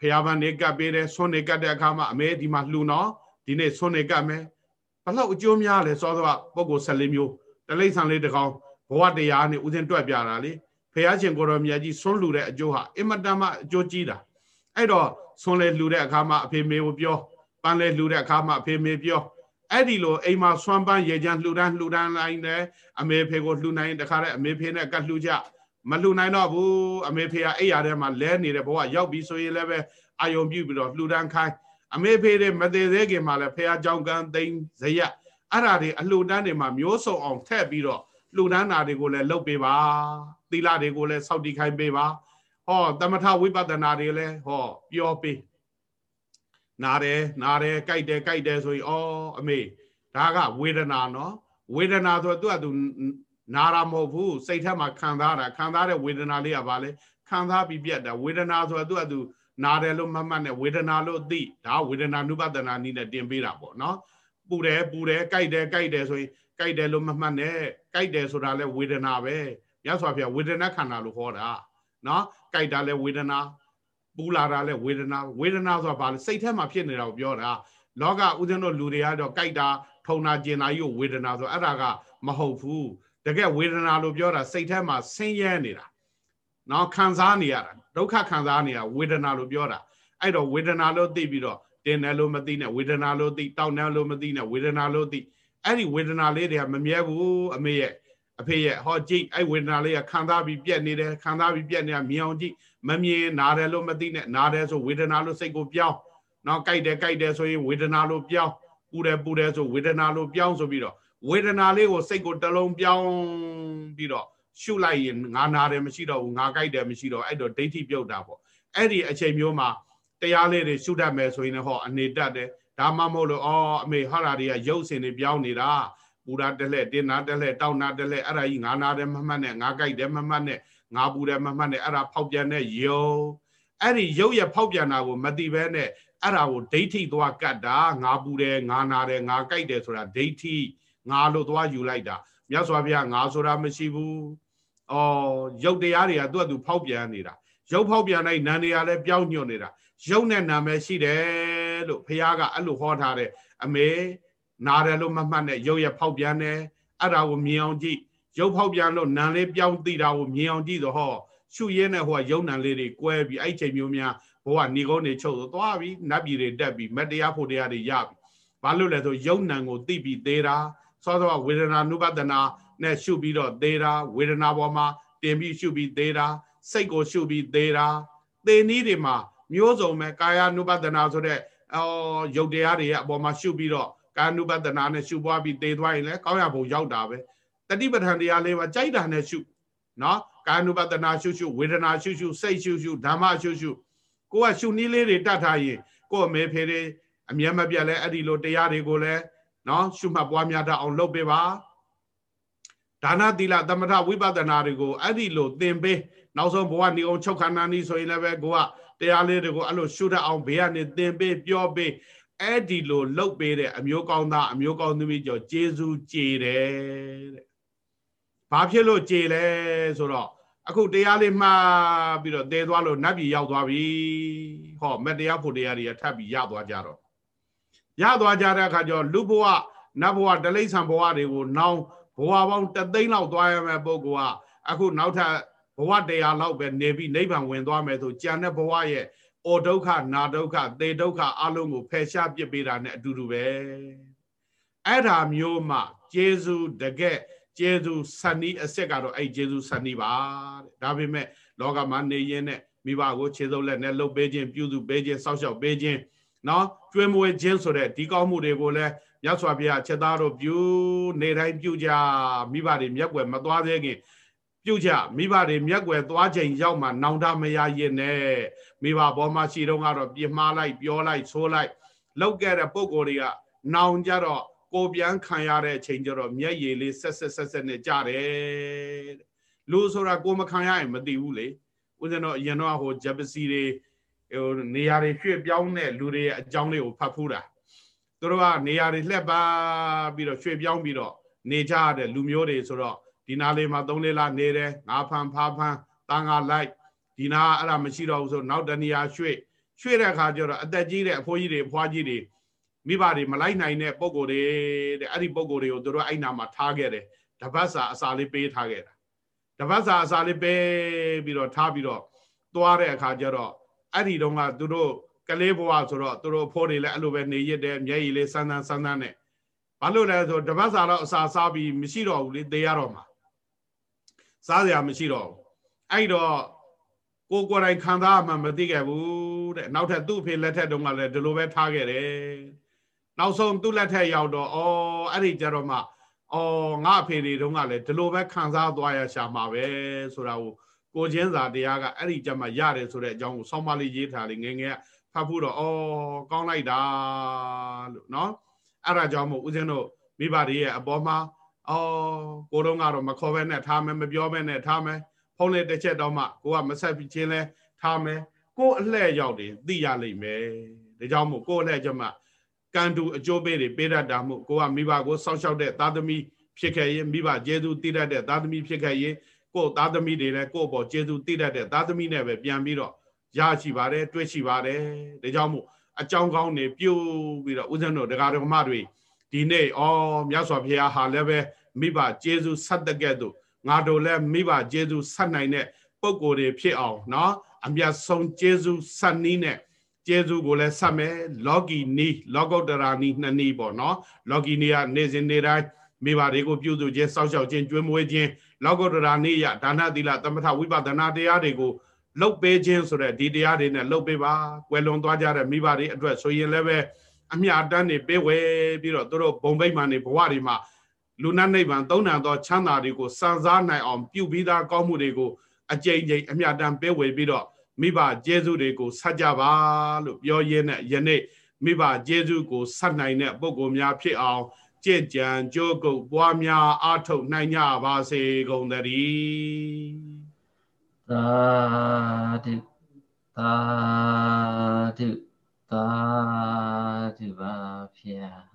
ဖះဗန်နေကပ်ပေးတယ်ဆွနေကပ်တဲ့အခါမှာအမေဒီမှာလှူနော်ဒီနေ့ဆွနေကပ်မယ် ဘလောက်အကျိုးများလဲစောစောကပုဂ္ဂိုလ်14မျိုးတလိ္ဆန်လေးတစ်ကောင်ဘဝတရားနဲ့ဥစဉ်တွက်ပြတာလေဖះရှင်ကိုတော်မြတ်ကြီးဆွလှူတဲ့အကျိုးဟာအင်မတန်မှအကျိုးကြီးတာအဲ့တော့ဆွလေလှူတဲ့အခါမှာအဖေမေကိုပြောပန်းလေလှူတဲ့အခါမှာအဖေမေပြောအဲ့ဒီလိုအိမ်မှာဆွမ်းပန်းရေချမ်းလှူဒန်းလှူဒန်းလိုက်တယ်အမေဖေကိုလှူနိုင်တခါတည်းအမေဖေနဲ့ကတ်လှူကြမလှူနိုင်တော့ဘူးအမေဖေကအိယာထဲမှာလဲနေတဲ့ဘဝရောက်ပြီဆိုရင်လည်းပဲအာယုံပြုပြီးတော့လှူဒန်းခိုင်း အမေဖေတွေမသေးသေးခင်မှာလည်းဖေအကြောင်းကန်းသိမ်းဇရက်အဲ့ဒါတွေအလှူဒန်းတွေမှာမျိုးစုံအောင်ထည့်ပြီးတော့လှူဒန်းတာတွေကိုလည်းလုပ်ပေးပါသီလတွေကိုလည်းစောင့်တည်ခိုင်းပေးပါဟောတမထဝိပဿနာတွေလည်းဟောပြောပေးနားတယ်နားတယ်ကြိုက်တယ်ကြိုက်တယ်ဆိုရင်အော်အမေဒါကဝေဒနာနော်ဝေဒနာဆိုတော့သူကသူနာတာမဟုတ်ဘူးစိတ်ထက်မှာခံစားတာခံစားတဲ့ဝေဒနာလေးကဘာလဲခံစားပြီးပြတ်တာဝေဒနာဆိုတော့သူကသူ နာတယ်လို့မမှတ်နဲ့ဝေဒနာလို့သိဒါဝေဒနာနုပဒနာနည်းနဲ့တင်ပေးတာပေါ့နော်ပူတယ်ပူတယ်ကြိုက်တယ်ကြိုက်တယ်ဆိုရင်ကြိုက်တယ်လို့မမှတ်နဲ့ကြိုက်တယ်ဆိုတာလဲဝေဒနာပဲရသော်ဖျားဝေဒနာခန္ဓာလို့ခေါ်တာနော်ကြိုက်တာလဲဝေဒနာပူလာတာလဲဝေဒနာဝေဒနာဆိုတာဘာလဲစိတ်ထဲမှာဖြစ်နေတာကိုပြောတာလောကဥစဉ်တို့လူတွေကတော့ကြိုက်တာထုံတာကျင်တာကြီးကိုဝေဒနာဆိုအဲ့ဒါကမဟုတ်ဘူးတကယ်ဝေဒနာလို့ပြောတာစိတ်ထဲမှာဆင်းရဲနေတာနော်ခံစားနေရတာ ဒုက္ခခံစားနေရဝေဒနာလို့ပြောတာအဲ့တော့ဝေဒနာလို့သိပြီးတော့တင်တယ်လို့မသိနဲ့ဝေဒနာလို့သိတောင်းတယ်လို့မသိနဲ့ဝေဒနာလို့သိအဲ့ဒီဝေဒနာလေးတွေကမမြဲဘူးအမေရဲ့အဖေရဲ့ဟောကြည့်အဲ့ဝေဒနာလေးကခံစားပြီးပြက်နေတယ်ခံစားပြီးပြက်နေတာမြင်အောင်ကြည့်မမြင်နားတယ်လို့မသိနဲ့နားတယ်ဆိုဝေဒနာလို့စိတ်ကိုပြောင်းနော်ကြိုက်တယ်ကြိုက်တယ်ဆိုရင်ဝေဒနာလို့ပြောင်းပူတယ်ပူတယ်ဆိုဝေဒနာလို့ပြောင်းဆိုပြီးတော့ဝေဒနာလေးကိုစိတ်ကိုတလုံးပြောင်းပြီးတော့ ရှုလိုက်ရင်ငါနာတယ်မရှိတော့ဘူးငါကြိုက်တယ်မရှိတော့အဲ့တော့ဒိဋ္ဌိပြုတ်တာပေါ့အဲ့ဒီအချိန်မျိုးမှာတရားလေးတွေရှုတတ်မယ်ဆိုရင်လည်းဟောအနေတတ်တယ်ဒါမှမဟုတ်လို့အော်အမေဟာရာတွေကရုပ်စင်တွေပြောင်းနေတာပူရာတက်လက်တင်းနာတက်လက်တောက်နာတက်လက်အဲ့ဒါကြီးငါနာတယ်မမှတ်နဲ့ငါကြိုက်တယ်မမှတ်နဲ့ငါပူတယ်မမှတ်နဲ့အဲ့ဒါဖောက်ပြန်တဲ့ယုံအဲ့ဒီရုပ်ရဖောက်ပြန်တာကိုမသိဘဲနဲ့အဲ့ဒါကိုဒိဋ္ဌိသွားကတ်တာငါပူတယ်ငါနာတယ်ငါကြိုက်တယ်ဆိုတာဒိဋ္ဌိငါလို့သွားယူလိုက်တာမြတ်စွာဘုရားငါဆိုတာမရှိဘူး။ အော်ရုပ်တရားတွေကသူ့အတူဖောက်ပြန်နေတာရုပ်ဖောက်ပြန်တိုင်းနာနေရလဲပြောင်းညွတ်နေတာရုပ်နဲ့နာမည်ရှိတယ်လို့ဘုရားကအဲ့လိုဟောထားတယ်အမေနာတယ်လို့မမှတ်နဲ့ရုပ်ရဖောက်ပြန်တယ်အဲ့ဒါကိုမြင်အောင်ကြည့်ရုပ်ဖောက်ပြန်လို့နာလေးပြောင်းသိတာကိုမြင်အောင်ကြည့်တော့ဟောရှုရင်းနဲ့ဟိုကရုပ်နံလေးတွေကွဲပြီးအဲ့ချိန်မျိုးများဘဝဏီကုန်းတွေချုပ်သွားပြီနတ်ပြည်တွေတက်ပြီးမတရားဖို့တရားတွေရပြီဘာလို့လဲဆိုရုပ်နံကိုသိပြီးသေးတာစောစောဝေဒနာနုပဒနာ နဲ့ရှုပြီးတော့သေးတာဝေဒနာပေါ်မှာတင်ပြီးရှုပြီးသေးတာစိတ်ကိုရှုပြီးသေးတာသေနည်းတွေမှာမျိုးစုံပဲကာယ ानु ပဒနာဆိုတဲ့အော်ယုတ်တရားတွေရဲ့အပေါ်မှာရှုပြီးတော့ကာ ानु ပဒနာနဲ့ရှုပွားပြီးသေသွားရင်လည်းကောင်းရဖို့ရောက်တာပဲတတိပဋ္ဌာန်တရားလေးပါကြိုက်တာနဲ့ရှုနော်ကာ ानु ပဒနာရှုရှုဝေဒနာရှုရှုစိတ်ရှုရှုဓမ္မရှုရှုကိုကရှုနည်းလေးတွေတတ်ထားရင်ကို့အမေဖေတွေအမျက်မပြတ်လဲအဲ့ဒီလိုတရားတွေကိုလည်းနော်ရှုမှတ်ပွားများတတ်အောင်လုပ်ပေးပါ ဒါနသီလသမထဝိပဿနာတွေကိုအဲ့ဒီလိုသင်ပေးနောက်ဆုံးဘဝနေအောင်ချုပ်ခန္ဓာနီးဆိုရင်လည်းပဲကိုကတရားလေးတွေကိုအဲ့လိုရှုတတ်အောင်ဘေးကနေသင်ပေးပြောပေးအဲ့ဒီလိုလှုပ်ပေးတဲ့အမျိုးကောင်းသားအမျိုးကောင်းသမီးကြောင့်ဂျေဇူးကြည်တယ်တဲ့ဘာဖြစ်လို့ကြည်လဲဆိုတော့အခုတရားလေးမှားပြီးတော့တဲသွားလို့နတ်ပြည်ရောက်သွားပြီဟောမတရားဖို့တရားတွေကထပ်ပြီးရသွားကြတော့ရသွားကြတဲ့အခါကျတော့လူဘဝနတ်ဘဝတလိษံဘဝတွေကိုနောင် ဘဝပေါင်းတသိန်းလောက်သွားရမယ့်ပုဂ္ဂိုလ်ကအခုနောက်ထပ်ဘဝတရားလောက်ပဲနေပြီးနိဗ္ဗာန်ဝင်သွားမယ်ဆိုကြံတဲ့ဘဝရဲ့အော်ဒုက္ခနာဒုက္ခသေဒုက္ခအလုံးကိုဖယ်ရှားပြစ်ပေးတာနဲ့အတူတူပဲအဲ့ဒါမျိုးမှဂျေဇုတကက်ဂျေဇုဆန်နီးအစ်စ်ကတော့အဲ့ဂျေဇုဆန်နီးပါတဲ့ဒါပေမဲ့လောကမှာနေရင်းနဲ့မိဘကိုခြေစုပ်လက်နဲ့လှုပ်ပေးခြင်းပြုစုပေးခြင်းစောင့်ရှောက်ပေးခြင်းနော်ကျွေးမွေးခြင်းဆိုတဲ့ဒီကောင်းမှုတွေကိုလည်း မြတ်စွာဘုရားချက်သားတို့ပြုနေတိုင်းပြုကြမိဘတွေမျက်ွယ်မသွားသေးခင်ပြုကြမိဘတွေမျက်ွယ်သွားချိန်ရောက်မှနောင်တမရရင်နဲ့မိဘဘောမှာရှိတော့ကတော့ပြမှားလိုက်ပြောလိုက်ဆိုးလိုက်လောက်ခဲ့တဲ့ပုံကိုယ်တွေကနောင်ကြတော့ကိုပြန်ခံရတဲ့အချိန်ကျတော့မျက်ရည်လေးဆက်ဆက်ဆက်ဆက်နဲ့ကြတယ်လူဆိုတာကိုမခံရရင်မသိဘူးလေဦးဇင်းတို့အရင်တော့ဟိုဂျပစီတွေဟိုနေရာတွေရွှေ့ပြောင်းတဲ့လူတွေရဲ့အကြောင်းလေးကိုဖတ်ဖူးတာ သူတို့ကနေရာတွေလှက်ပါပြီးတော့ရွှေ့ပြောင်းပြီးတော့နေကြရတဲ့လူမျိုးတွေဆိုတော့ဒီနာလေးမှာ၃လေးလနေတယ်ငါဖန်ဖားဖန်တန်ငါလိုက်ဒီနာအဲ့ဒါမရှိတော့ဘူးဆိုနောက်တနေရာရွှေ့ရွှေ့တဲ့အခါကျတော့အသက်ကြီးတဲ့အဖိုးကြီးတွေအဖွားကြီးတွေမိဘတွေမလိုက်နိုင်တဲ့ပုံကိုယ်တွေတဲ့အဲ့ဒီပုံကိုယ်တွေကိုသူတို့အဲ့နာမှာထားခဲ့တယ်တပတ်စာအစာလေးပေးထားခဲ့တာတပတ်စာအစာလေးပေးပြီးတော့ထားပြီးတော့သွားတဲ့အခါကျတော့အဲ့ဒီတုန်းကသူတို့ ကလေးဘဝဆိုတော့သူတို့အဖိုးတွေလည်းအဲ့လိုပဲနေရတဲ့မျက်ရည်လေးစမ်းစမ်းစမ်းစမ်းနဲ့ဘာလို့လဲဆိုတပတ်စာတော့အစာစားပြီးမရှိတော့ဘူးလေသေရတော့မှာစားစရာမရှိတော့ဘူးအဲ့တော့ကိုကိုယ်တိုင်ခံစားမှမသိခဲ့ဘူးတဲ့နောက်ထပ်သူ့အဖေလက်ထက်တုန်းကလည်းဒီလိုပဲထားခဲ့တယ်နောက်ဆုံးသူ့လက်ထက်ရောက်တော့အော်အဲ့ဒီကြတော့မှအော်ငါအဖေတွေတုန်းကလည်းဒီလိုပဲခံစားသွားရရှာမှာပဲဆိုတာကိုကိုချင်းစာတရားကအဲ့ဒီကြမှာရတယ်ဆိုတဲ့အကြောင်းကိုဆောင်းပါးလေးရေးထားလေးငယ်ငယ် ဖတ်ဖို့တော့ဩကောင်းလိုက်တာလို့နော်အဲ့ဒါကြောင့်မို့ဦးဇင်းတို့မိဘတွေရဲ့အပေါ်မှာဩကိုတော့ကတော့မခေါ်ပဲနဲ့ထားမယ်မပြောပဲနဲ့ထားမယ်ဖုံးလေးတစ်ချက်တော့မှကိုကမဆက်ပြီးချင်းလဲထားမယ်ကိုအလှဲ့ရောက်တယ်သိရလိမ့်မယ်ဒါကြောင့်မို့ကိုအလှဲ့ကြမှာကံတူအကျိုးပေးတွေပေးတတ်တာမို့ကိုကမိဘကိုစောင့်ရှောက်တဲ့သားသမီးဖြစ်ခဲ့ရင်မိဘကျေးဇူးတည်တတ်တဲ့သားသမီးဖြစ်ခဲ့ရင်ကိုသားသမီးတွေလည်းကိုပေါ်ကျေးဇူးတည်တတ်တဲ့သားသမီးနဲ့ပဲပြန်ပြီးတော့ ရရှိပါတယ်တွေ့ရှိပါတယ်ဒါကြောင့်မို့အကြောင်းကောင်းတွေပြုပြီးတော့ဦးဇင်းတို့ဒကာဒကမတွေဒီနေ့ဩမြတ်စွာဘုရားဟာလည်းပဲမိဘကျေးဇူးဆက်တဲ့ကဲ့သို့ငါတို့လည်းမိဘကျေးဇူးဆက်နိုင်တဲ့ပုံကိုယ်တွေဖြစ်အောင်เนาะအမြတ်ဆုံးကျေးဇူးဆက်နည်းနဲ့ကျေးဇူးကိုလည်းဆက်မယ်လောကီနီးလောကုတ္တရာနီးနှစ်နည်းပေါ့เนาะလောကီနီးကနေ့စဉ်နေ့တိုင်းမိဘတွေကိုပြုစုခြင်းစောင့်ရှောက်ခြင်းကျွေးမွေးခြင်းလောကုတ္တရာနေ့ရဒါနသီလသမထဝိပဿနာတရားတွေကို လှုပ်ပေးခြင်းဆိုတဲ့ဒီတရားတွေနဲ့လှုပ်ပေးပါကွယ်လွန်သွားကြတဲ့မိဘတွေအတွက်ဆိုရင်လည်းပဲအမြတ်တမ်းနေပေးဝဲပြီးတော့သူတို့ဘုံဘိတ်မှန်နေဘဝတွေမှာလူနာနိဗ္ဗာန်သုံးဏသောချမ်းသာတွေကိုစံစားနိုင်အောင်ပြုပြီးသားကောင်းမှုတွေကိုအကြိမ်ကြိမ်အမြတ်တမ်းပေးဝေပြီးတော့မိဘကျေးဇူးတွေကိုဆက်ကြပါလို့ပြောရင်းနဲ့ယနေ့မိဘကျေးဇူးကိုဆက်နိုင်တဲ့ပုဂ္ဂိုလ်များဖြစ်အောင်ကြည်ကြံကြိုးကုပ်ပွားများအားထုတ်နိုင်ကြပါစေကုန်သတည်း သာဓုသာဓုသာဓုပါဖျား